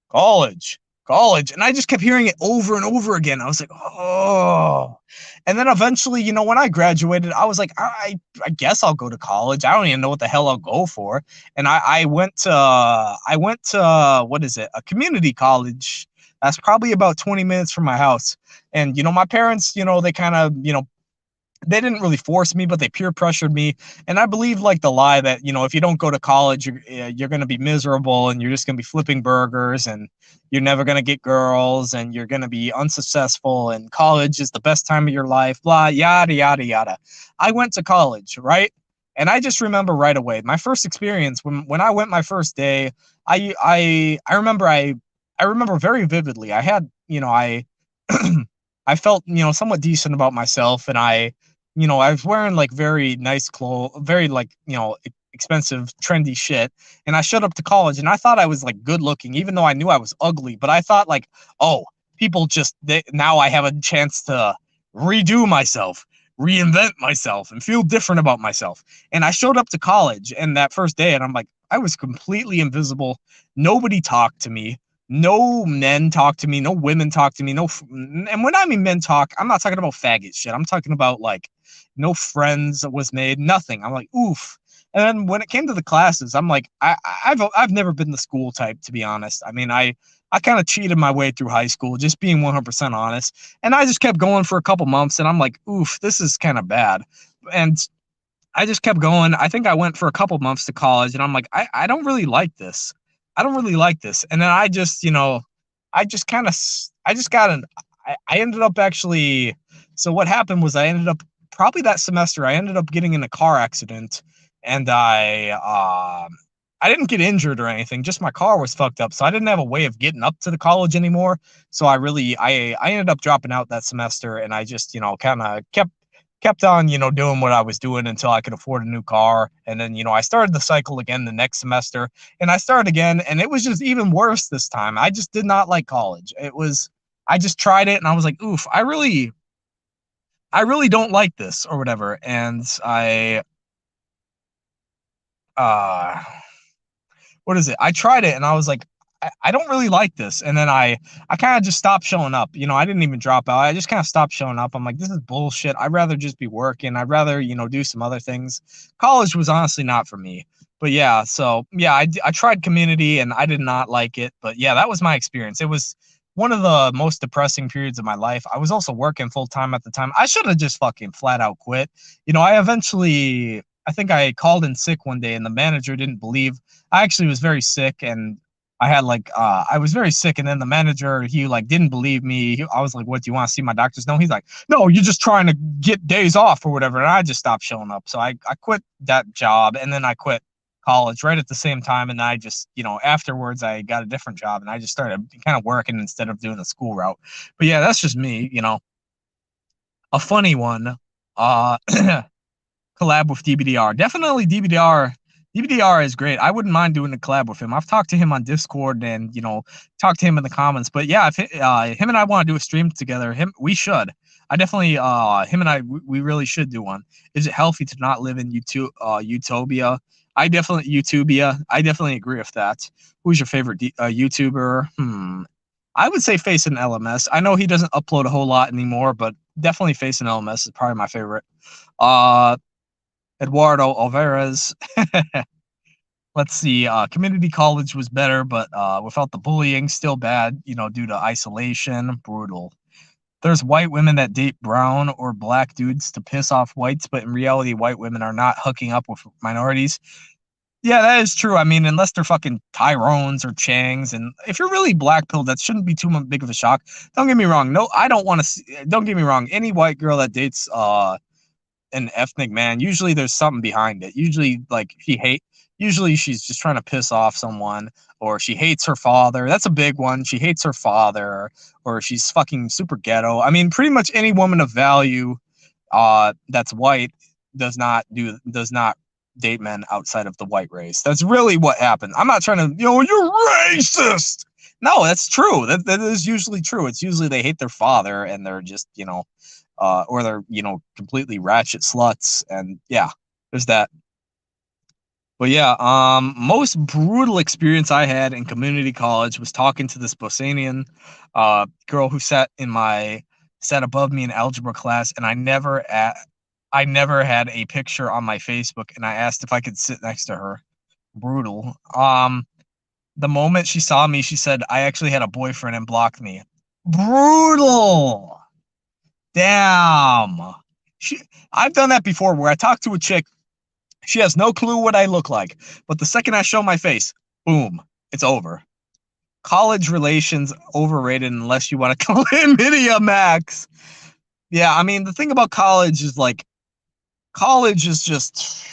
college college. And I just kept hearing it over and over again. I was like, oh. And then eventually, you know, when I graduated, I was like, I, I guess I'll go to college. I don't even know what the hell I'll go for. And I, I went to, I went to, what is it? A community college. That's probably about 20 minutes from my house. And, you know, my parents, you know, they kind of, you know, they didn't really force me, but they peer pressured me. And I believe like the lie that, you know, if you don't go to college, you're, eh, you're going to be miserable and you're just going to be flipping burgers and you're never going to get girls and you're going to be unsuccessful and college is the best time of your life, blah, yada, yada, yada. I went to college, right? And I just remember right away, my first experience when, when I went my first day, I, I, I remember I, I remember very vividly. I had, you know, I, I felt, you know, somewhat decent about myself and I, you know, I was wearing like very nice clothes, very like, you know, expensive, trendy shit. And I showed up to college and I thought I was like good looking, even though I knew I was ugly. But I thought like, oh, people just, they, now I have a chance to redo myself, reinvent myself, and feel different about myself. And I showed up to college and that first day and I'm like, I was completely invisible. Nobody talked to me no men talk to me, no women talk to me, no. And when I mean men talk, I'm not talking about faggot shit. I'm talking about like no friends was made, nothing. I'm like, oof. And then when it came to the classes, I'm like, I, I've I've never been the school type to be honest. I mean, I I kind of cheated my way through high school, just being 100% honest. And I just kept going for a couple months, and I'm like, oof, this is kind of bad. And I just kept going. I think I went for a couple months to college, and I'm like, I, I don't really like this. I don't really like this. And then I just, you know, I just kind of, I just got an, I, I ended up actually, so what happened was I ended up probably that semester, I ended up getting in a car accident and I, um, I didn't get injured or anything. Just my car was fucked up, so I didn't have a way of getting up to the college anymore. So I really, I, I ended up dropping out that semester, and I just, you know, kind of kept kept on, you know, doing what I was doing until I could afford a new car. And then, you know, I started the cycle again the next semester and I started again. And it was just even worse this time. I just did not like college. It was, I just tried it and I was like, oof, I really, I really don't like this or whatever. And I, uh, what is it? I tried it and I was like, I, don't really like this. And then I, I kind of just stopped showing up. You know, I didn't even drop out. I just kind of stopped showing up. I'm like, this is bullshit. I'd rather just be working. I'd rather, you know, do some other things. College was honestly not for me. But yeah, so yeah, I, I tried community and I did not like it. But yeah, that was my experience. It was one of the most depressing periods of my life. I was also working full time at the time. I should have just fucking flat out quit. You know, I eventually I think I called in sick one day and the manager didn't believe I actually was very sick and I had like uh, I was very sick, and then the manager he like didn't believe me. He, I was like, "What do you want to see my doctors?" No, he's like, "No, you're just trying to get days off or whatever." And I just stopped showing up. So I I quit that job, and then I quit college right at the same time. And I just you know afterwards I got a different job, and I just started kind of working instead of doing the school route. But yeah, that's just me. You know, a funny one. Uh, collab with DBDR. Definitely DBDR DBDR is great. I wouldn't mind doing a collab with him. I've talked to him on Discord and you know talked to him in the comments. But yeah, if uh, him and I want to do a stream together, him we should. I definitely uh him and I we really should do one. Is it healthy to not live in YouTube uh Utopia? I definitely Utopia. I definitely agree with that. Who's your favorite D- uh, YouTuber? Hmm. I would say Face and LMS. I know he doesn't upload a whole lot anymore, but definitely Face and LMS is probably my favorite. Uh, Eduardo Alvarez. Let's see. Uh, community college was better, but uh, without the bullying, still bad. You know, due to isolation, brutal. There's white women that date brown or black dudes to piss off whites, but in reality, white women are not hooking up with minorities. Yeah, that is true. I mean, unless they're fucking Tyrones or Changs, and if you're really black pilled, that shouldn't be too big of a shock. Don't get me wrong. No, I don't want to. Don't get me wrong. Any white girl that dates uh an ethnic man, usually there's something behind it. Usually, like she hate. Usually, she's just trying to piss off someone, or she hates her father. That's a big one. She hates her father, or she's fucking super ghetto. I mean, pretty much any woman of value, uh, that's white does not do does not date men outside of the white race. That's really what happens. I'm not trying to, you know, you're racist. No, that's true. That that is usually true. It's usually they hate their father and they're just, you know, uh, or they're you know completely ratchet sluts, and yeah, there's that. But yeah, um, most brutal experience I had in community college was talking to this Bosnian uh, girl who sat in my sat above me in algebra class, and I never at I never had a picture on my Facebook, and I asked if I could sit next to her. Brutal. Um, the moment she saw me, she said I actually had a boyfriend and blocked me. Brutal. Damn. she I've done that before where I talk to a chick, she has no clue what I look like, but the second I show my face, boom, it's over. College relations overrated unless you want to chlamydia max. Yeah, I mean the thing about college is like college is just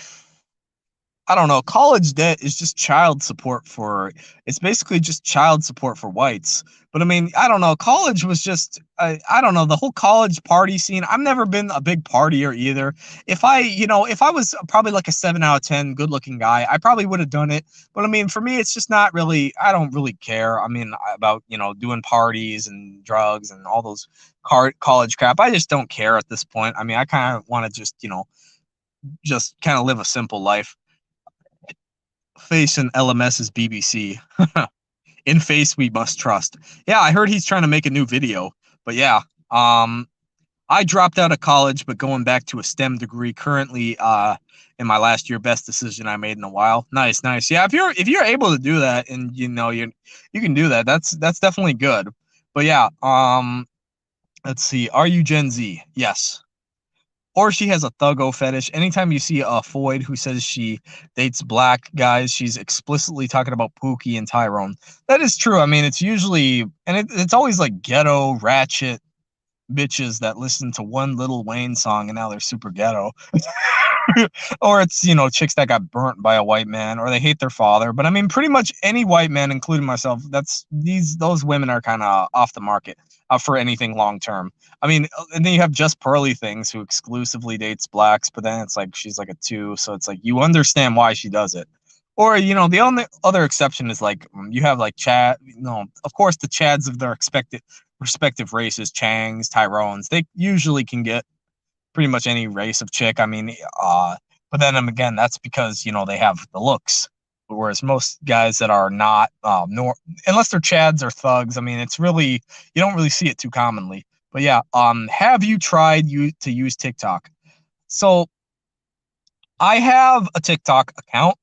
I don't know. College debt is just child support for. It's basically just child support for whites. But I mean, I don't know. College was just. I, I don't know the whole college party scene. I've never been a big partier either. If I, you know, if I was probably like a seven out of ten, good looking guy, I probably would have done it. But I mean, for me, it's just not really. I don't really care. I mean, about you know doing parties and drugs and all those car- college crap. I just don't care at this point. I mean, I kind of want to just you know just kind of live a simple life Face and LMS's BBC. In face we must trust. Yeah, I heard he's trying to make a new video. But yeah, um I dropped out of college but going back to a STEM degree currently uh in my last year best decision I made in a while. Nice, nice. Yeah, if you're if you're able to do that and you know you you can do that. That's that's definitely good. But yeah, um let's see. Are you Gen Z? Yes or she has a thuggo fetish. Anytime you see a Foid who says she dates black guys, she's explicitly talking about Pookie and Tyrone. That is true. I mean, it's usually, and it, it's always like ghetto, ratchet bitches that listen to one Lil Wayne song and now they're super ghetto. or it's, you know, chicks that got burnt by a white man or they hate their father. But I mean, pretty much any white man, including myself, that's these, those women are kind of off the market uh, for anything long term. I mean, uh, and then you have just pearly things who exclusively dates blacks, but then it's like she's like a two, so it's like you understand why she does it. Or you know, the only other exception is like mm, you have like Chad. You know, of course, the Chads of their expected respective races, Changs, Tyrones, they usually can get pretty much any race of chick. I mean, uh, but then um, again, that's because you know they have the looks. Whereas most guys that are not, um, nor unless they're chads or thugs, I mean, it's really you don't really see it too commonly. But yeah, um, have you tried you to use TikTok? So I have a TikTok account,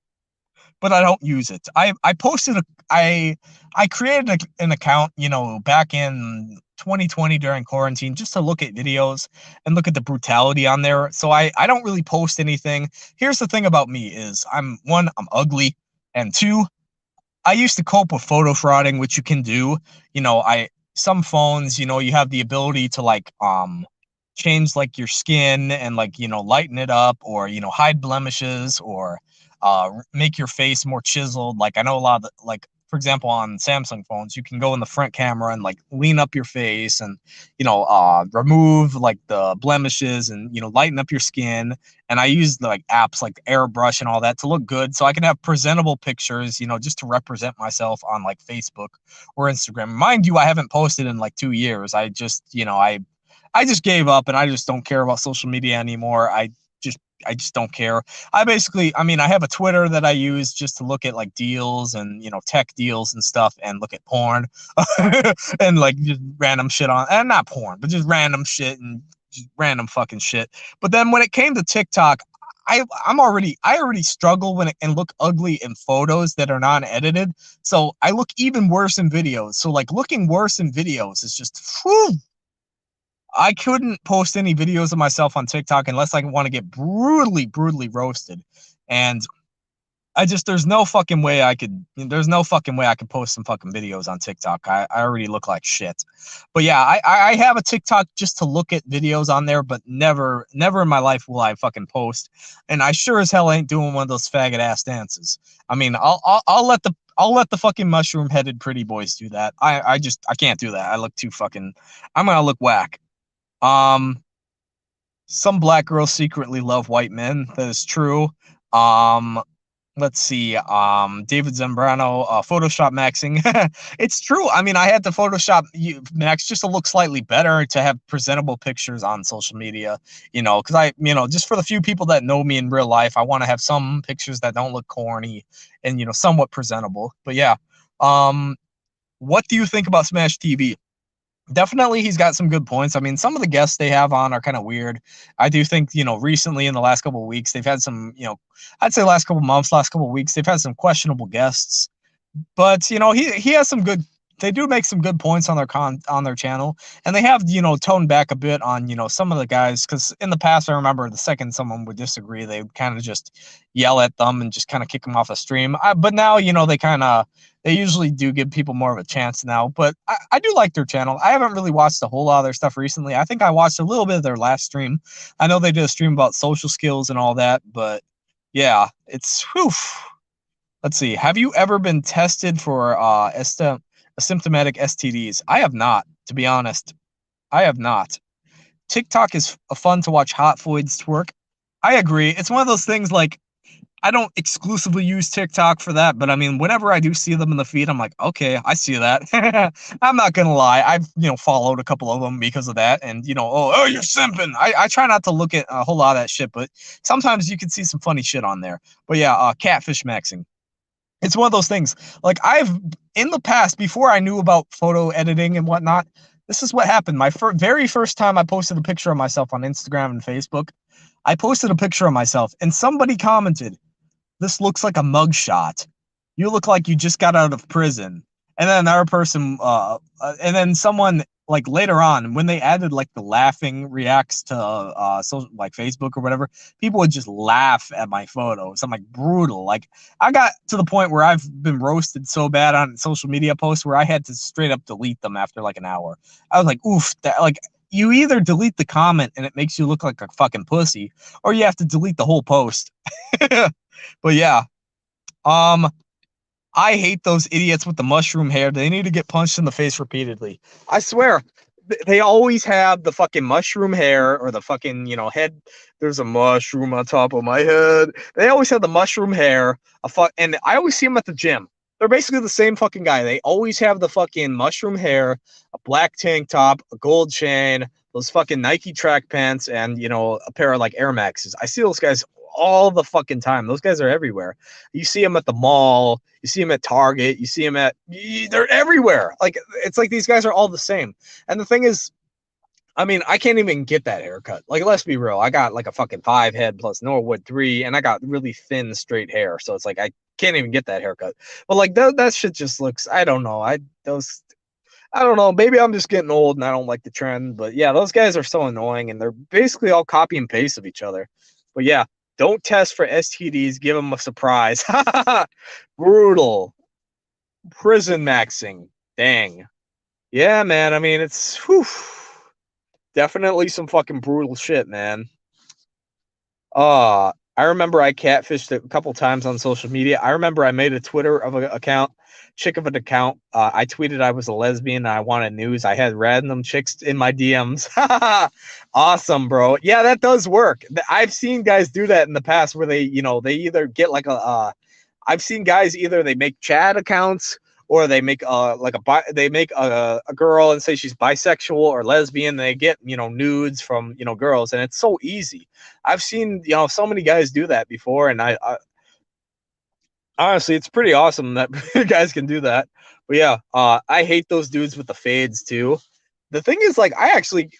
but I don't use it. I I posted a I I created a, an account, you know, back in 2020 during quarantine just to look at videos and look at the brutality on there. So I I don't really post anything. Here's the thing about me is I'm one I'm ugly. And two, I used to cope with photo frauding, which you can do. You know, I some phones, you know, you have the ability to like um change like your skin and like you know lighten it up or you know hide blemishes or uh make your face more chiseled like i know a lot of the, like for example, on Samsung phones, you can go in the front camera and like lean up your face and, you know, uh, remove like the blemishes and, you know, lighten up your skin. And I use like apps like Airbrush and all that to look good so I can have presentable pictures, you know, just to represent myself on like Facebook or Instagram. Mind you, I haven't posted in like two years. I just, you know, I, I just gave up and I just don't care about social media anymore. I I just don't care. I basically, I mean, I have a Twitter that I use just to look at like deals and you know tech deals and stuff, and look at porn and like just random shit on, and not porn, but just random shit and just random fucking shit. But then when it came to TikTok, I I'm already I already struggle when it and look ugly in photos that are non-edited. So I look even worse in videos. So like looking worse in videos is just whew, I couldn't post any videos of myself on TikTok unless I want to get brutally, brutally roasted. And I just there's no fucking way I could there's no fucking way I could post some fucking videos on TikTok. I, I already look like shit. But yeah, I, I have a TikTok just to look at videos on there, but never never in my life will I fucking post. And I sure as hell ain't doing one of those faggot ass dances. I mean, I'll I'll, I'll let the I'll let the fucking mushroom headed pretty boys do that. I, I just I can't do that. I look too fucking I'm gonna look whack. Um, some black girls secretly love white men. That is true. Um, let's see. Um, David Zambrano, uh, Photoshop maxing. it's true. I mean, I had to Photoshop you max just to look slightly better to have presentable pictures on social media. You know, because I, you know, just for the few people that know me in real life, I want to have some pictures that don't look corny and you know somewhat presentable. But yeah. Um, what do you think about Smash TV? Definitely he's got some good points. I mean, some of the guests they have on are kind of weird. I do think, you know, recently in the last couple of weeks, they've had some, you know, I'd say last couple months, last couple weeks, they've had some questionable guests. But, you know, he he has some good they do make some good points on their con on their channel, and they have you know toned back a bit on you know some of the guys because in the past I remember the second someone would disagree, they would kind of just yell at them and just kind of kick them off the stream. I, but now you know they kind of they usually do give people more of a chance now. But I, I do like their channel. I haven't really watched a whole lot of their stuff recently. I think I watched a little bit of their last stream. I know they did a stream about social skills and all that, but yeah, it's whew. Let's see. Have you ever been tested for uh, asymptomatic STDs? I have not, to be honest. I have not. TikTok is fun to watch hot foids twerk. I agree. It's one of those things like I don't exclusively use TikTok for that, but I mean, whenever I do see them in the feed, I'm like, okay, I see that. I'm not gonna lie, I've you know followed a couple of them because of that, and you know, oh, oh, you're simping. I, I try not to look at a whole lot of that shit, but sometimes you can see some funny shit on there. But yeah, uh, catfish maxing. It's one of those things. Like I've in the past, before I knew about photo editing and whatnot, this is what happened. My fir- very first time I posted a picture of myself on Instagram and Facebook, I posted a picture of myself, and somebody commented this looks like a mugshot. You look like you just got out of prison. And then another person, uh, uh, and then someone like later on when they added like the laughing reacts to uh so like Facebook or whatever, people would just laugh at my photos. I'm like brutal. Like I got to the point where I've been roasted so bad on social media posts where I had to straight up delete them after like an hour. I was like, oof, that like you either delete the comment and it makes you look like a fucking pussy, or you have to delete the whole post. but yeah. Um I hate those idiots with the mushroom hair. They need to get punched in the face repeatedly. I swear, they always have the fucking mushroom hair or the fucking, you know, head. There's a mushroom on top of my head. They always have the mushroom hair. A fuck, and I always see them at the gym. They're basically the same fucking guy. They always have the fucking mushroom hair, a black tank top, a gold chain, those fucking Nike track pants, and you know, a pair of like Air Maxes. I see those guys all the fucking time. Those guys are everywhere. You see them at the mall, you see them at Target, you see them at they're everywhere. Like it's like these guys are all the same. And the thing is, I mean, I can't even get that haircut. Like, let's be real. I got like a fucking five head plus Norwood three, and I got really thin straight hair. So it's like I can't even get that haircut. But like that, that shit just looks. I don't know. I those. I don't know. Maybe I'm just getting old and I don't like the trend. But yeah, those guys are so annoying, and they're basically all copy and paste of each other. But yeah, don't test for STDs. Give them a surprise. Brutal. Prison maxing. Dang. Yeah, man. I mean, it's whew, definitely some fucking brutal shit, man. Uh, I remember I catfished a couple times on social media. I remember I made a Twitter of a account chick of an account. Uh, I tweeted I was a lesbian and I wanted news. I had random chicks in my DMs. awesome, bro. Yeah, that does work. I've seen guys do that in the past where they, you know, they either get like a. Uh, I've seen guys either they make chat accounts or they make uh like a bi- they make a, a girl and say she's bisexual or lesbian they get you know nudes from you know girls and it's so easy i've seen you know so many guys do that before and i, I honestly, it's pretty awesome that guys can do that. But yeah, uh, I hate those dudes with the fades too. The thing is, like, I actually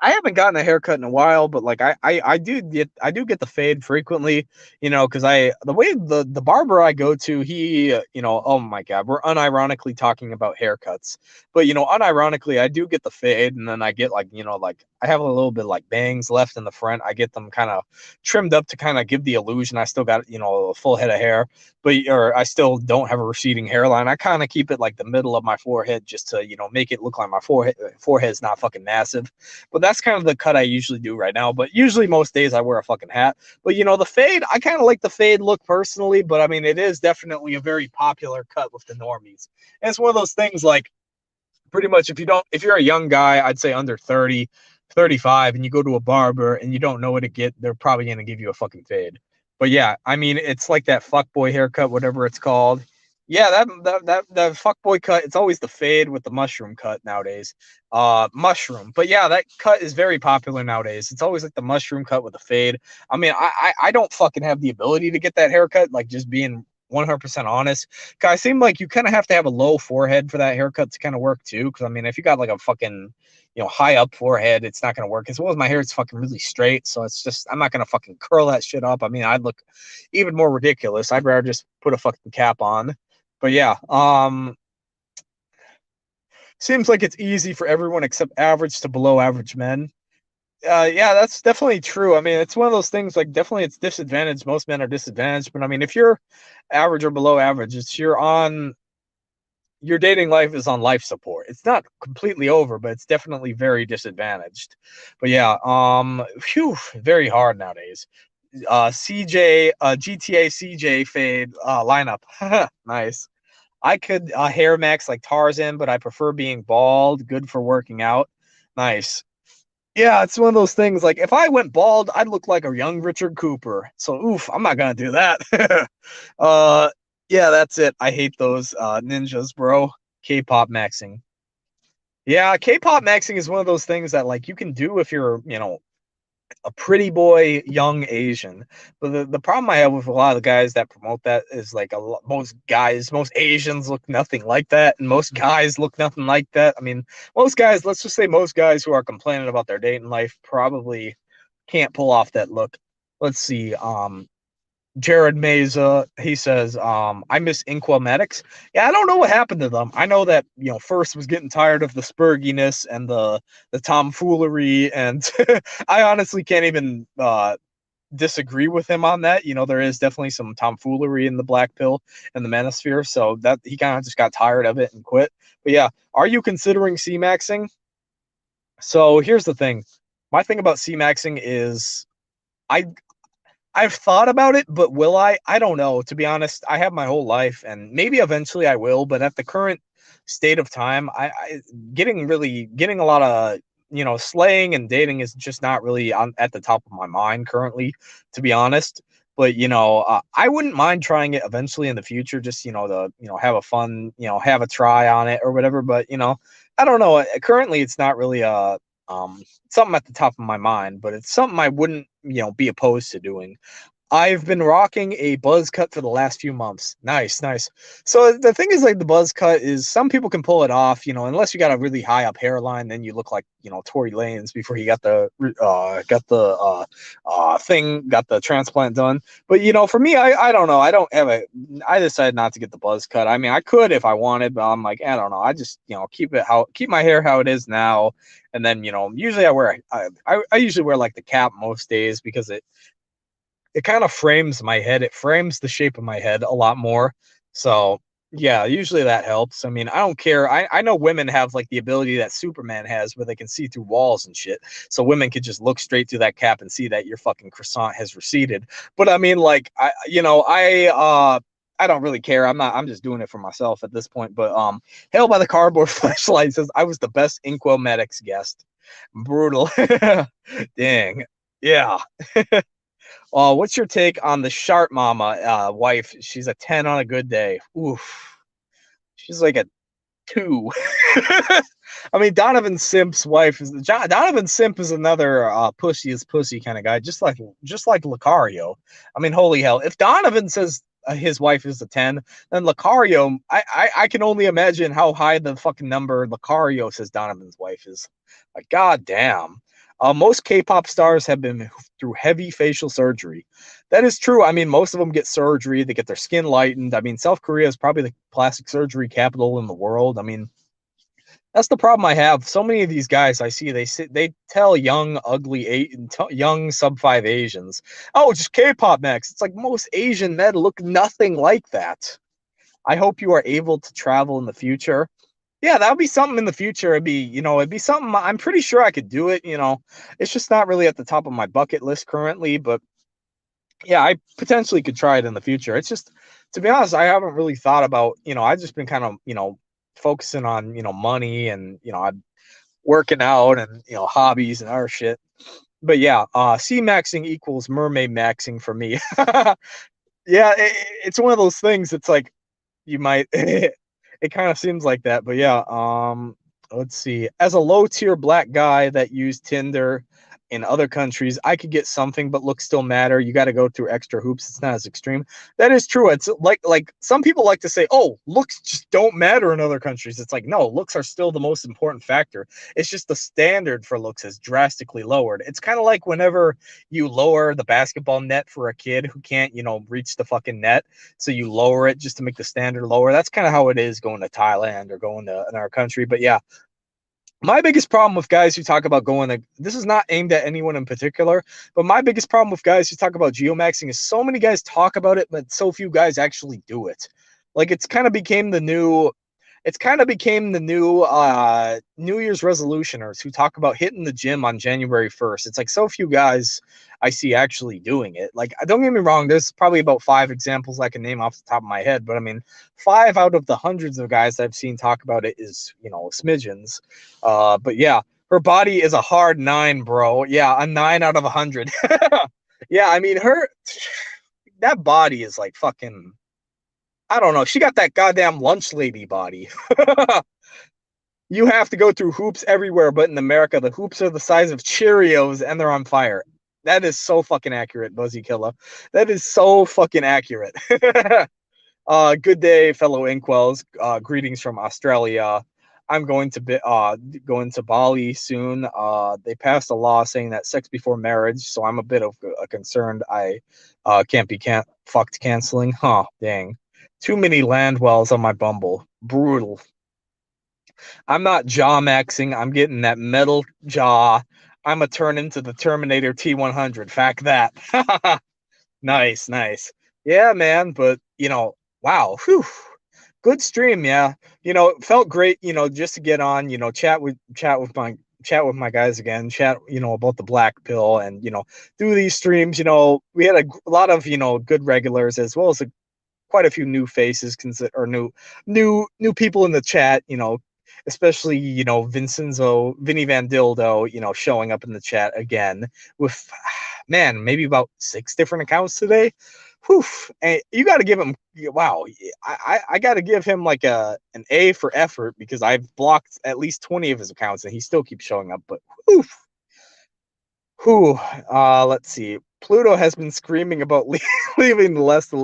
I haven't gotten a haircut in a while, but like I, I, I do get I do get the fade frequently, you know, because I the way the the barber I go to, he, uh, you know, oh my god, we're unironically talking about haircuts, but you know, unironically, I do get the fade, and then I get like you know like I have a little bit like bangs left in the front. I get them kind of trimmed up to kind of give the illusion I still got you know a full head of hair, but or I still don't have a receding hairline. I kind of keep it like the middle of my forehead just to you know make it look like my forehead uh, forehead's not fucking massive. But that's kind of the cut I usually do right now. But usually most days I wear a fucking hat. But you know, the fade, I kind of like the fade look personally, but I mean, it is definitely a very popular cut with the normies. And it's one of those things like pretty much if you don't, if you're a young guy, I'd say under 30, 35, and you go to a barber and you don't know what to get, they're probably going to give you a fucking fade. But yeah, I mean, it's like that fuck boy haircut, whatever it's called. Yeah, that that that the fuckboy cut. It's always the fade with the mushroom cut nowadays. Uh, mushroom. But yeah, that cut is very popular nowadays. It's always like the mushroom cut with the fade. I mean, I I, I don't fucking have the ability to get that haircut. Like just being 100% honest. Guys, seem like you kind of have to have a low forehead for that haircut to kind of work too. Cause I mean, if you got like a fucking, you know, high up forehead, it's not going to work. As well as my hair, it's fucking really straight. So it's just, I'm not going to fucking curl that shit up. I mean, I'd look even more ridiculous. I'd rather just put a fucking cap on but yeah, um, seems like it's easy for everyone except average to below average men. Uh, yeah, that's definitely true. I mean, it's one of those things. Like, definitely, it's disadvantaged. Most men are disadvantaged, but I mean, if you're average or below average, it's you're on your dating life is on life support. It's not completely over, but it's definitely very disadvantaged. But yeah, um, phew, very hard nowadays. Uh, CJ, uh, GTA CJ fade uh, lineup, nice. I could uh, hair max like Tarzan, but I prefer being bald. Good for working out. Nice. Yeah, it's one of those things. Like if I went bald, I'd look like a young Richard Cooper. So oof, I'm not gonna do that. uh, yeah, that's it. I hate those uh, ninjas, bro. K-pop maxing. Yeah, K-pop maxing is one of those things that like you can do if you're, you know, a pretty boy young Asian. But the, the problem I have with a lot of the guys that promote that is like a most guys, most Asians look nothing like that, and most guys look nothing like that. I mean, most guys, let's just say most guys who are complaining about their dating life probably can't pull off that look. Let's see. Um, Jared Meza, he says, um, I miss Inquametics. Yeah, I don't know what happened to them. I know that, you know, first was getting tired of the spurginess and the the tomfoolery, and I honestly can't even uh disagree with him on that. You know, there is definitely some tomfoolery in the black pill and the manosphere, so that he kind of just got tired of it and quit. But yeah, are you considering C maxing? So here's the thing. My thing about C maxing is I I've thought about it, but will I? I don't know. To be honest, I have my whole life, and maybe eventually I will. But at the current state of time, I, I getting really getting a lot of you know slaying and dating is just not really on at the top of my mind currently, to be honest. But you know, uh, I wouldn't mind trying it eventually in the future. Just you know, the you know have a fun you know have a try on it or whatever. But you know, I don't know. Currently, it's not really a um, something at the top of my mind, but it's something I wouldn't, you know, be opposed to doing. I've been rocking a buzz cut for the last few months. Nice, nice. So the thing is, like the buzz cut is some people can pull it off, you know, unless you got a really high up hairline, then you look like you know Tory Lanez before he got the uh got the uh uh thing, got the transplant done. But you know, for me, I I don't know. I don't have a. I decided not to get the buzz cut. I mean, I could if I wanted, but I'm like, I don't know. I just you know keep it how keep my hair how it is now, and then you know usually I wear I I, I usually wear like the cap most days because it it kind of frames my head. It frames the shape of my head a lot more. So yeah, usually that helps. I mean, I don't care. I, I know women have like the ability that Superman has where they can see through walls and shit. So women could just look straight through that cap and see that your fucking croissant has receded. But I mean, like, I, you know, I, uh, I don't really care. I'm not, I'm just doing it for myself at this point. But, um, Hail by the Cardboard Flashlight says I was the best Inquomedics guest. Brutal. Dang. Yeah. Uh, what's your take on the Sharp Mama uh, wife? She's a 10 on a good day. Oof. She's like a two. I mean, Donovan Simp's wife is John, Donovan Simp is another uh, pussy is pussy kind of guy, just like just like Lucario. I mean, holy hell! If Donovan says uh, his wife is a ten, then Lucario, I, I I can only imagine how high the fucking number Lucario says Donovan's wife is. Like, god damn. Uh, most K-pop stars have been through heavy facial surgery. That is true. I mean, most of them get surgery. They get their skin lightened. I mean, South Korea is probably the plastic surgery capital in the world. I mean, that's the problem I have. So many of these guys I see, they sit, they tell young, ugly, eight, young sub five Asians, "Oh, just K-pop next." It's like most Asian men look nothing like that. I hope you are able to travel in the future yeah, that would be something in the future. It'd be, you know, it'd be something I'm pretty sure I could do it. You know, it's just not really at the top of my bucket list currently, but yeah, I potentially could try it in the future. It's just, to be honest, I haven't really thought about, you know, I've just been kind of, you know, focusing on, you know, money and, you know, I'm working out and, you know, hobbies and our shit. But yeah, uh, C maxing equals mermaid maxing for me. yeah, it, it's one of those things. It's like you might it kind of seems like that. But yeah, um, let's see. As a low tier black guy that used Tinder in other countries I could get something, but looks still matter. You got to go through extra hoops. It's not as extreme. That is true. It's like like some people like to say, oh, looks just don't matter in other countries. It's like no, looks are still the most important factor. It's just the standard for looks is drastically lowered. It's kind of like whenever you lower the basketball net for a kid who can't, you know, reach the fucking net, so you lower it just to make the standard lower. That's kind of how it is going to Thailand or going to in our country. But yeah, my biggest problem with guys who talk about going to this is not aimed at anyone in particular, but my biggest problem with guys who talk about geomaxing is so many guys talk about it, but so few guys actually do it. Like it's kind of became the new it's kind of became the new uh New Year's resolutioners who talk about hitting the gym on January 1st. It's like so few guys I see actually doing it. Like don't get me wrong, there's probably about five examples I can name off the top of my head, but I mean, five out of the hundreds of guys I've seen talk about it is, you know, smidgens. Uh but yeah, her body is a hard 9, bro. Yeah, a 9 out of a 100. yeah, I mean, her that body is like fucking I don't know. She got that goddamn lunch lady body. you have to go through hoops everywhere, but in America, the hoops are the size of Cheerios and they're on fire. That is so fucking accurate, Buzzy Killer. That is so fucking accurate. uh, good day, fellow Inkwells. Uh, greetings from Australia. I'm going to be uh going to Bali soon. Uh, they passed a law saying that sex before marriage, so I'm a bit of a concerned. I uh can't be can't fucked canceling. Huh? Dang. Too many land wells on my Bumble. Brutal. I'm not jaw maxing. I'm getting that metal jaw. I'm a turn into the Terminator T100. Fact that. nice, nice. Yeah, man. But you know, wow. Whew. Good stream. Yeah. You know, it felt great. You know, just to get on. You know, chat with chat with my chat with my guys again, chat, you know, about the black pill and, you know, through these streams, you know, we had a, a lot of, you know, good regulars as well as a quite a few new faces or new new new people in the chat you know especially you know vincenzo vinny van dildo you know showing up in the chat again with man maybe about six different accounts today Whew. And you got to give him wow i i got to give him like a an a for effort because i've blocked at least 20 of his accounts and he still keeps showing up but whew, whew, uh let's see Pluto has been screaming about leaving the West,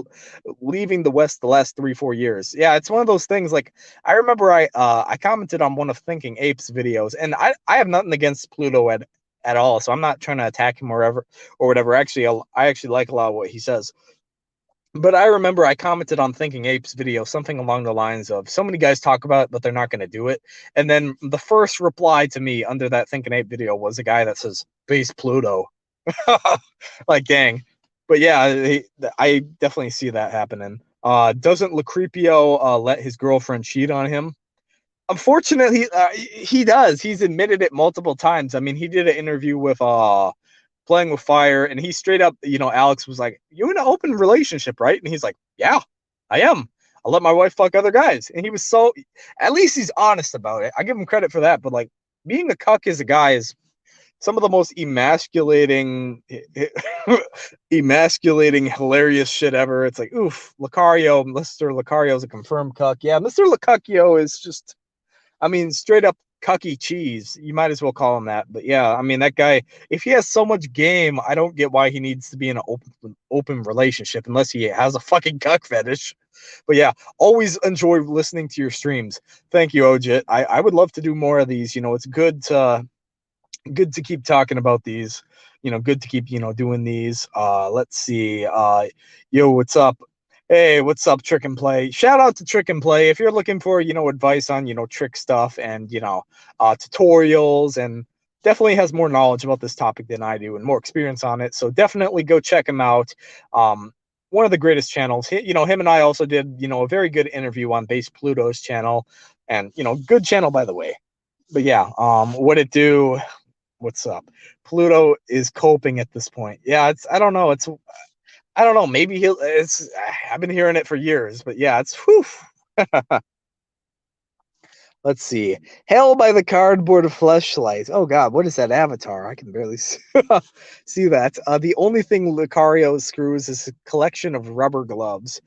leaving the West the last three four years. Yeah, it's one of those things. Like I remember, I uh, I commented on one of Thinking Apes videos, and I I have nothing against Pluto at at all, so I'm not trying to attack him or ever or whatever. Actually, I actually like a lot of what he says. But I remember I commented on Thinking Apes video something along the lines of so many guys talk about it, but they're not going to do it. And then the first reply to me under that Thinking Ape video was a guy that says, Base Pluto. like gang. But yeah, he, I definitely see that happening. Uh, doesn't Lucario uh, let his girlfriend cheat on him? Unfortunately, uh, he does. He's admitted it multiple times. I mean, he did an interview with uh, Playing with Fire, and he straight up, you know, Alex was like, "You in an open relationship, right?" And he's like, "Yeah, I am. I let my wife fuck other guys." And he was so, at least he's honest about it. I give him credit for that. But like, being a cuck as a guy is some of the most emasculating, emasculating, hilarious shit ever. It's like, oof, Lucario, Mr. Lucario is a confirmed cuck. Yeah, Mr. Lucario is just, I mean, straight up cucky cheese. You might as well call him that. But yeah, I mean, that guy, if he has so much game, I don't get why he needs to be in an open, open relationship unless he has a fucking cuck fetish. But yeah, always enjoy listening to your streams. Thank you, Ojit. I, I would love to do more of these. You know, it's good to good to keep talking about these. You know, good to keep you know doing these. Uh, let's see. Uh, yo, what's up? Hey, what's up, Trick and Play? Shout out to Trick and Play. If you're looking for, you know, advice on, you know, trick stuff and, you know, uh, tutorials and definitely has more knowledge about this topic than I do and more experience on it. So definitely go check him out. Um, one of the greatest channels. He, you know, him and I also did, you know, a very good interview on Base Pluto's channel and, you know, good channel, by the way. But yeah, um, what it do? What's up. Pluto is coping at this point. Yeah, it's I don't know. It's I don't know. Maybe he'll. It's I've been hearing it for years, but yeah, it's whew. Let's see. Hell by the cardboard fleshlight. Oh God, what is that avatar? I can barely see, that. Uh, the only thing Lucario screws is a collection of rubber gloves.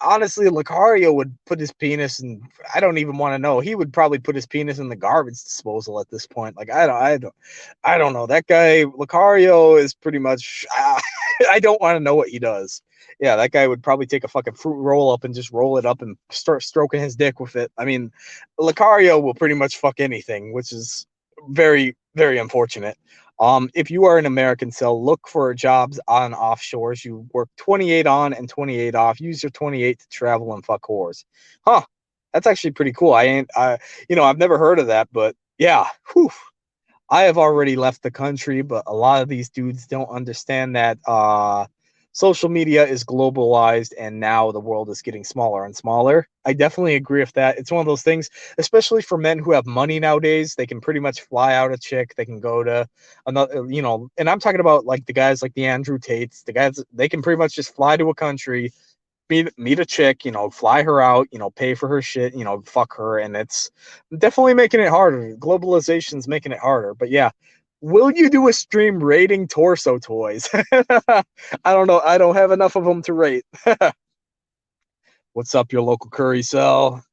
Honestly, Lucario would put his penis in. I don't even want to know. He would probably put his penis in the garbage disposal at this point. Like I don't, I don't, I don't know. That guy Lucario is pretty much. I, I don't want to know what he does yeah, that guy would probably take a fucking fruit roll up and just roll it up and start stroking his dick with it. I mean, Lucario will pretty much fuck anything, which is very, very unfortunate. Um, if you are an American cell, look for jobs on offshores. You work 28 on and 28 off. Use your 28 to travel and fuck whores. Huh. That's actually pretty cool. I ain't, I, you know, I've never heard of that, but yeah, whew. I have already left the country, but a lot of these dudes don't understand that uh, social media is globalized and now the world is getting smaller and smaller. I definitely agree with that. It's one of those things, especially for men who have money nowadays, they can pretty much fly out a chick, they can go to another, you know, and I'm talking about like the guys like the Andrew Tates, the guys they can pretty much just fly to a country, meet meet a chick, you know, fly her out, you know, pay for her shit, you know, fuck her and it's definitely making it harder. Globalization's making it harder. But yeah, will you do a stream rating torso toys? I don't know. I don't have enough of them to rate. What's up, your local curry cell?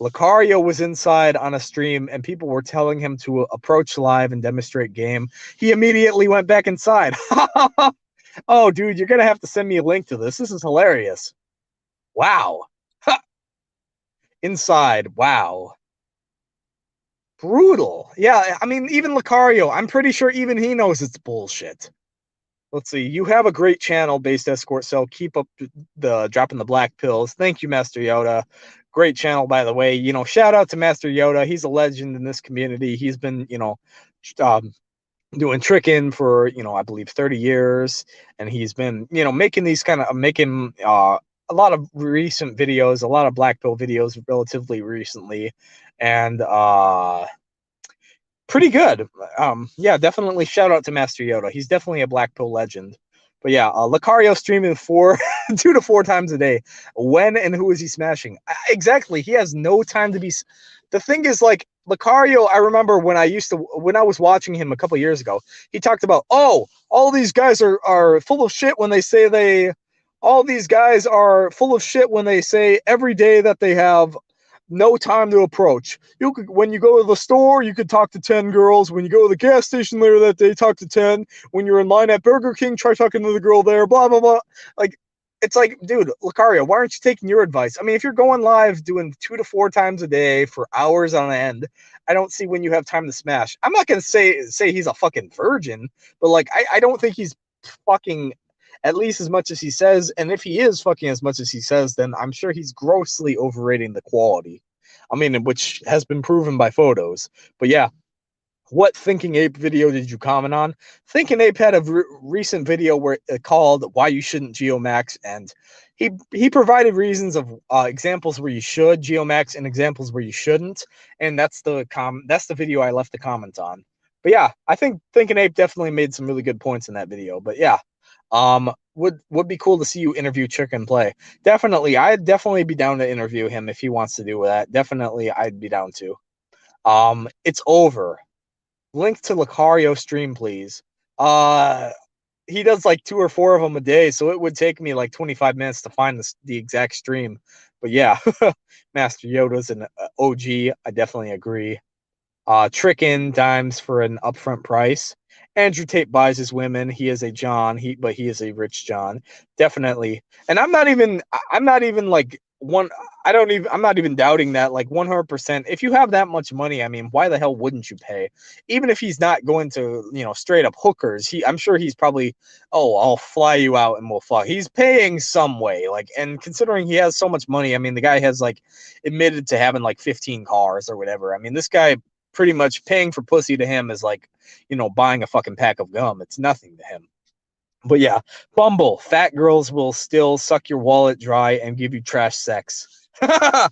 Lucario was inside on a stream and people were telling him to approach live and demonstrate game. He immediately went back inside. oh, dude, you're going to have to send me a link to this. This is hilarious. Wow. inside. Wow brutal. Yeah, I mean, even Lucario, I'm pretty sure even he knows it's bullshit. Let's see. You have a great channel based escort cell. Keep up the dropping the black pills. Thank you, Master Yoda. Great channel, by the way. You know, shout out to Master Yoda. He's a legend in this community. He's been, you know, um, doing tricking for, you know, I believe 30 years. And he's been, you know, making these kind of making uh a lot of recent videos, a lot of black pill videos relatively recently and uh pretty good. Um, yeah, definitely shout out to Master Yoda. He's definitely a black pill legend. But yeah, uh, Lucario streaming four, two to four times a day. When and who is he smashing? Exactly, he has no time to be. The thing is, like Lucario, I remember when I used to when I was watching him a couple years ago, he talked about, oh, all these guys are are full of shit when they say they. All these guys are full of shit when they say every day that they have no time to approach. You could when you go to the store, you could talk to 10 girls. When you go to the gas station later that day, talk to 10. When you're in line at Burger King, try talking to the girl there, blah blah blah. Like it's like, dude, Lucario, why aren't you taking your advice? I mean, if you're going live doing two to four times a day for hours on end, I don't see when you have time to smash. I'm not gonna say say he's a fucking virgin, but like I, I don't think he's fucking at least as much as he says. And if he is fucking as much as he says, then I'm sure he's grossly overrating the quality. I mean, which has been proven by photos. But yeah, what Thinking Ape video did you comment on? Thinking Ape had a re- recent video where uh, called "Why You Shouldn't Geomax," and he he provided reasons of uh, examples where you should geomax and examples where you shouldn't, and that's the com that's the video I left the comment on. But yeah, I think Thinking Ape definitely made some really good points in that video. But yeah, um, would would be cool to see you interview Chicken Play. Definitely, I'd definitely be down to interview him if he wants to do that. Definitely, I'd be down to. Um, it's over. Link to Lucario stream, please. Uh, he does like two or four of them a day, so it would take me like 25 minutes to find the, the exact stream. But yeah, Master Yoda's an uh, OG. I definitely agree. Uh, trick in dimes for an upfront price. Andrew Tate buys his women. He is a John. He but he is a rich John. Definitely. And I'm not even I'm not even like one I don't even I'm not even doubting that like 100%. If you have that much money, I mean, why the hell wouldn't you pay? Even if he's not going to, you know, straight up hookers, he I'm sure he's probably, "Oh, I'll fly you out and we'll fly." He's paying some way. Like and considering he has so much money, I mean, the guy has like admitted to having like 15 cars or whatever. I mean, this guy pretty much paying for pussy to him is like, you know, buying a fucking pack of gum. It's nothing to him. But yeah, Bumble, fat girls will still suck your wallet dry and give you trash sex. that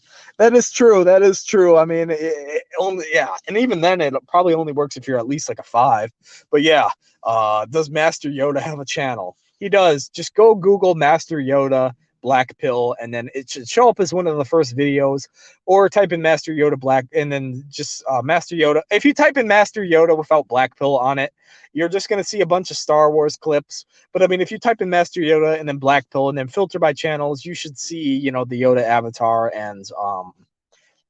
is true. That is true. I mean, it, it only yeah, and even then, it probably only works if you're at least like a five. But yeah, uh, does Master Yoda have a channel? He does. Just go Google Master Yoda black pill, and then it should show up as one of the first videos, or type in Master Yoda black, and then just uh, Master Yoda. If you type in Master Yoda without black pill on it, you're just gonna see a bunch of Star Wars clips. But I mean, if you type in Master Yoda and then black pill and then filter by channels, you should see you know the Yoda avatar and um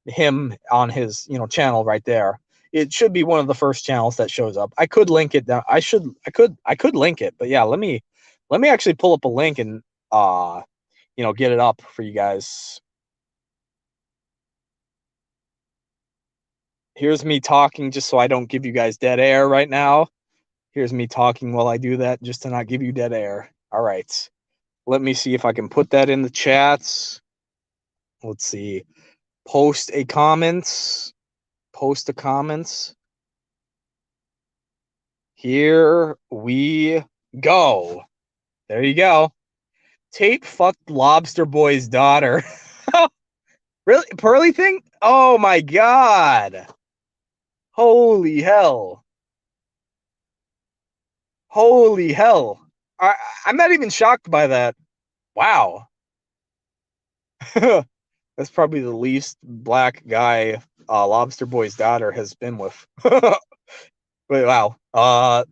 him on his you know channel right there it should be one of the first channels that shows up. I could link it down. I should I could I could link it, but yeah, let me let me actually pull up a link and uh you know get it up for you guys. Here's me talking just so I don't give you guys dead air right now. Here's me talking while I do that just to not give you dead air. All right. Let me see if I can put that in the chats. Let's see. Post a comments post the comments. Here we go. There you go. Tate fucked Lobster Boy's daughter. really? Pearly thing? Oh my god. Holy hell. Holy hell. I, I'm not even shocked by that. Wow. That's probably the least black guy uh, Lobster Boy's daughter has been with. but wow. Uh,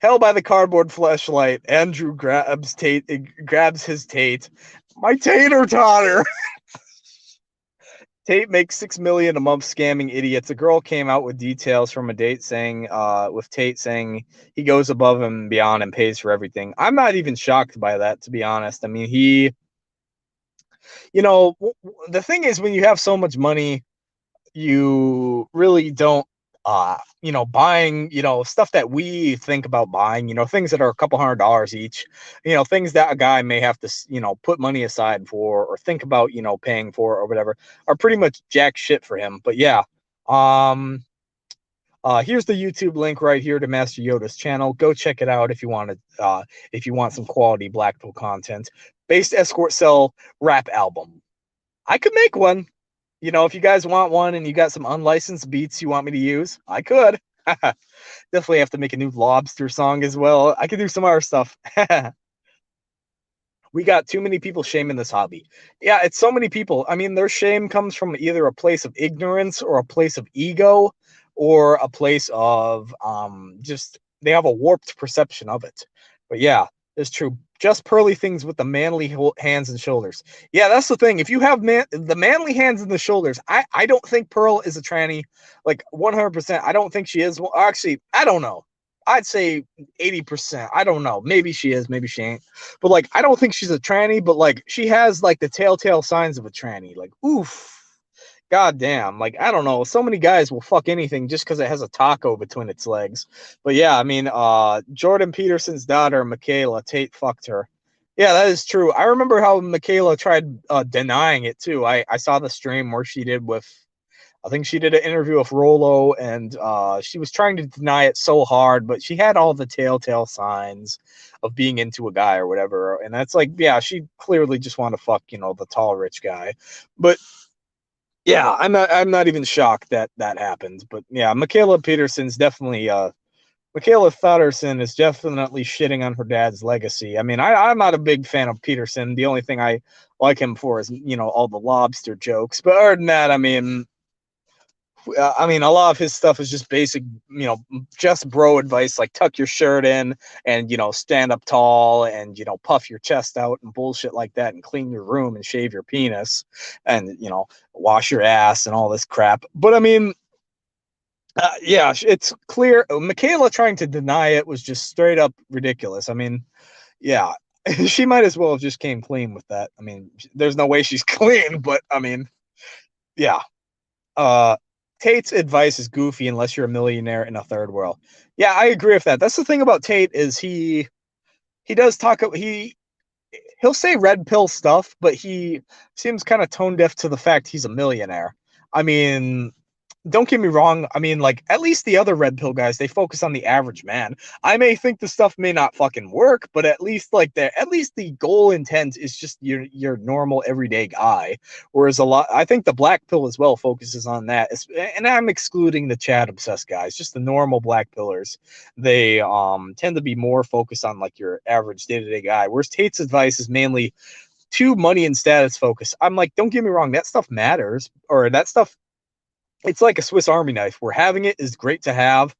held by the cardboard flashlight, Andrew grabs Tate, grabs his Tate. My tater totter. Tate makes six million a month scamming idiots. A girl came out with details from a date saying, uh, with Tate saying he goes above and beyond and pays for everything. I'm not even shocked by that, to be honest. I mean, he, you know, the thing is, when you have so much money, you really don't uh you know buying you know stuff that we think about buying you know things that are a couple hundred dollars each you know things that a guy may have to you know put money aside for or think about you know paying for or whatever are pretty much jack shit for him. But yeah um uh here's the youtube link right here to master yoda's channel. Go check it out if you want to uh if you want some quality blackpill content. Based escort cell rap album. I could make one you know, if you guys want one and you got some unlicensed beats you want me to use, I could. Definitely have to make a new lobster song as well. I could do some other stuff. we got too many people shaming this hobby. Yeah, it's so many people. I mean, their shame comes from either a place of ignorance or a place of ego or a place of um just they have a warped perception of it. But yeah, it's true just pearly things with the manly hands and shoulders. Yeah, that's the thing. If you have man the manly hands and the shoulders, I I don't think Pearl is a tranny, like 100%. I don't think she is. Well, actually, I don't know. I'd say 80%. I don't know. Maybe she is, maybe she ain't. But like I don't think she's a tranny, but like she has like the telltale signs of a tranny. Like oof god damn like i don't know so many guys will fuck anything just because it has a taco between its legs. But yeah i mean uh jordan peterson's daughter michaela tate fucked her. Yeah that is true. I remember how michaela tried uh denying it too. I i saw the stream where she did with i think she did an interview with Rollo and uh she was trying to deny it so hard but she had all the telltale signs of being into a guy or whatever. And that's like yeah she clearly just wanted to fuck you know the tall rich guy. But yeah, I'm not. I'm not even shocked that that happened. But yeah, Michaela Peterson's definitely. uh Michaela Thotterson is definitely shitting on her dad's legacy. I mean, I, I'm not a big fan of Peterson. The only thing I like him for is, you know, all the lobster jokes. But other than that, I mean, I mean, a lot of his stuff is just basic, you know, just bro advice like tuck your shirt in and, you know, stand up tall and, you know, puff your chest out and bullshit like that and clean your room and shave your penis and, you know, wash your ass and all this crap. But I mean, uh, yeah, it's clear. Uh, Michaela trying to deny it was just straight up ridiculous. I mean, yeah, she might as well have just came clean with that. I mean, there's no way she's clean, but I mean, yeah. Uh, Tate's advice is goofy unless you're a millionaire in a third world. Yeah, I agree with that. That's the thing about Tate is he he does talk he he'll say red pill stuff, but he seems kind of tone deaf to the fact he's a millionaire. I mean, don't get me wrong. I mean, like at least the other red pill guys, they focus on the average man. I may think the stuff may not fucking work, but at least like the at least the goal intent is just your your normal everyday guy. Whereas a lot, I think the black pill as well focuses on that. And I'm excluding the Chad obsessed guys, just the normal black pillars. They um tend to be more focused on like your average day to day guy. Whereas Tate's advice is mainly too money and status focused. I'm like, don't get me wrong, that stuff matters, or that stuff. It's like a Swiss Army knife. Where having it is great to have,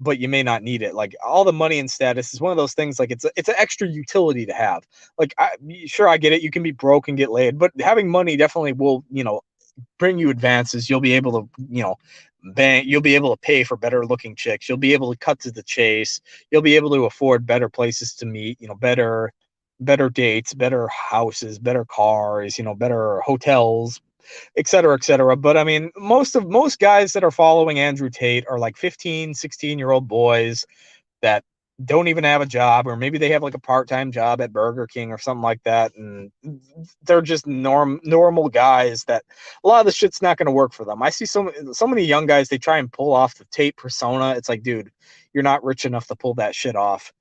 but you may not need it. Like all the money and status is one of those things. Like it's a, it's an extra utility to have. Like I, sure, I get it. You can be broke and get laid, but having money definitely will, you know, bring you advances. You'll be able to, you know, bank. You'll be able to pay for better looking chicks. You'll be able to cut to the chase. You'll be able to afford better places to meet. You know, better, better dates, better houses, better cars. You know, better hotels, et cetera, et cetera. But I mean, most of most guys that are following Andrew Tate are like 15, 16 year old boys that don't even have a job, or maybe they have like a part-time job at Burger King or something like that, and they're just norm normal guys that a lot of the shit's not gonna work for them. I see so so many young guys they try and pull off the Tate persona. It's like, dude, you're not rich enough to pull that shit off.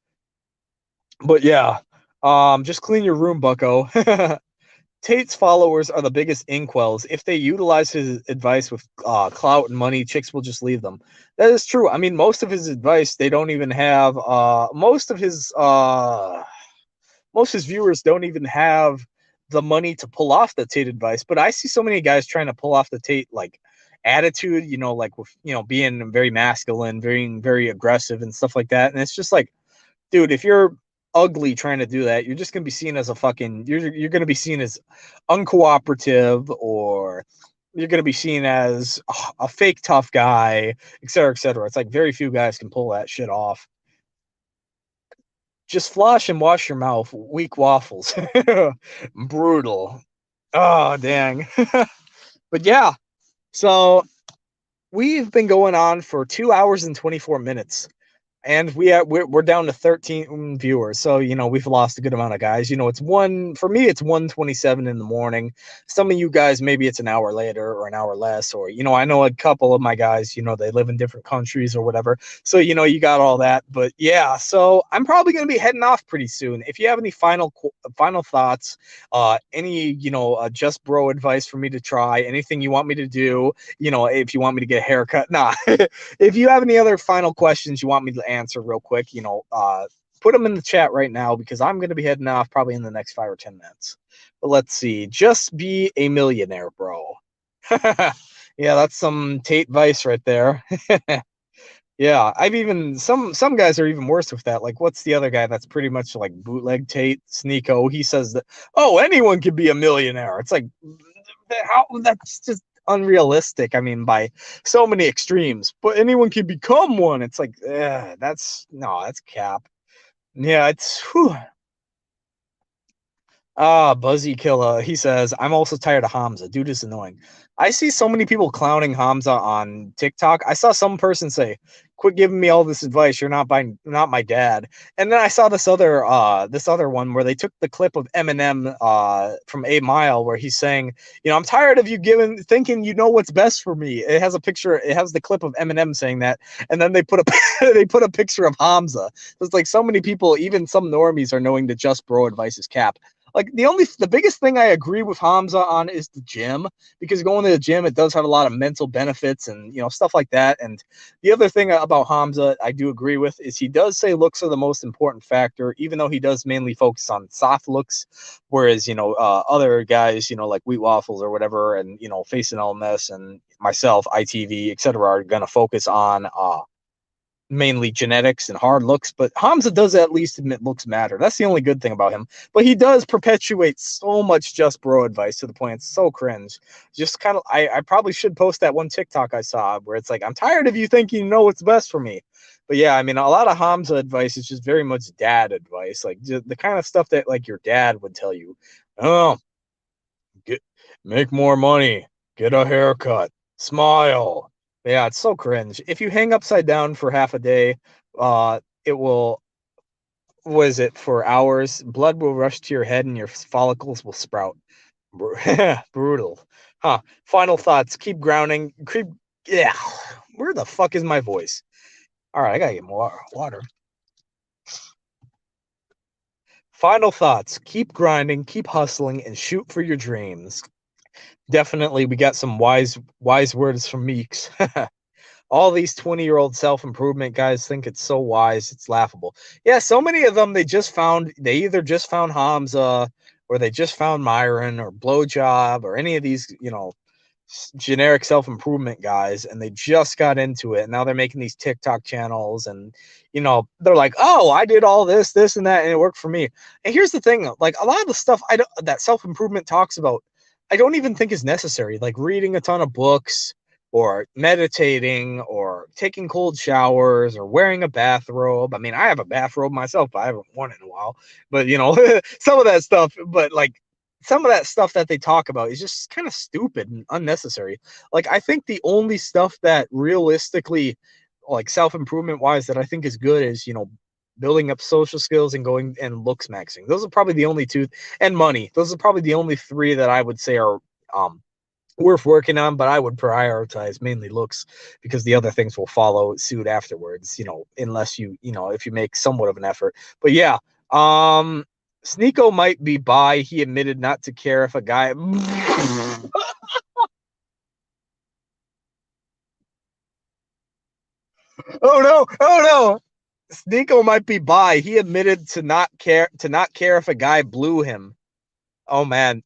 But yeah, um, just clean your room, Bucko. Tate's followers are the biggest inkwells. If they utilize his advice with uh, clout and money, chicks will just leave them. That is true. I mean, most of his advice, they don't even have. Uh, most of his uh, most his viewers don't even have the money to pull off the Tate advice. But I see so many guys trying to pull off the Tate like attitude. You know, like with you know being very masculine, very very aggressive and stuff like that. And it's just like, dude, if you're ugly trying to do that. You're just gonna be seen as a fucking you're you're gonna be seen as uncooperative or you're gonna be seen as a fake tough guy, et cetera, et cetera. It's like very few guys can pull that shit off. Just flush and wash your mouth. Weak waffles. Brutal. Oh dang. but yeah. So we've been going on for two hours and 24 minutes and we are, we're, we're down to 13 viewers so you know we've lost a good amount of guys. You know it's one for me it's 127 in the morning. Some of you guys maybe it's an hour later or an hour less or you know i know a couple of my guys you know they live in different countries or whatever so you know you got all that but yeah so i'm probably going to be heading off pretty soon. If you have any final final thoughts uh any you know uh, just bro advice for me to try anything you want me to do you know if you want me to get a haircut nah. If you have any other final questions you want me to answer answer real quick, you know, uh, put them in the chat right now because I'm going to be heading off probably in the next five or 10 minutes. But let's see. Just be a millionaire, bro. yeah, that's some Tate Vice right there. yeah, I've even some some guys are even worse with that. Like, what's the other guy that's pretty much like bootleg Tate Sneako? He says that oh, anyone could be a millionaire. It's like how that's just unrealistic. I mean, by so many extremes, but anyone can become one. It's like, eh, that's no, that's cap. Yeah, it's whew. Ah, Buzzy Killer. He says, I'm also tired of Hamza. Dude is annoying. I see so many people clowning Hamza on TikTok. I saw some person say, "Quit giving me all this advice. You're not my not my dad." And then I saw this other uh this other one where they took the clip of Eminem uh from 8 Mile where he's saying, "You know, I'm tired of you giving thinking you know what's best for me." It has a picture. It has the clip of Eminem saying that, and then they put a they put a picture of Hamza. It's like so many people, even some normies, are knowing that just bro advice is cap like the only the biggest thing I agree with Hamza on is the gym because going to the gym it does have a lot of mental benefits and you know stuff like that. And the other thing about Hamza I do agree with is he does say looks are the most important factor, even though he does mainly focus on soft looks, whereas you know uh, other guys you know like Wheat Waffles or whatever, and you know Face and LMS and myself ITV etc. are going to focus on uh mainly genetics and hard looks, but Hamza does at least admit looks matter. That's the only good thing about him. But he does perpetuate so much just bro advice to the point it's so cringe. Just kind of, I, I probably should post that one TikTok I saw where it's like, I'm tired of you thinking you know what's best for me. But yeah, I mean, a lot of Hamza advice is just very much dad advice, like the kind of stuff that like your dad would tell you. Oh, get make more money, get a haircut, smile, yeah, it's so cringe. If you hang upside down for half a day, uh, it will. Was it for hours? Blood will rush to your head and your follicles will sprout. Brutal, huh? Final thoughts. Keep grounding. Keep. Yeah. Where the fuck is my voice? All right, I gotta get more water. Final thoughts. Keep grinding, keep hustling, and shoot for your dreams definitely we got some wise wise words from Meeks. All these 20 year old self improvement guys think it's so wise, it's laughable. Yeah, so many of them they just found they either just found Hamza or they just found Myron or Blowjob or any of these, you know, generic self improvement guys, and they just got into it. And now they're making these TikTok channels, and you know, they're like, "Oh, I did all this, this, and that, and it worked for me." And here's the thing: like a lot of the stuff I don't, that self improvement talks about, I don't even think is necessary. Like reading a ton of books, or meditating or taking cold showers or wearing a bathrobe. I mean, I have a bathrobe myself, I haven't worn it in a while, but you know, some of that stuff, but like some of that stuff that they talk about is just kind of stupid and unnecessary. Like, I think the only stuff that realistically, like self improvement wise, that I think is good is, you know, building up social skills and going and looks maxing. Those are probably the only two, and money. Those are probably the only three that I would say are um worth working on, but I would prioritize mainly looks because the other things will follow suit afterwards, you know, unless you, you know, if you make somewhat of an effort. But yeah, um Sneako might be by. He admitted not to care if a guy Oh no, oh no. Sneako might be by. He admitted to not care to not care if a guy blew him. Oh man,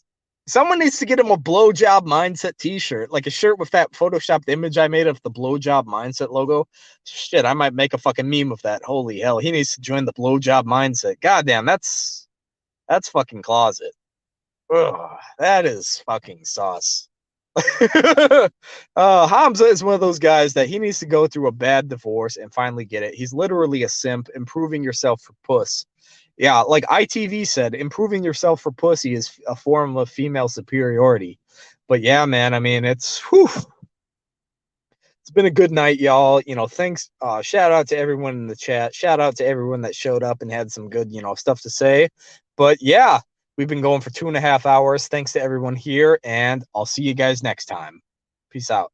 Someone needs to get him a blowjob mindset t-shirt, like a shirt with that photoshopped image I made of the blowjob mindset logo. Shit, I might make a fucking meme of that. Holy hell, he needs to join the blowjob mindset. Goddamn, that's that's fucking closet. Ugh, that is fucking sauce. uh, Hamza is one of those guys that he needs to go through a bad divorce and finally get it. He's literally a simp, improving yourself for puss. Yeah, like ITV said, improving yourself for pussy is a form of female superiority. But yeah, man, I mean, it's whew, it's been a good night, y'all. You know, thanks. Uh, shout out to everyone in the chat. Shout out to everyone that showed up and had some good, you know, stuff to say. But yeah, we've been going for two and a half hours. Thanks to everyone here, and I'll see you guys next time. Peace out.